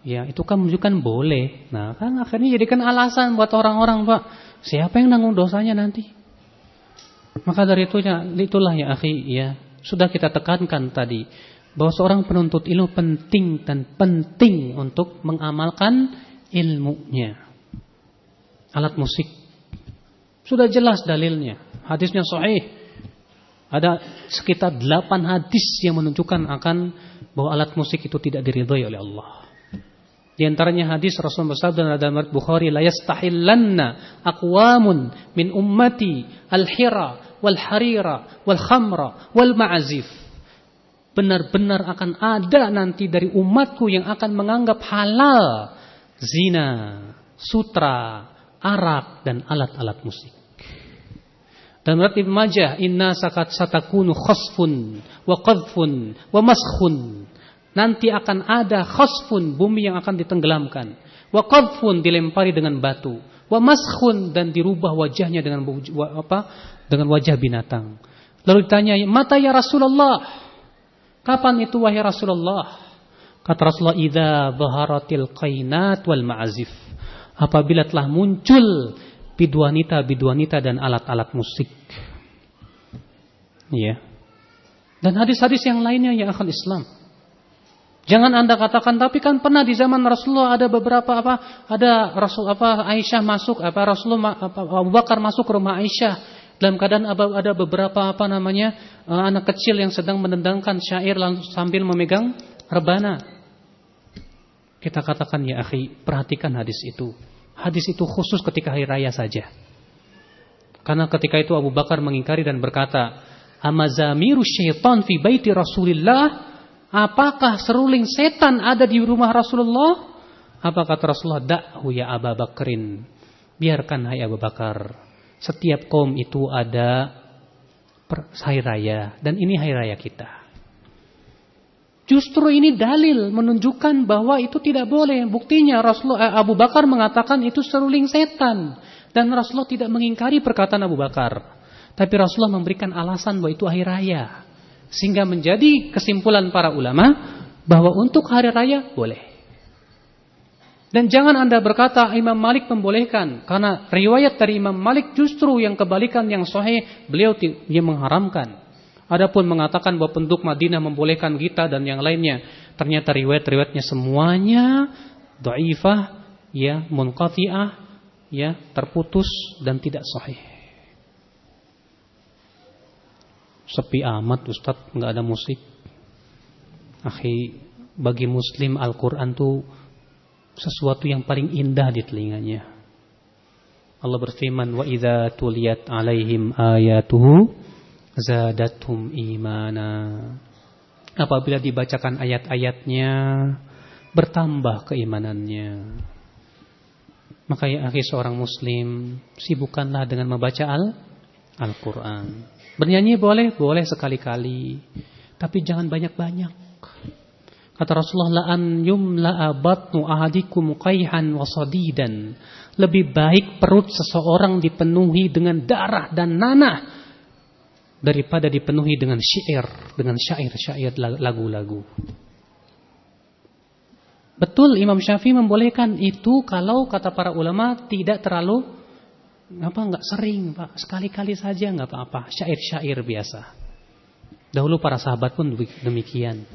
Ya itu kan menunjukkan boleh. Nah kan akhirnya jadikan alasan buat orang-orang pak. Siapa yang nanggung dosanya nanti? Maka dari itu ya itulah ya akhi ya. Sudah kita tekankan tadi bahwa seorang penuntut ilmu penting dan penting untuk mengamalkan ilmunya. Alat musik. Sudah jelas dalilnya. Hadisnya sahih ada sekitar delapan hadis yang menunjukkan akan bahwa alat musik itu tidak diridhoi oleh Allah. Di antaranya hadis Rasulullah SAW dalam Bukhari, la yastahillanna aqwamun min ummati al-hira wal harira wal khamra wal ma'azif. Benar-benar akan ada nanti dari umatku yang akan menganggap halal zina, sutra, arak dan alat-alat musik. Dan menurut Ibn Majah, inna sakat satakunu khasfun wa qadfun wa maskhun. Nanti akan ada khasfun, bumi yang akan ditenggelamkan. Wa qadfun dilempari dengan batu. Wa maskhun dan dirubah wajahnya dengan apa? Dengan wajah binatang. Lalu ditanya, "Mata ya Rasulullah?" Kapan itu wahai Rasulullah? Kata Rasulullah, "Idza dhaharatil qainat wal ma'azif." Apabila telah muncul biduanita-biduanita dan alat-alat musik. Ya. Dan hadis-hadis yang lainnya yang akan Islam. Jangan Anda katakan tapi kan pernah di zaman Rasulullah ada beberapa apa ada Rasul apa Aisyah masuk apa Rasulullah apa, Abu Bakar masuk ke rumah Aisyah dalam keadaan ada beberapa apa namanya eh, anak kecil yang sedang menendangkan syair sambil memegang rebana. Kita katakan ya akhi, perhatikan hadis itu. Hadis itu khusus ketika hari raya saja. Karena ketika itu Abu Bakar mengingkari dan berkata, "Amazamiru syaitan fi baiti Rasulillah?" Apakah seruling setan ada di rumah Rasulullah? Apa kata Rasulullah? Da'hu ya Abu Bakrin. Biarkan hai Abu Bakar. Setiap kaum itu ada hari raya dan ini hari raya kita. Justru ini dalil menunjukkan bahwa itu tidak boleh. Buktinya Rasulullah eh, Abu Bakar mengatakan itu seruling setan dan Rasulullah tidak mengingkari perkataan Abu Bakar. Tapi Rasulullah memberikan alasan bahwa itu hari raya. Sehingga menjadi kesimpulan para ulama bahwa untuk hari raya boleh. Dan jangan Anda berkata Imam Malik membolehkan karena riwayat dari Imam Malik justru yang kebalikan yang sahih beliau dia mengharamkan. Adapun mengatakan bahwa penduduk Madinah membolehkan kita dan yang lainnya, ternyata riwayat-riwayatnya semuanya dhaifah, ya, munqati'ah, ya, terputus dan tidak sahih. Sepi amat Ustaz, nggak ada musik. Akhi, bagi muslim Al-Qur'an tuh sesuatu yang paling indah di telinganya. Allah berfirman, "Wa idza tuliyat 'alaihim ayatuhu zadatum imana. Apabila dibacakan ayat-ayatnya, bertambah keimanannya. Maka ya akhir seorang muslim, sibukkanlah dengan membaca Al Al-Quran. Bernyanyi boleh, boleh sekali-kali. Tapi jangan banyak-banyak. Kata Rasulullah, la an yumla'a batnu ahadikum qayhan wa sadidan. Lebih baik perut seseorang dipenuhi dengan darah dan nanah daripada dipenuhi dengan syair, dengan syair-syair lagu-lagu. Betul Imam Syafi'i membolehkan itu kalau kata para ulama tidak terlalu apa enggak sering, Pak. Sekali-kali saja enggak apa-apa, syair-syair biasa. Dahulu para sahabat pun demikian.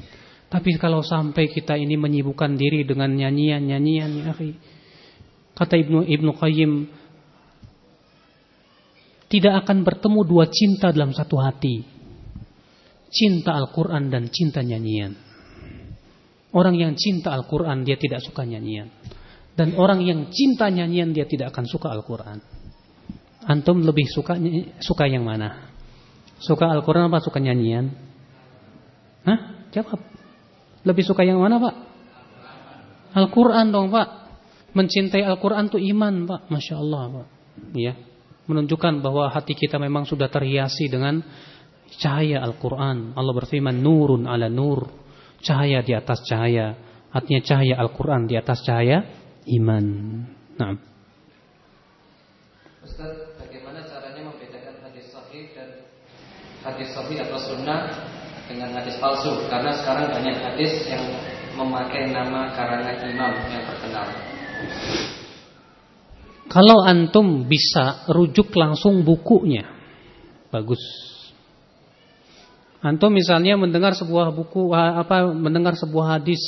Tapi kalau sampai kita ini menyibukkan diri dengan nyanyian-nyanyian ya Kata Ibnu Ibnu Qayyim tidak akan bertemu dua cinta dalam satu hati. Cinta Al-Qur'an dan cinta nyanyian. Orang yang cinta Al-Qur'an dia tidak suka nyanyian. Dan orang yang cinta nyanyian dia tidak akan suka Al-Qur'an. Antum lebih suka suka yang mana? Suka Al-Qur'an apa suka nyanyian? Hah? Jawab. Lebih suka yang mana Pak? Al-Quran dong Pak. Mencintai Al-Quran itu iman Pak. Masya Allah Pak. Ya. Menunjukkan bahwa hati kita memang sudah terhiasi dengan cahaya Al-Quran. Allah berfirman nurun ala nur. Cahaya di atas cahaya. Artinya cahaya Al-Quran di atas cahaya iman. Nah.
Ustaz, bagaimana caranya membedakan hadis sahih dan hadis sahih atau sunnah dengan hadis palsu karena sekarang banyak hadis yang memakai nama karangan imam yang terkenal.
Kalau antum bisa rujuk langsung bukunya, bagus. Antum misalnya mendengar sebuah buku apa mendengar sebuah hadis,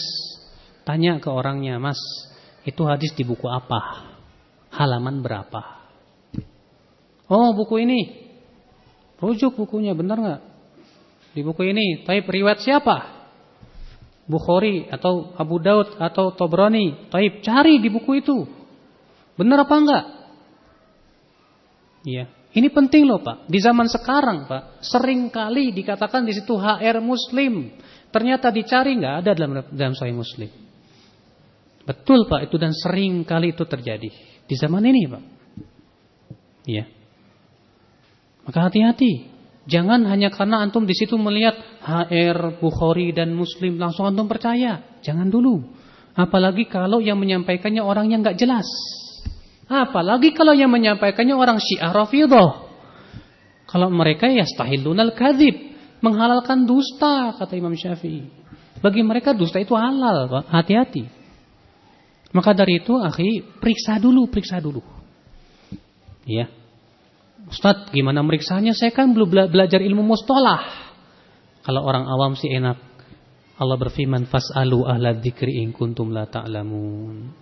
tanya ke orangnya, "Mas, itu hadis di buku apa? Halaman berapa?" Oh, buku ini. Rujuk bukunya, benar nggak? di buku ini. Taib riwayat siapa? Bukhari atau Abu Daud atau Tobrani. Taib cari di buku itu. Benar apa enggak? Iya. Ini penting loh Pak. Di zaman sekarang Pak, sering kali dikatakan di situ HR Muslim. Ternyata dicari enggak ada dalam dalam Sahih Muslim. Betul Pak, itu dan sering kali itu terjadi di zaman ini Pak. Iya. Maka hati-hati. Jangan hanya karena antum di situ melihat HR, Bukhari dan Muslim langsung antum percaya. Jangan dulu. Apalagi kalau yang menyampaikannya orang yang nggak jelas. Apalagi kalau yang menyampaikannya orang Syiah Rafidhah. Kalau mereka ya stahilunal kadzib, menghalalkan dusta kata Imam Syafi'i. Bagi mereka dusta itu halal. Hati-hati. Maka dari itu, akhi, periksa dulu, periksa dulu. Ya. Ustaz, gimana meriksanya? Saya kan belum belajar ilmu mustalah. Kalau orang awam sih enak. Allah berfirman, "Fas'alu ahla dzikri in kuntum la ta'lamun."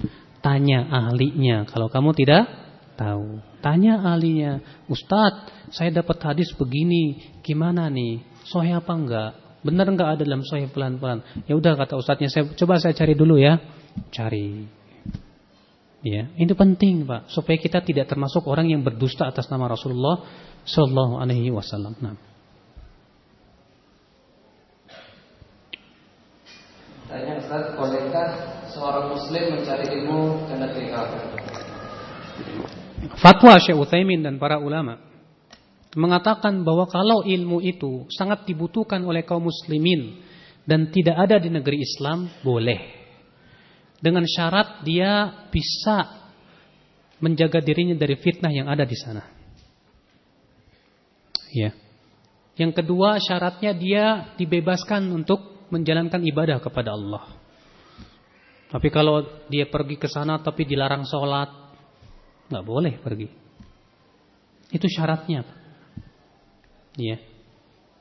Tanya ahlinya kalau kamu tidak tahu. Tanya ahlinya, "Ustaz, saya dapat hadis begini, gimana nih? Sahih apa enggak? Benar enggak ada dalam sahih pelan-pelan?" Ya udah kata ustaznya, "Saya coba saya cari dulu ya." Cari. Ya, ini penting Pak, supaya kita tidak termasuk orang yang berdusta atas nama Rasulullah Shallallahu Alaihi Wasallam. Nah.
Tanya Ustaz, bolehkah seorang Muslim mencari ilmu
Fatwa Syekh Utsaimin dan para ulama mengatakan bahwa kalau ilmu itu sangat dibutuhkan oleh kaum muslimin dan tidak ada di negeri Islam, boleh dengan syarat dia bisa menjaga dirinya dari fitnah yang ada di sana. Ya. Yang kedua syaratnya dia dibebaskan untuk menjalankan ibadah kepada Allah. Tapi kalau dia pergi ke sana tapi dilarang sholat, nggak boleh pergi. Itu syaratnya. Ya.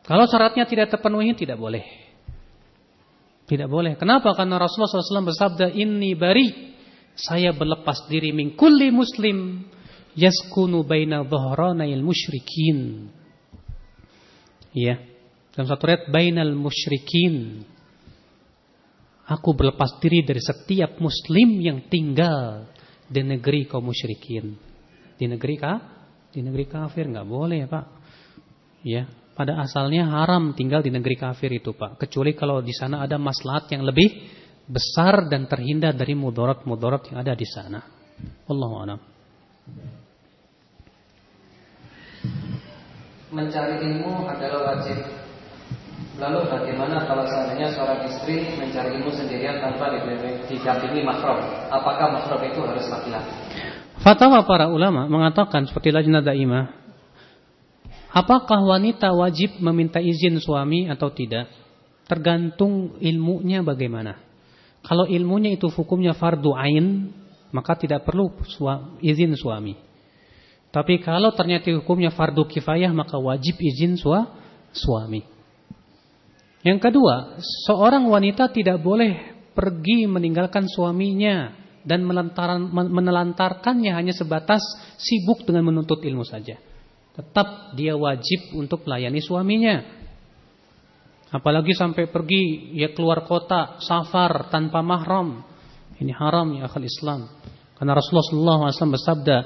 Kalau syaratnya tidak terpenuhi tidak boleh. Tidak boleh. Kenapa? Karena Rasulullah SAW bersabda, Inni bari. Saya berlepas diri min kulli muslim. Yaskunu baina dhahranail musyrikin. Ya. Dalam satu ayat, bainal musyrikin. Aku berlepas diri dari setiap muslim yang tinggal di negeri kaum musyrikin. Di negeri kah? Di negeri kafir nggak boleh, Pak. Ya, pada asalnya haram tinggal di negeri kafir itu Pak. Kecuali kalau di sana ada maslahat yang lebih besar dan terhindar dari mudarat-mudarat yang ada di sana. Wallahu a'lam.
Mencari ilmu adalah wajib Lalu bagaimana kalau seandainya seorang istri mencari ilmu sendirian tanpa didampingi mahram? Apakah mahram itu harus laki-laki?
Fatwa para ulama mengatakan seperti lajnah daimah, apakah wanita wajib meminta izin suami atau tidak? Tergantung ilmunya bagaimana. Kalau ilmunya itu hukumnya fardu ain, maka tidak perlu izin suami. Tapi kalau ternyata hukumnya fardu kifayah, maka wajib izin suami. Yang kedua, seorang wanita tidak boleh pergi meninggalkan suaminya dan menelantarkannya hanya sebatas sibuk dengan menuntut ilmu saja. Tetap dia wajib untuk melayani suaminya. Apalagi sampai pergi ya keluar kota, safar tanpa mahram. Ini haram ya akal Islam. Karena Rasulullah SAW bersabda,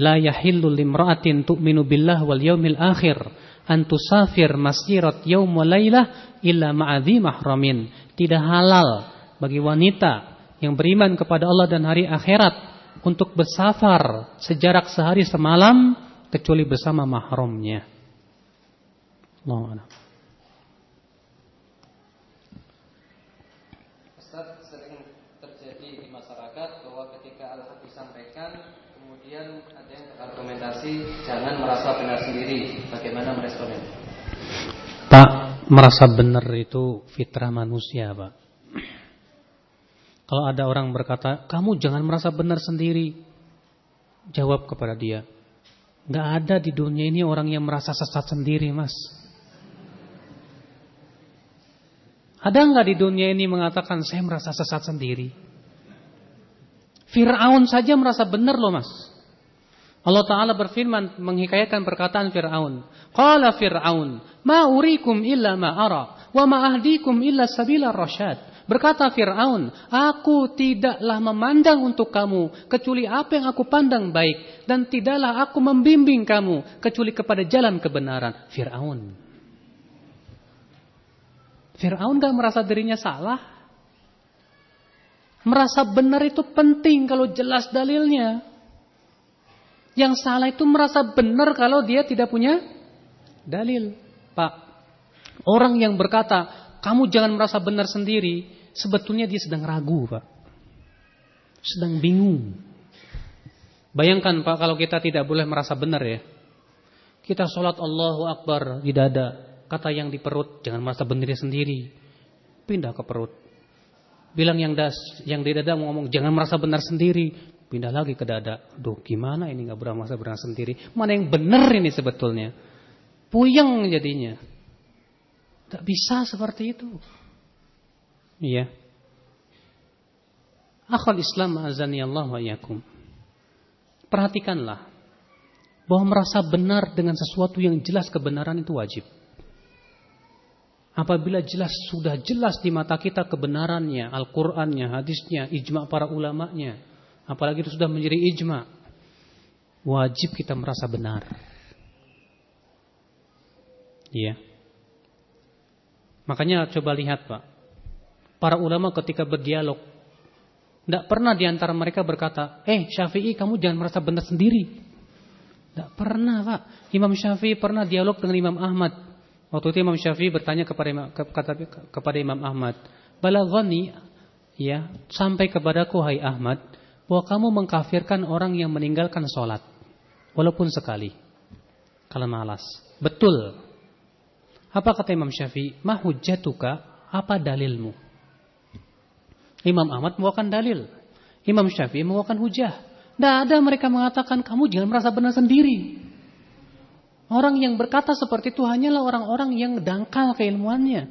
"La yahillu limra'atin tu'minu billah wal yaumil akhir." Antusafir masyirat yaum wa lailah illa ma'adhi mahramin. Tidak halal bagi wanita yang beriman kepada Allah dan hari akhirat untuk bersafar sejarak sehari semalam kecuali bersama mahramnya. Allah
Ustaz sering terjadi di masyarakat bahwa ketika al-haq disampaikan kemudian ada yang berargumentasi jangan merasa benar sendiri.
Pak, merasa benar itu fitrah manusia, Pak. Kalau ada orang berkata, kamu jangan merasa benar sendiri. Jawab kepada dia, Gak ada di dunia ini orang yang merasa sesat sendiri, mas. Ada nggak di dunia ini mengatakan saya merasa sesat sendiri? Fir'aun saja merasa benar loh mas. Allah Ta'ala berfirman menghikayatkan perkataan Fir'aun. Qala Fir'aun, ma urikum illa ma ara, wa ma ahdikum illa sabila rasyad. Berkata Fir'aun, aku tidaklah memandang untuk kamu, kecuali apa yang aku pandang baik. Dan tidaklah aku membimbing kamu, kecuali kepada jalan kebenaran. Fir'aun. Fir'aun gak merasa dirinya salah. Merasa benar itu penting kalau jelas dalilnya. Yang salah itu merasa benar kalau dia tidak punya dalil. Pak, orang yang berkata, kamu jangan merasa benar sendiri, sebetulnya dia sedang ragu, Pak. Sedang bingung. Bayangkan Pak, kalau kita tidak boleh merasa benar ya. Kita sholat Allahu Akbar di dada. Kata yang di perut, jangan merasa benar sendiri. Pindah ke perut. Bilang yang das, yang di dada mau ngomong, jangan merasa benar sendiri pindah lagi ke dada. Duh, gimana ini nggak beramasa benar sendiri? Mana yang benar ini sebetulnya? Puyeng jadinya. Tak bisa seperti itu. Iya. Akhul Islam azani Allah wa yakum. Perhatikanlah bahwa merasa benar dengan sesuatu yang jelas kebenaran itu wajib. Apabila jelas sudah jelas di mata kita kebenarannya, Al-Qur'annya, hadisnya, ijma para ulamanya, apalagi itu sudah menjadi ijma, wajib kita merasa benar. Iya. Makanya coba lihat Pak, para ulama ketika berdialog, tidak pernah di antara mereka berkata, eh Syafi'i kamu jangan merasa benar sendiri. Tidak pernah Pak. Imam Syafi'i pernah dialog dengan Imam Ahmad. Waktu itu Imam Syafi'i bertanya kepada kepada Imam Ahmad, Balaghani ya sampai kepadaku hai Ahmad bahwa kamu mengkafirkan orang yang meninggalkan sholat. Walaupun sekali. Kalau malas. Betul. Apa kata Imam Syafi'i? Mahujatuka, apa dalilmu? Imam Ahmad membawakan dalil. Imam Syafi'i membawakan hujah. Tidak ada mereka mengatakan kamu jangan merasa benar sendiri. Orang yang berkata seperti itu hanyalah orang-orang yang dangkal keilmuannya.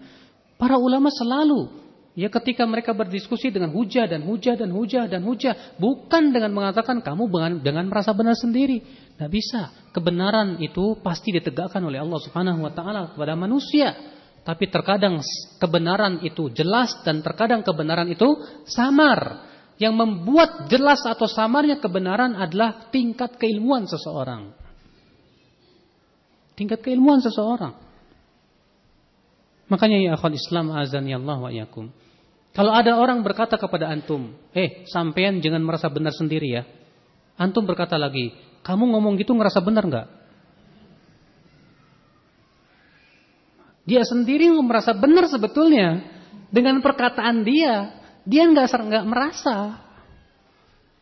Para ulama selalu Ya ketika mereka berdiskusi dengan hujah dan hujah dan hujah dan hujah. Bukan dengan mengatakan kamu dengan, dengan merasa benar sendiri. Tidak bisa. Kebenaran itu pasti ditegakkan oleh Allah subhanahu wa ta'ala kepada manusia. Tapi terkadang kebenaran itu jelas dan terkadang kebenaran itu samar. Yang membuat jelas atau samarnya kebenaran adalah tingkat keilmuan seseorang. Tingkat keilmuan seseorang. Makanya ya akhwat Islam azan ya Allah wa yakum. Kalau ada orang berkata kepada antum, "Eh, sampean jangan merasa benar sendiri ya." Antum berkata lagi, "Kamu ngomong gitu ngerasa benar nggak?" Dia sendiri merasa benar sebetulnya dengan perkataan dia. Dia nggak nggak merasa.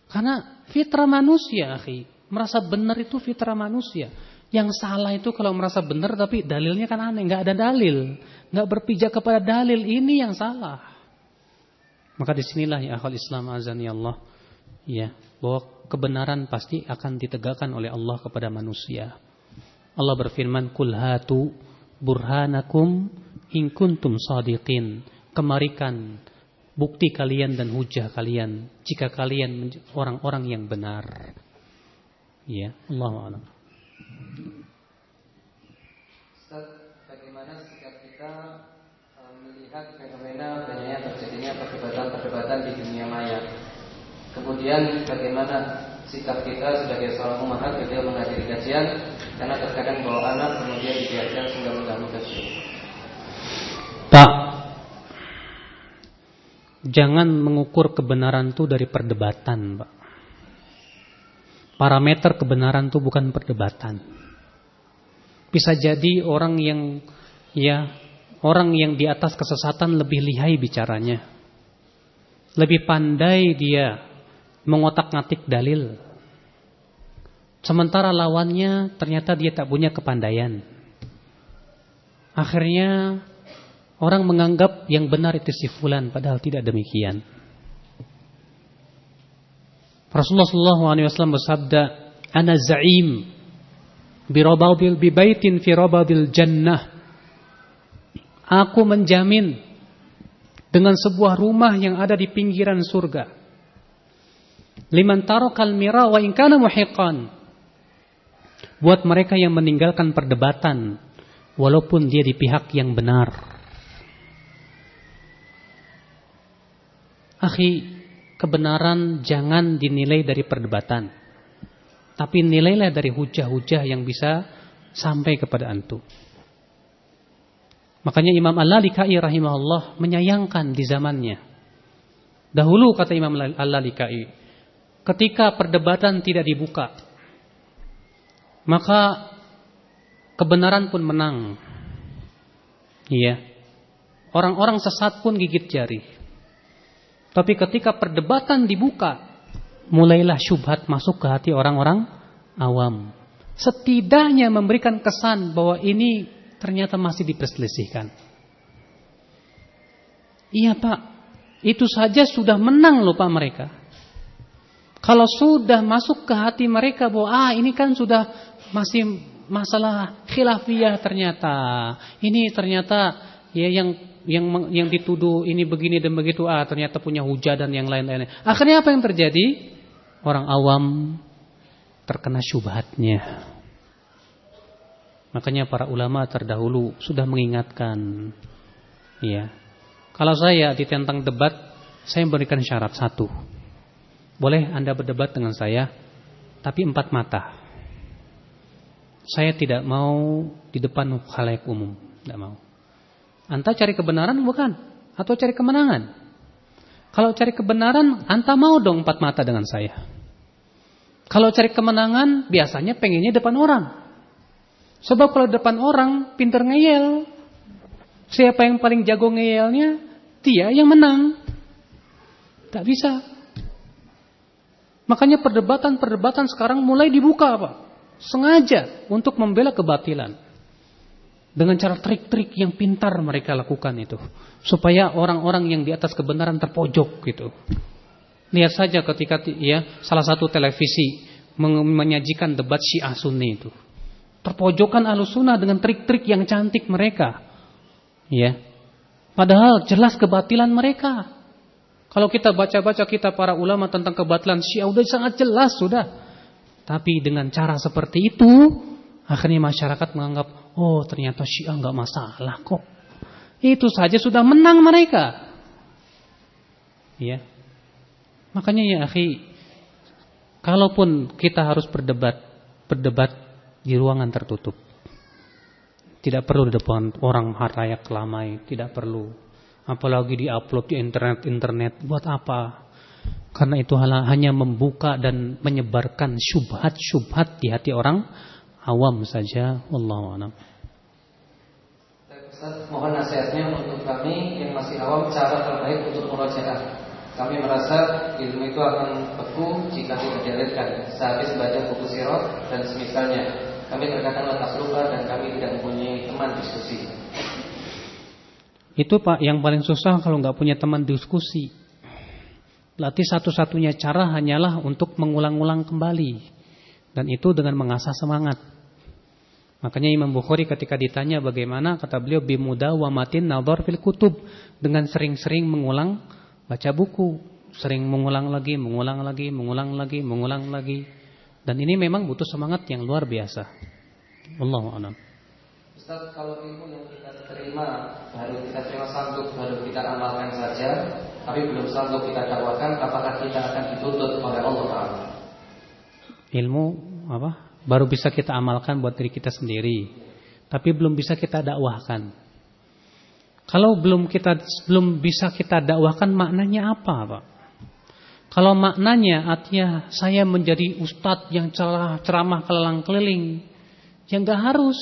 Karena fitrah manusia, akhi. Merasa benar itu fitrah manusia. Yang salah itu kalau merasa benar tapi dalilnya kan aneh, nggak ada dalil, nggak berpijak kepada dalil ini yang salah. Maka di sinilah ya akal Islam azan ya Allah, ya bahwa kebenaran pasti akan ditegakkan oleh Allah kepada manusia. Allah berfirman, kulhatu burhanakum in kuntum sadiqin. Kemarikan bukti kalian dan hujah kalian jika kalian orang-orang yang benar. Ya, Allah a'lam.
bagaimana sikap kita eh, melihat fenomena banyaknya terjadinya perdebatan-perdebatan di dunia maya? Kemudian bagaimana sikap kita sebagai seorang umat ketika menghadiri kajian karena terkadang bawa anak kemudian dibiarkan sehingga mengganggu kajian.
Tak. Jangan mengukur kebenaran itu dari perdebatan, Pak. Parameter kebenaran itu bukan perdebatan. Bisa jadi orang yang ya orang yang di atas kesesatan lebih lihai bicaranya. Lebih pandai dia mengotak-ngatik dalil. Sementara lawannya ternyata dia tak punya kepandaian. Akhirnya orang menganggap yang benar itu si fulan padahal tidak demikian. Rasulullah SAW bersabda, "Ana za'im bi rabadil bi baitin fi rabadil jannah." Aku menjamin dengan sebuah rumah yang ada di pinggiran surga. Liman tarakal mira wa in kana muhiqan. Buat mereka yang meninggalkan perdebatan walaupun dia di pihak yang benar. Akhi, kebenaran jangan dinilai dari perdebatan. Tapi nilailah dari hujah-hujah yang bisa sampai kepada antum. Makanya Imam Al-Lalikai rahimahullah menyayangkan di zamannya. Dahulu kata Imam Al-Lalikai, ketika perdebatan tidak dibuka, maka kebenaran pun menang. Iya. Orang-orang sesat pun gigit jari. Tapi ketika perdebatan dibuka, mulailah syubhat masuk ke hati orang-orang awam. Setidaknya memberikan kesan bahwa ini ternyata masih diperselisihkan. Iya pak, itu saja sudah menang lupa mereka. Kalau sudah masuk ke hati mereka bahwa ah ini kan sudah masih masalah khilafiyah ternyata. Ini ternyata ya yang yang yang dituduh ini begini dan begitu ah ternyata punya hujah dan yang lain-lain. Akhirnya apa yang terjadi? Orang awam terkena syubhatnya. Makanya para ulama terdahulu sudah mengingatkan ya. Kalau saya ditentang debat, saya memberikan syarat satu. Boleh Anda berdebat dengan saya, tapi empat mata. Saya tidak mau di depan khalayak umum, tidak mau. Anta cari kebenaran bukan? Atau cari kemenangan? Kalau cari kebenaran, anta mau dong empat mata dengan saya. Kalau cari kemenangan, biasanya pengennya depan orang. Sebab kalau depan orang, pinter ngeyel. Siapa yang paling jago ngeyelnya, dia yang menang. Tak bisa. Makanya perdebatan-perdebatan sekarang mulai dibuka, Pak. Sengaja untuk membela kebatilan. Dengan cara trik-trik yang pintar mereka lakukan itu. Supaya orang-orang yang di atas kebenaran terpojok gitu. Lihat saja ketika ya salah satu televisi menyajikan debat Syiah Sunni itu. Terpojokan Ahlussunnah dengan trik-trik yang cantik mereka. Ya. Padahal jelas kebatilan mereka. Kalau kita baca-baca kita para ulama tentang kebatilan Syiah udah sangat jelas sudah. Tapi dengan cara seperti itu, akhirnya masyarakat menganggap, oh ternyata Syiah nggak masalah kok. Itu saja sudah menang mereka. Ya. Makanya ya akhi, kalaupun kita harus berdebat, berdebat di ruangan tertutup. Tidak perlu di depan orang harayak kelamai, tidak perlu. Apalagi di-upload di internet-internet, buat apa? Karena itu hanya membuka dan menyebarkan syubhat-syubhat di hati orang awam saja.
Ustaz, mohon nasihatnya untuk kami yang masih awam cara terbaik untuk murojaah. Kami merasa ilmu itu akan beku jika tidak dialirkan sehabis baca buku sirot dan semisalnya. Kami terkadang lekas lupa dan kami tidak mempunyai teman diskusi.
Itu Pak yang paling susah kalau nggak punya teman diskusi. Berarti satu-satunya cara hanyalah untuk mengulang-ulang kembali. Dan itu dengan mengasah semangat. Makanya Imam Bukhari ketika ditanya bagaimana kata beliau bimuda wa matin nadhar fil kutub dengan sering-sering mengulang baca buku, sering mengulang lagi, mengulang lagi, mengulang lagi, mengulang lagi. Dan ini memang butuh semangat yang luar biasa. Allahu a'lam.
Ustaz, kalau ilmu yang kita terima baru kita terima sanggup baru kita amalkan saja, tapi belum sanggup kita dakwakan, apakah kita akan dituntut oleh Allah Taala?
Ilmu apa? Baru bisa kita amalkan buat diri kita sendiri, tapi belum bisa kita dakwahkan. Kalau belum kita belum bisa kita dakwahkan maknanya apa, Pak? Kalau maknanya artinya saya menjadi ustadz yang ceramah keliling keliling, yang nggak harus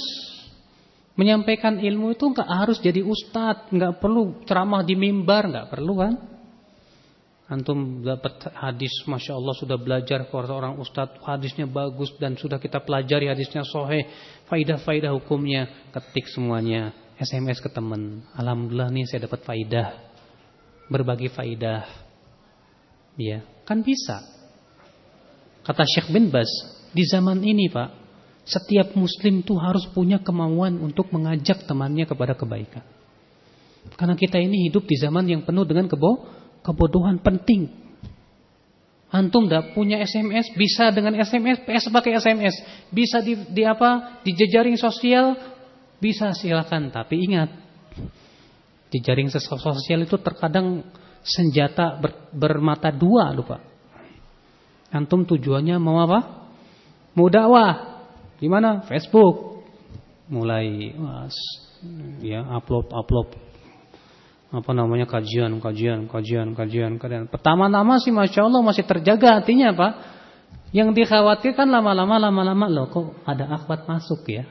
menyampaikan ilmu itu nggak harus jadi ustadz, nggak perlu ceramah di mimbar, nggak perlu kan? Antum dapat hadis, masya Allah sudah belajar kepada orang ustadz, hadisnya bagus dan sudah kita pelajari hadisnya sohe, faidah-faidah hukumnya, ketik semuanya. SMS ke teman. Alhamdulillah nih saya dapat faidah. Berbagi faidah. Ya, kan bisa. Kata Syekh bin Bas, di zaman ini Pak, setiap muslim tuh harus punya kemauan untuk mengajak temannya kepada kebaikan. Karena kita ini hidup di zaman yang penuh dengan kebo kebodohan penting. Antum tidak punya SMS, bisa dengan SMS, PS pakai SMS, bisa di, di apa? Di jejaring sosial, bisa silakan, tapi ingat di jaring sosial itu terkadang senjata ber, bermata dua lupa. Antum tujuannya mau apa? Mau dakwah. Di mana? Facebook. Mulai ya upload upload apa namanya kajian kajian kajian kajian kajian. Pertama-tama sih masya Allah masih terjaga hatinya pak. Yang dikhawatirkan lama-lama lama-lama loh kok ada akhwat masuk ya.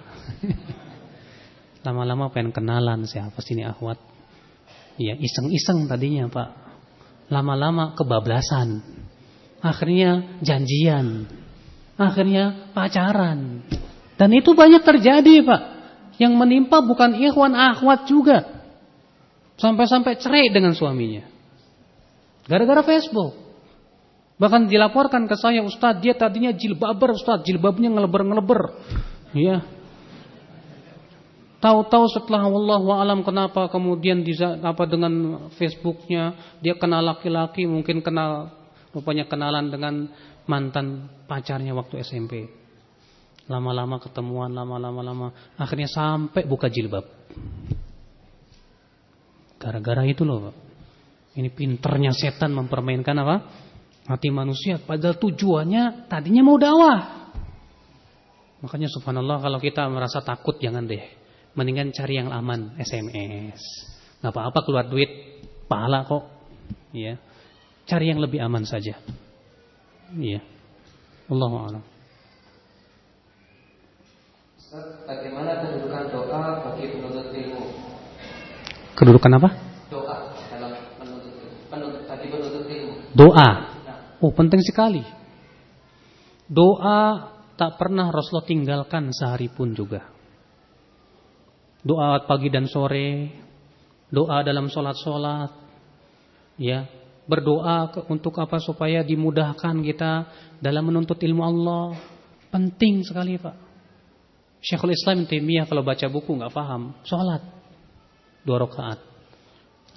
Lama-lama pengen kenalan siapa sih ini akhwat. Ya iseng-iseng tadinya Pak. Lama-lama kebablasan. Akhirnya janjian. Akhirnya pacaran. Dan itu banyak terjadi Pak. Yang menimpa bukan ikhwan akhwat juga. Sampai-sampai cerai dengan suaminya. Gara-gara Facebook. Bahkan dilaporkan ke saya Ustadz dia tadinya jilbaber Ustadz. Jilbabnya ngeleber-ngeleber. Iya. Tahu-tahu setelah Allah alam kenapa kemudian di, apa dengan Facebooknya dia kenal laki-laki mungkin kenal rupanya kenalan dengan mantan pacarnya waktu SMP. Lama-lama ketemuan, lama-lama lama akhirnya sampai buka jilbab. Gara-gara itu loh, Pak. Ini pinternya setan mempermainkan apa? Hati manusia padahal tujuannya tadinya mau dakwah. Makanya subhanallah kalau kita merasa takut jangan deh. Mendingan cari yang aman, SMS. Gak apa-apa keluar duit, pahala kok. Ya. Cari yang lebih aman saja. Iya. Allahu a'lam.
Bagaimana kedudukan doa bagi penuntut ilmu?
Kedudukan apa?
Doa dalam penuntut penuntut bagi penuntut ilmu.
Doa. Nah. Oh, penting sekali. Doa tak pernah Rasulullah tinggalkan sehari pun juga doa pagi dan sore, doa dalam sholat-sholat, ya berdoa untuk apa supaya dimudahkan kita dalam menuntut ilmu Allah, penting sekali pak. Syekhul Islam Taimiyah kalau baca buku nggak paham, sholat dua rakaat,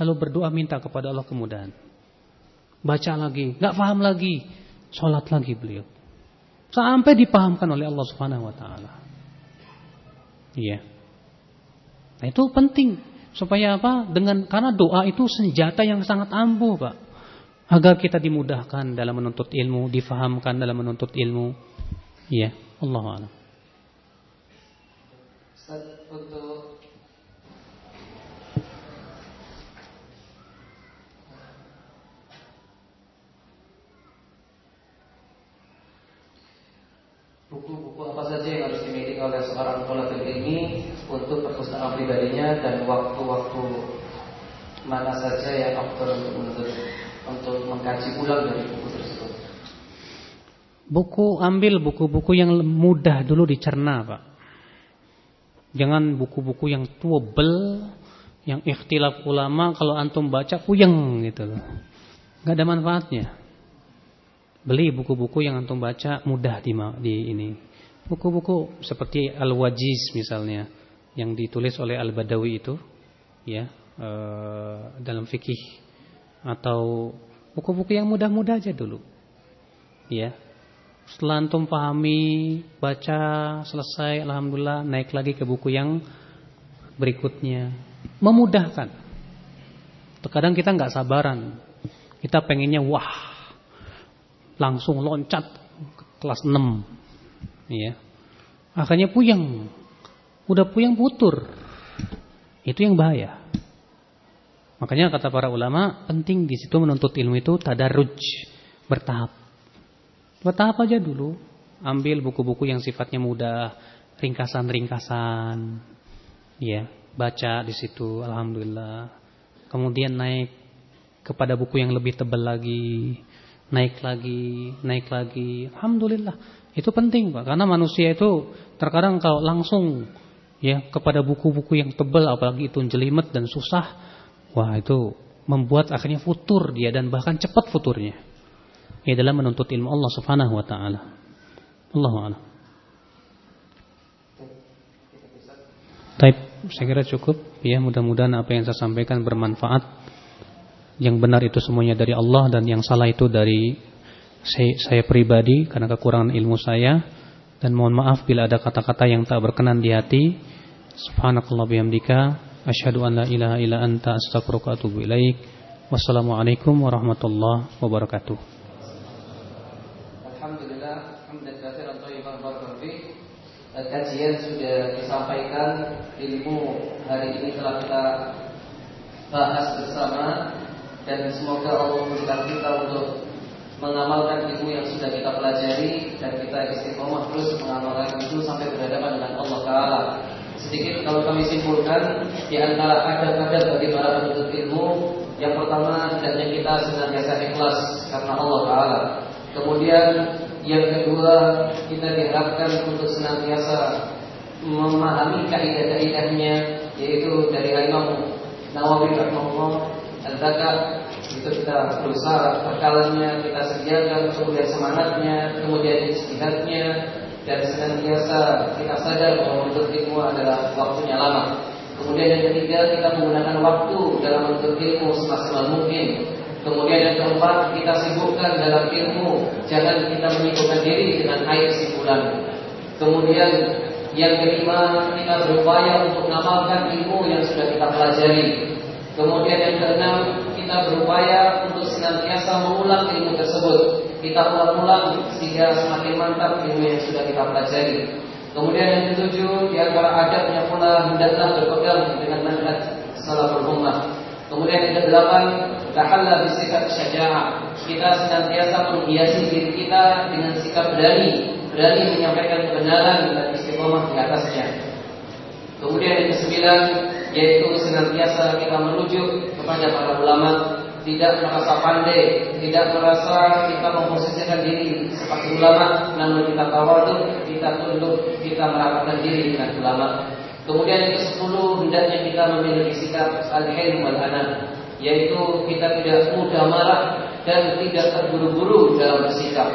lalu berdoa minta kepada Allah kemudahan. Baca lagi, nggak paham lagi, sholat lagi beliau, sampai dipahamkan oleh Allah Subhanahu Wa Taala. Iya. Nah, itu penting supaya apa? Dengan karena doa itu senjata yang sangat ampuh, Pak. Agar kita dimudahkan dalam menuntut ilmu, difahamkan dalam menuntut ilmu. Iya, Allah a'lam.
Untuk buku-buku apa saja yang harus dimiliki oleh seorang pelajar ini untuk perpustakaan pribadinya dan waktu-waktu mana saja yang optimal untuk untuk mengkaji ulang dari buku tersebut.
Buku ambil buku-buku yang mudah dulu dicerna, Pak. Jangan buku-buku yang tuabel, yang ikhtilaf ulama kalau antum baca puyeng gitu loh. Gak ada manfaatnya. Beli buku-buku yang antum baca mudah di, di ini. Buku-buku seperti Al-Wajiz misalnya yang ditulis oleh Al-Badawi itu ya e, dalam fikih atau buku-buku yang mudah-mudah aja dulu. Ya. Setelah antum pahami, baca, selesai, alhamdulillah naik lagi ke buku yang berikutnya. Memudahkan. Terkadang kita nggak sabaran. Kita pengennya wah. Langsung loncat ke kelas 6. Ya. Akhirnya puyeng. Udah puyeng putur. Itu yang bahaya. Makanya kata para ulama, penting di situ menuntut ilmu itu tadarruj, bertahap. Bertahap aja dulu. Ambil buku-buku yang sifatnya mudah, ringkasan-ringkasan. Ya, baca di situ alhamdulillah. Kemudian naik kepada buku yang lebih tebal lagi, naik lagi, naik lagi. Alhamdulillah. Itu penting, Pak, karena manusia itu terkadang kalau langsung ya kepada buku-buku yang tebal apalagi itu jelimet dan susah Wah itu membuat akhirnya futur dia dan bahkan cepat futurnya. Ia dalam menuntut ilmu Allah Subhanahu wa taala. Allahu a'lam. Taib, saya kira cukup ya mudah-mudahan apa yang saya sampaikan bermanfaat. Yang benar itu semuanya dari Allah dan yang salah itu dari saya, saya pribadi karena kekurangan ilmu saya dan mohon maaf bila ada kata-kata yang tak berkenan di hati. Subhanakallah bihamdika Asyhadu an la ilaha illa anta astaghfiruka wa atubu ilaik. Wassalamualaikum warahmatullahi wabarakatuh.
Alhamdulillah, Kajian sudah disampaikan, ilmu hari ini telah kita bahas bersama dan semoga Allah memberikan kita untuk mengamalkan ilmu yang sudah kita pelajari dan kita istiqomah terus mengamalkan itu sampai berhadapan dengan Allah Taala. Sedikit kalau kami simpulkan di antara adab-adab bagi para penuntut ilmu, yang pertama hendaknya kita senantiasa ikhlas karena Allah Taala. Kemudian yang kedua kita diharapkan untuk senantiasa memahami kaidah-kaidahnya yaitu dari Imam Nawawi rahimahullah al-zakat itu kita berusaha bakalannya kita sediakan kemudian semangatnya kemudian istihadnya dan senantiasa kita sadar bahwa menuntut ilmu adalah waktunya lama. Kemudian yang ketiga kita menggunakan waktu dalam menuntut ilmu semaksimal mungkin. Kemudian yang keempat kita sibukkan dalam ilmu, jangan kita menyibukkan diri dengan air simpulan. Kemudian yang kelima kita berupaya untuk mengamalkan ilmu yang sudah kita pelajari. Kemudian yang keenam kita berupaya untuk senantiasa mengulang ilmu tersebut kita ulang-ulang sehingga semakin mantap ilmu yang sudah kita pelajari. Kemudian yang ketujuh, di antara adabnya pula hendaklah berpegang dengan manhaj salaful ummah. Kemudian yang kedelapan, tahalla bisikap syaja'ah. Kita senantiasa menghiasi diri kita dengan sikap berani, berani menyampaikan kebenaran dan istiqomah di atasnya. Kemudian yang kesembilan, yaitu senantiasa kita merujuk kepada para ulama tidak merasa pandai, tidak merasa kita memposisikan diri seperti ulama, namun kita tawaduk, kita tunduk, kita merapatkan diri dengan ulama. Kemudian yang ke-10 hendaknya kita memiliki sikap al-hilm wal anam, yaitu kita tidak mudah marah dan tidak terburu-buru dalam bersikap.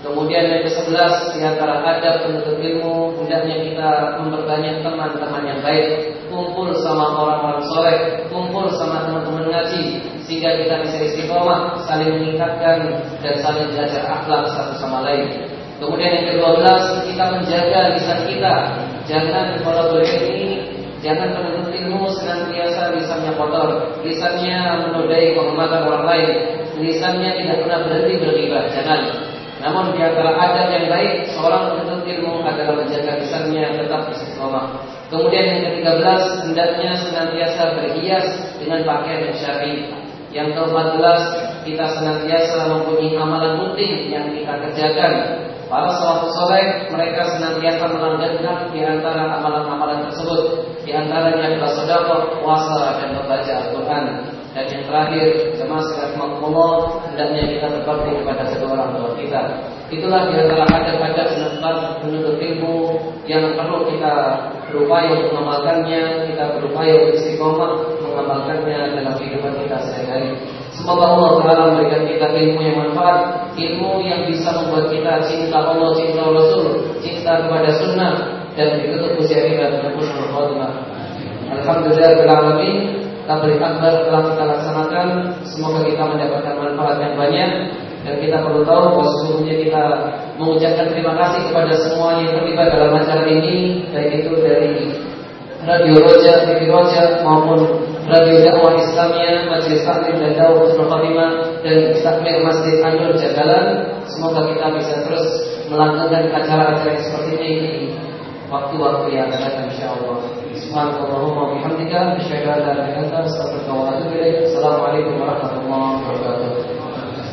Kemudian yang ke-11 di antara adab penuntut ilmu hendaknya kita memperbanyak teman-teman yang baik, kumpul sama orang-orang soleh, kumpul sama teman-teman ngaji, sehingga kita bisa istiqomah, saling meningkatkan dan saling belajar akhlak satu sama lain. Kemudian yang ke-12 kita menjaga lisan kita, jangan kalau boleh ini jangan penuntut ilmu senantiasa lisannya kotor, lisannya menodai kehormatan orang lain, lisannya tidak pernah berhenti bergibah, jangan. Namun di antara adab yang baik seorang penuntut ilmu adalah menjaga lisannya tetap istiqomah. Kemudian yang ke-13 hendaknya senantiasa berhias dengan pakaian yang syar'i. Yang ke-14 kita senantiasa mempunyai amalan rutin yang kita kerjakan. Para sahabat soleh mereka senantiasa melanggengkan di antara amalan-amalan tersebut, di antaranya bersedekah, puasa dan membaca Al-Quran. Dan yang terakhir, jemaah sekalian hendaknya kita berbakti kepada kedua orang tua kita. Itulah di antara adab-adab menuntut menuntut ilmu yang perlu kita berupaya untuk mengamalkannya, kita berupaya untuk istiqomah mengamalkannya dalam kehidupan kita sehari-hari. Semoga Allah Taala memberikan kita ilmu yang manfaat, ilmu yang bisa membuat kita cinta Allah, cinta Rasul, cinta kepada Sunnah dan ditutup usia kita dengan husnul khotimah. Alhamdulillah alamin. Tabligh akbar telah kita laksanakan. Semoga kita mendapatkan manfaat yang banyak dan kita perlu tahu bahwa sesungguhnya kita mengucapkan terima kasih kepada semua yang terlibat dalam acara ini, baik itu dari Radio Roja, TV Roja maupun Radio Dakwah Islamia, Majelis Taklim dan Dakwah Husnul Khotimah dan Takmir Masjid Anur Jagalan. Semoga kita bisa terus melanggengkan acara-acara seperti ini di waktu-waktu yang akan datang insyaallah. Subhanallahumma wa bihamdika asyhadu an la ilaha illa astaghfiruka wa atubu ilaik. Assalamualaikum warahmatullahi wabarakatuh.